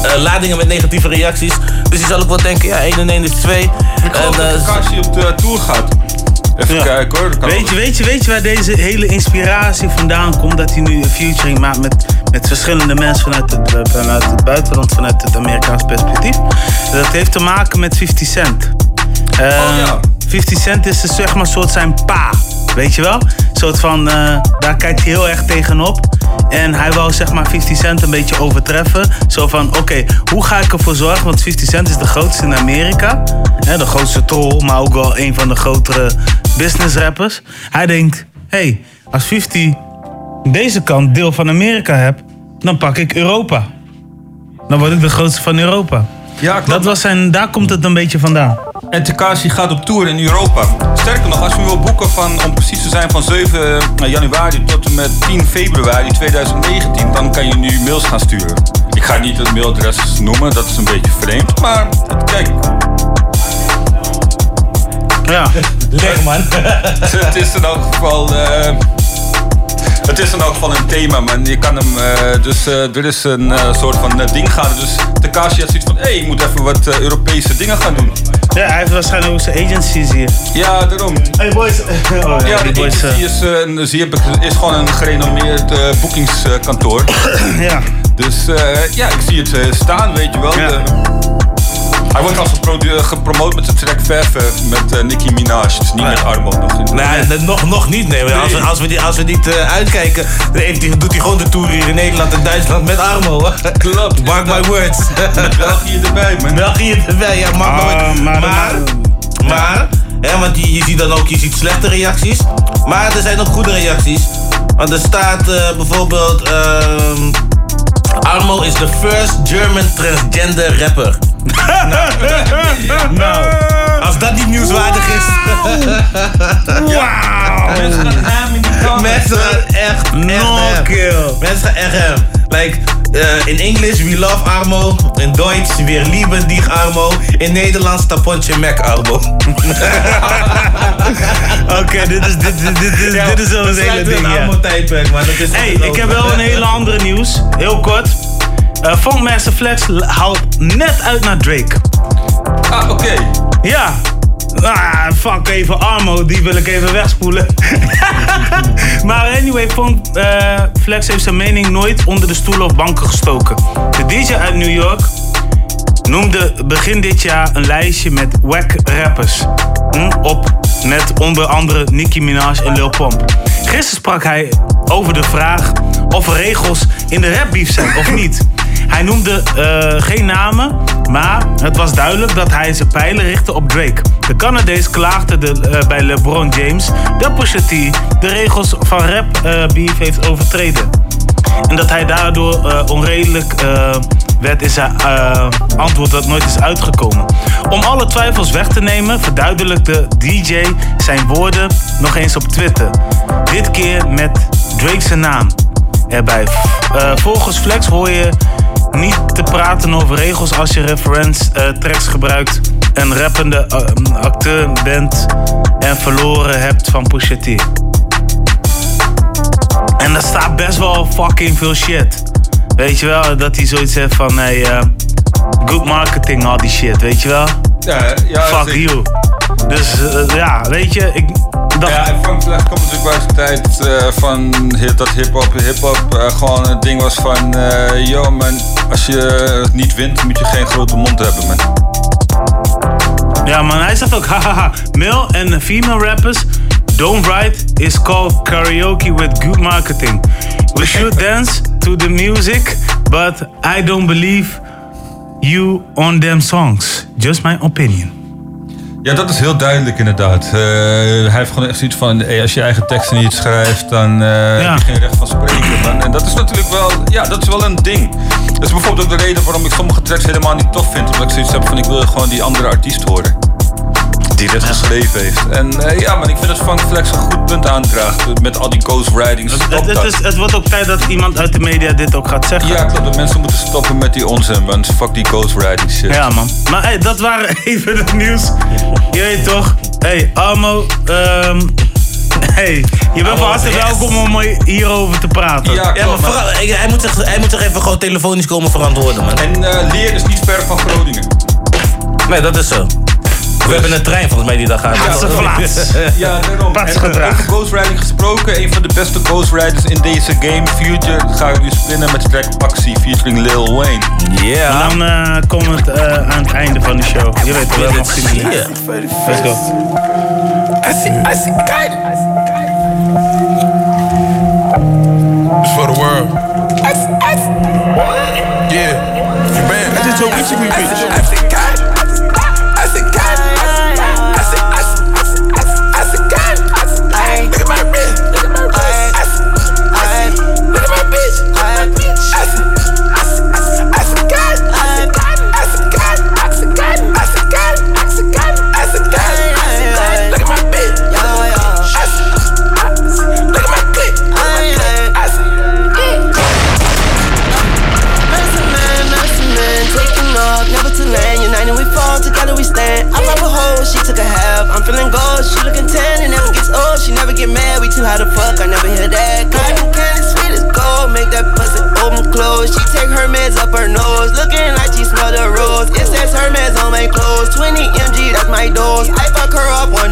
eh, ladingen met negatieve reacties. Dus die zal ik wel denken, ja, 1 en 1 is 2. Ik hoop En, dat op de tour gaat. Even kijken hoor. kan Weet je, weet, je, weet je waar deze hele inspiratie vandaan komt? Dat hij nu een featuring maakt met, met verschillende mensen vanuit het, eh, vanuit het buitenland, vanuit het Amerikaans perspectief. Dat heeft te maken met 50 Cent. Eh, 50 Cent is dus zeg maar een soort zijn pa. Weet je wel? Een soort van, eh, daar kijkt hij heel erg tegenop. En hij wou zeg maar 50 Cent een beetje overtreffen. Zo van, oké, hoe ga ik ervoor zorgen? Want 50 Cent is de grootste in Amerika. Hè, de grootste troll, maar ook wel een van de grotere business rappers. Hij denkt, hé, hey, als 50 deze kant deel van Amerika heb, dan pak ik Europa. Dan word ik de grootste van Europa. Ja, Dat was zijn, daar komt het een beetje vandaan. En Tekashi gaat op tour in Europa. Sterker nog, als je wil boeken van, om precies te zijn, van 7 januari tot en met 10 februari 2019, dan kan je nu mails gaan sturen. Ik ga niet het mailadres noemen, dat is een beetje vreemd. Maar kijk. Ja. Leg man. het is in elk geval. eh, het is in elk geval een thema, man. Je kan hem, eh, dus eh, er is een eh, soort van ding gaande. Dus Tekashi had zoiets van, hé, hey, ik moet even wat Europese dingen gaan doen. Ja, hij heeft waarschijnlijk ook zijn agencies hier. Ja, daarom. Hey boys. Oh, ja, die de boys, agency is, een- zie je, is gewoon een gerenommeerd boekingskantoor. ja. Dus ja, ik zie het staan, weet je wel. De- Hij wordt al gepro- gepromoot met zijn track Fair met eh, Nicki Minaj. Dus niet met Armo nog. Nee, dat- nog, nog niet. Nee. maar Als, we, als, we die, als we niet eh, uitkijken, dan heeft hij- doet hij gewoon de tour hier in Nederland en Duitsland met Armo. Klopt. Mark my words. Met België erbij, man. België erbij, ja, mark my Ah, words. maar- Maar, maar, hè, want je, je ziet dan ook je ziet slechte reacties. Maar er zijn ook goede reacties. Want er staat eh, bijvoorbeeld... ehm, Armo is de first German transgender rapper. nou, nou, als dat niet nieuwswaardig is. Wauw. Mensen gaan hem in die kant. Mensen gaan echt, echt No hem. kill. Mensen gaan echt hem. Like, eh, in English, we love Armo. In Duits, wir lieben dich Armo. In Nederlands, tapontje Mac Armo. Oké, dit is, dit, dit, dit, dit, dit is wel een hele ding, ja. Armo tijdperk, maar dat is Hey, ik heb wel een hele andere nieuws. Heel kort. Eh Funkmaster Flex haalt net uit naar Drake. Ah, oké. Ja. Ah, fuck even Armo, die wil ik even wegspoelen. maar anyway, Funk eh, Flex heeft zijn mening nooit onder de stoelen of banken gestoken. De DJ uit New York noemde begin dit jaar een lijstje met wack rappers. Hm, op met onder andere Nicki Minaj en Lil Pump. Gisteren sprak hij over de vraag of er regels in de rapbeef zijn of niet. Hij noemde eh, geen namen, maar het was duidelijk dat hij zijn pijlen richtte op Drake. De Canadees klaagde de, eh, bij LeBron James dat Pusha T de regels van rap eh, heeft overtreden. En dat hij daardoor eh, onredelijk eh, werd in zijn eh, antwoord dat nooit is uitgekomen. Om alle twijfels weg te nemen, verduidelijkte DJ zijn woorden nog eens op Twitter. Dit keer met Drake's naam erbij. Volgens Flex hoor je niet te praten over regels als je reference tracks gebruikt, een rappende acteur bent en verloren hebt van Pusha. En daar staat best wel fucking veel shit. Weet je wel, dat hij zoiets heeft van, hey, eh, good marketing, al die shit, weet je wel? Ja, ja, Fuck zeker. you. Dus eh, ja, weet je, ik dacht... Ja, en Frank Flex komt natuurlijk bij zijn tijd eh, van hip, dat hip-hop, hip-hop gewoon een ding was van, yo man, als je niet wint, moet je geen grote mond hebben, man. Ja, man, hij zegt ook, hahaha, male en female rappers don't write is called karaoke with good marketing. We should dance to the music, but I don't believe you on them songs. Just my opinion. Ja, dat is heel duidelijk inderdaad. Eh, hij heeft gewoon echt zoiets van, hey, als je eigen teksten niet schrijft, dan eh, heb je geen recht van spreken. En dat is natuurlijk wel, ja, dat is wel een ding. Dat is bijvoorbeeld ook de reden waarom ik sommige tracks helemaal niet tof vind. Omdat ik zoiets heb van, ik wil gewoon die andere artiest horen. Die dit geschreven heeft. En eh, ja, maar ik vind dat Funk Flex een goed punt aandraagt. Met al die ghostwritings. Stop Het, het, dat. is, het wordt ook tijd dat iemand uit de media dit ook gaat zeggen. Ja, klopt. Dat mensen moeten stoppen met die onzin, man. Fuck die ghostwriting shit. Ja, man. Maar hey, dat waren even het nieuws. Je weet toch? Hey, Armo. ehm hey, je bent van harte welkom om hier te praten. Ja, maar vooral, hij, hij moet zich, hij moet zich even gewoon telefonisch komen verantwoorden, man. En eh, Leer is niet ver van Groningen. Nee, dat is zo. We hebben een trein volgens mij die daar gaat. Ja, daarom. En eh, over ghostwriting gesproken, een van de beste ghostwriters in deze game, Future, ga ik nu spinnen met de track Paxi featuring Lil Wayne. Yeah. En dan eh komt het eh, aan het einde van de show. Je weet wel, nog 10 minuten. Let's go. I see, I see, guide. It's for the world. Yeah. You man. I just told you me, bitch. I see. I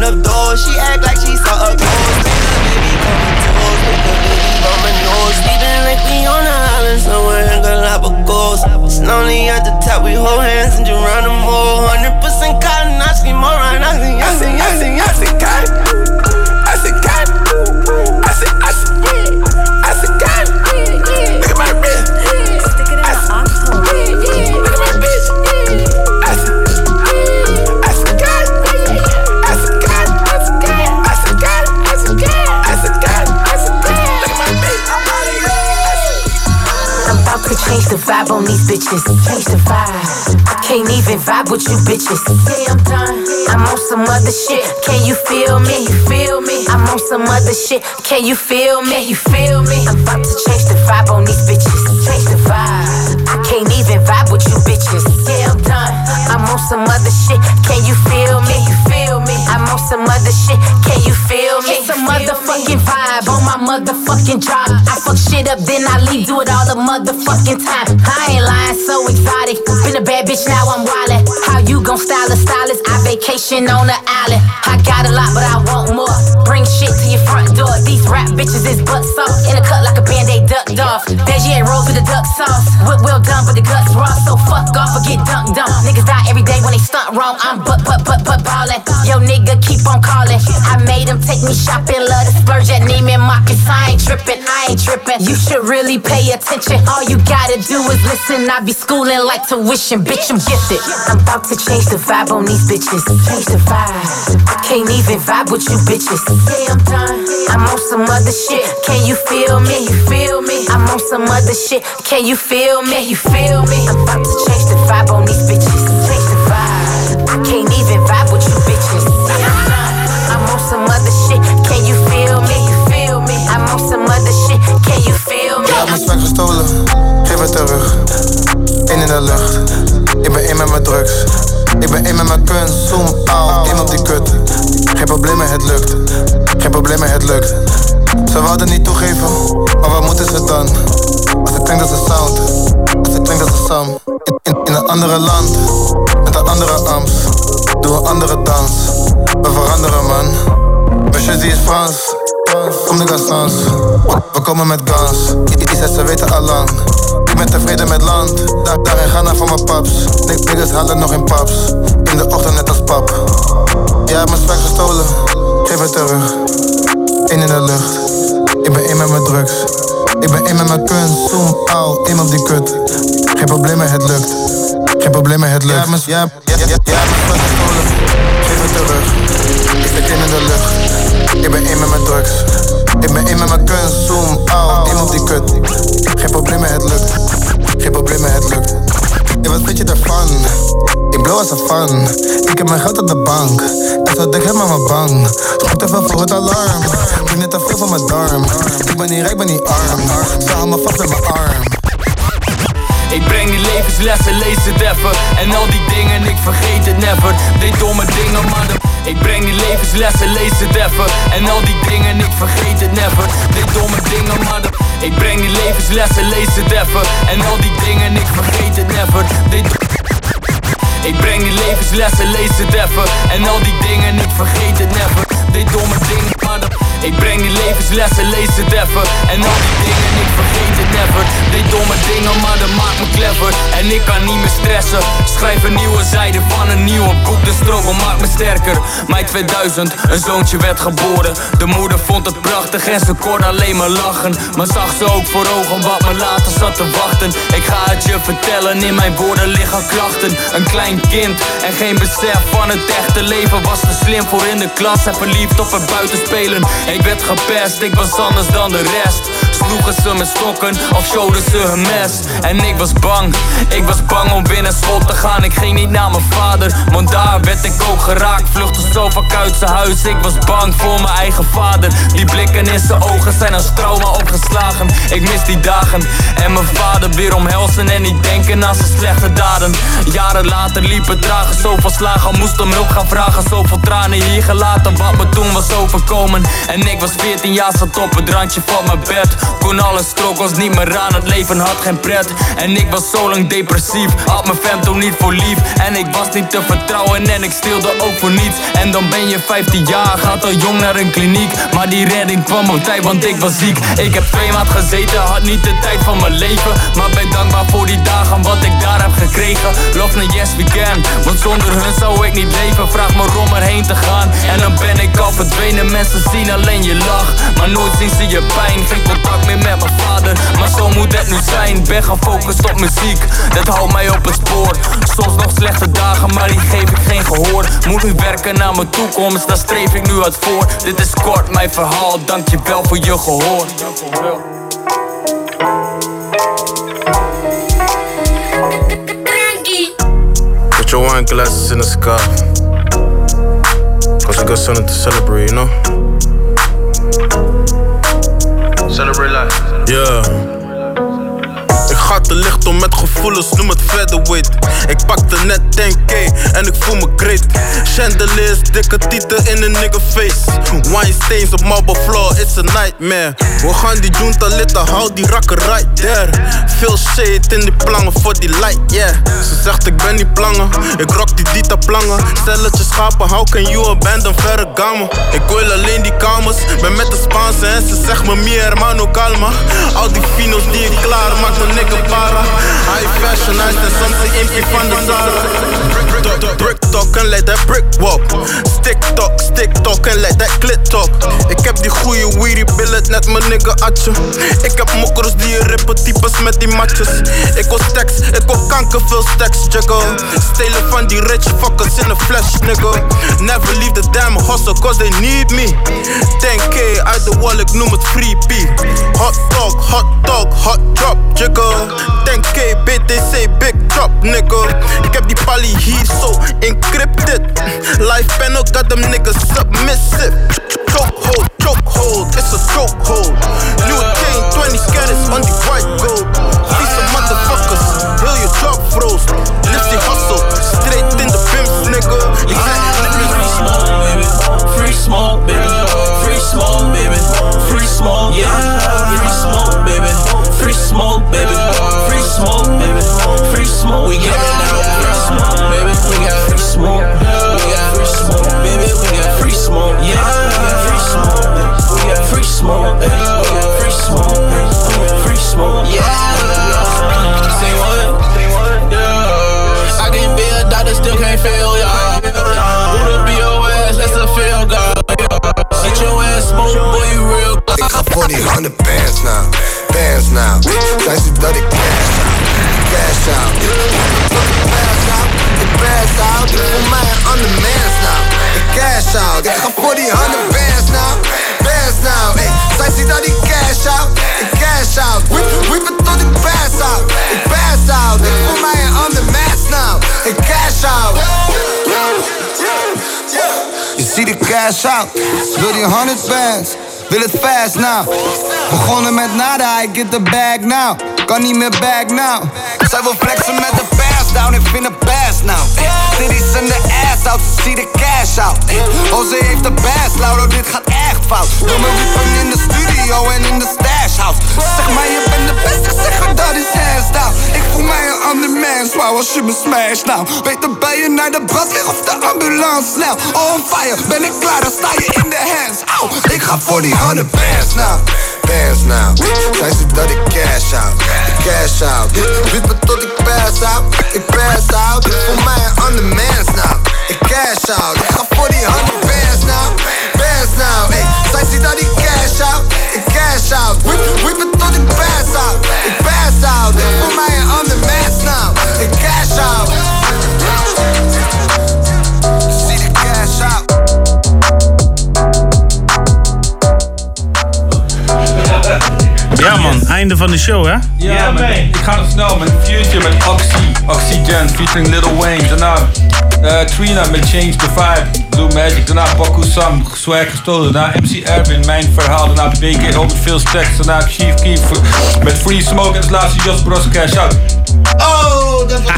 open up doors. She act like she saw a ghost. Make her baby coming toes. Make her baby my nose. Sleeping like we on an island somewhere in Galapagos. It's lonely at the top. We hold hands and Geronimo. 100% cotton. I scream, alright. I see, I see, I see, I see, I see. Vibe on these bitches. Change the vibe. I can't even vibe with you bitches. Yeah, I'm done. I'm on some other shit. Can you feel me? You feel me? I'm on some other shit. Can you feel me? You feel me? I'm about to change the vibe on these bitches. Change the vibe. I can't even vibe with you bitches. Yeah, I'm done. I'm on some other shit. Can you feel me? You feel me? I'm on some other shit. Can you feel me? It's a motherfucking vibe my motherfucking drop. I fuck shit up, then I leave, do it all the motherfucking time. I ain't lying, so exotic. Been a bad bitch, now I'm wildin'. How you gon' style a stylist? I vacation on the island. I got a lot, but I want more. Bring shit to your front door. These rap bitches is butt soft. In a cut like a band-aid ducked off. Veggie ain't rolls with the duck sauce. What well done, but the guts raw. So fuck off or get dunked on. Niggas die every day when they stunt wrong. I'm butt, butt, butt, butt ballin'. Yo, nigga, keep on callin'. I made him take me shopping. Love to splurge at Neiman Marcus. I ain't trippin', I ain't trippin'. You should really pay attention. All you gotta do is listen. I be schooling like tuition. Bitch, I'm gifted. I'm about to change the vibe on these bitches. Change the vibe. I can't even vibe with you bitches. Yeah, I'm done. I'm on some other shit. Can you feel me? You feel me? I'm on some other shit. Can you feel me? You feel me? I'm about to change the vibe on these bitches. Change the vibe. I can't even mijn swag gestolen, geef het terug. Eén in de lucht, ik ben één met mijn drugs. Ik ben één met mijn kunst, zoom out, één op die kut. Geen problemen, het lukt. Geen problemen, het lukt. Ze wouden niet toegeven, maar wat moeten ze dan? Als ik klink als een sound, als ik klink als een Sam. In, een andere land, met een andere amps. Doe een andere dans, we veranderen man. Monsieur die is Frans, kom de Gassans. We komen met guns, die zegt ze weten allang. Ik ben tevreden met land, daar, daar in Ghana van mijn paps. Niggas halen nog in paps, in de ochtend net als pap. Jij hebt mijn swag gestolen, geef het terug. Eén in de lucht, ik ben één met mijn drugs. Ik ben één met mijn kunst, zoom out, één op die kut. Geen problemen, het lukt. Geen problemen, het lukt. Jij hebt mijn swag gestolen, geef het terug. Ik één in de lucht, ik ben één met mijn drugs. Ik ben één met mijn kunst, zoom out, één op die kut. Geen problemen, het lukt. Geen problemen, het lukt. Ja, wat vind je daarvan? Ik blow als een fan. Ik heb mijn geld op de bank. En zo dik helemaal mijn bang. Schop te veel voor het alarm. Ik net te veel van mijn darm. Ik ben niet rijk, ben niet arm. Ze hou me vast met mijn arm. Ik breng die levenslessen, lees het even En al die dingen, ik vergeet het never Deed domme dingen, maar de... Ik breng die levenslessen, lees het even. En al die dingen, ik vergeet het never. Deed domme dingen, maar de... Ik breng die levenslessen, lees het even. En al die dingen, ik vergeet het never. Deed... Ik breng die levenslessen, lees het even. En al die dingen, ik vergeet het never. Deed domme dingen, maar de... Ik breng die levenslessen, lees het even. En al die dingen, ik vergeet het never. Deed domme dingen, maar dat maakt me clever. En ik kan niet meer stressen. Schrijf een nieuwe zijde van een nieuwe boek. De struggle maakt me sterker. Mei 2000, een zoontje werd geboren. De moeder vond het prachtig en ze kon alleen maar lachen. Maar zag ze ook voor ogen wat me later zat te wachten. Ik ga het je vertellen, in mijn woorden liggen klachten. Een klein kind en geen besef van het echte leven Was te slim voor in de klas. En verliefd op het buitenspelen Ik werd gepest, ik was anders dan de rest Sloegen ze me stokken of showden ze hun mes? En ik was bang, ik was bang om binnen school te gaan. Ik ging niet naar mijn vader, want daar werd ik ook geraakt. Vluchtte zo vaak uit zijn huis, ik was bang voor mijn eigen vader. Die blikken in zijn ogen zijn als trauma opgeslagen. Ik mis die dagen en mijn vader weer omhelzen En niet denken aan zijn slechte daden. Jaren later liep het trager, zoveel slagen Moest om hulp gaan vragen, zoveel tranen hier gelaten Wat me toen was overkomen. En ik was 14 jaar, zat op het randje van mijn bed Kon alle struggles niet meer aan, het leven had geen pret. En ik was zo lang depressief, had mijn fam toen niet voor lief. En ik was niet te vertrouwen en ik stilde ook voor niets. En dan ben je 15 jaar, gaat al jong naar een kliniek. Maar die redding kwam op tijd, want ik was ziek. Ik heb twee maand gezeten, had niet de tijd van mijn leven. Maar ben dankbaar voor die dagen, wat ik daar heb gekregen. Love naar yes we can, want zonder hun zou ik niet leven. Vraag me om erheen te gaan, en dan ben ik al verdwenen. Mensen zien alleen je lach, maar nooit zien ze je pijn. Geen contact me meer met mijn vader. Maar zo moet het nu zijn, ben gefocust op muziek. Dat houdt mij op het spoor. Soms nog slechte dagen, maar die geef ik geen gehoor. Moet nu werken naar mijn toekomst, daar streef ik nu uit voor. Dit is kort mijn verhaal, Dank je wel voor je gehoor. Put your wine glasses in the sky. Cause ik got something to celebrate, you know? Celebrate life. Yeah. Te licht om met gevoelens, noem het featherweight. Ik pakte net 10k en ik voel me great. Chandeliers, dikke tieten in een nigga face. Stains op marble floor, it's a nightmare. We gaan die junta litten, hou die rakker right there. Veel shade in die plangen voor die light, yeah. Ze zegt ik ben niet plangen, ik rock die dita plangen. Stelletje schapen, how can you abandon verre gamen? Ik wil alleen die kamers, ben met de Spaanse en ze zegt me mi hermano calma. Al die finos die ik klaar maak me nigga para. High fashion, nice en soms de impie van de. Brick- talk en let that brick walk. Stick talk, stick talk en let that clit talk. Ik heb die goeie weedy billet, net mijn nigga atje. Ik heb mokkers die rippen, types met die matjes. Ik wil stacks, ik wil kanker, veel stacks, jiggle. Stelen van die rich fuckers in a flash, nigga. Never leave the damn hustle, cause they need me. 10k uit de wall, ik noem het free P. Hot dog, hot dog, hot drop, jiggle. 10k BTC, big drop, nigga. Ik heb die pali hier encrypted. Life panel got them niggas submissive. Chokehold, chokehold, it's a chokehold. New chain, 20 carats on the white gold. Vieze motherfuckers, heel je job froze. Lift die hustle, straight in the bims, nigga. Ik Free smoke, baby. Free smoke, baby. Free smoke, baby. Free smoke, yeah. Smoke, we get it. Free smoke, baby. We got free smoke. We got free smoke, baby. We got free smoke, yeah. We got free smoke. We got free smoke. We got free smoke. We got free smoke, yeah. Say what? Say what? Yeah. I can be a doctor, still can't fail, y'all. Who to be your ass, that's a fail, God. Get your ass smoke, boy, you real. Ik ga voor 100 bands nou, bands nou. Zij ziet dat ik cash out, cash out. Pass out, ik pass out. Ik voel mij een ander cash out, ik ga voor die 100 bands nou, bands nou. Ey, zij ziet cash out, cash out. Whip, whip het tot ik pass out, pass out. Ik voel mij een ander mens cash out. Je ziet de cash out, wil die 100 bands, wil het fast now. Begonnen met nada, I get the bag now. Kan niet meer back now. Zij wil flexen met de pass down, ik vind het pass now. Titties in de ass out, ze ziet de cash out. Oh, ze heeft de bass, Lauro, dit gaat echt fout. Wil me wiepen in de studio en in de stash Zeg maar, je bent de beste, zeg maar, dat is hands down. Ik voel mij een ander mens, wauw, als je me smash nou. Beter bij je naar de brandweer of de ambulance snel. On fire, ben ik klaar, dan sta je in de hands. Ik ga voor die 100 bands nou. Bands now. Zij ziet dat ik cash out. Cash out. Wip me tot ik pass out. Ik pass out. Voel mij een ander mens nou. Ik cash out. Ik ga voor die 100 bands now. Bands now. Ey, zij ziet dat ik cash out. Ik cash out. Wip, wip me tot ik pass out. Ik pass out. Ik voel mij een ander mens nou. Ik cash out. Zie de cash out. Ja man, einde van de show hè? Ja, man. Ik ga nog snel met Future met Oxy, Oxygen featuring Lil Wayne. Daarna eh, Trina met Change the Vibe, Magic. Daarna Baku Sam, Swag gestolen. Daarna MC Erwin, Mijn Verhaal. Daarna BK met Veel Stacks. Daarna Chief Keef met Free Smoke. En als laatste Jos Bros Cash Out. Oh, dat was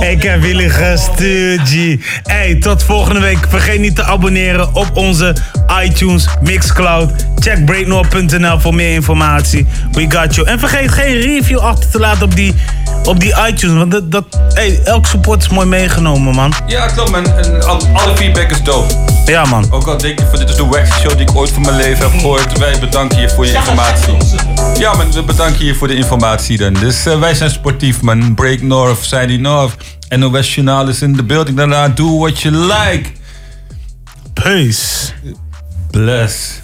Ik heb jullie gestuurd, G. Hey, tot volgende week. Vergeet niet te abonneren op onze iTunes Mixcloud. Check breaknoor.nl voor meer informatie. We got you. En vergeet geen review achter te laten op die, op die iTunes. Want dat, dat, hey, elk support is mooi meegenomen, man. Ja, klopt man. En alle feedback is dope. Ja, man. Ook al denk je van dit is de wackste show die ik ooit van mijn leven heb gehoord. Wij bedanken je voor je informatie. Ja man, we bedanken je voor de informatie dan. Dus eh, wij zijn sportief man. Break North, Sandy North. NOS Journaal is in de building. Daarna do what you like. Peace. Bless.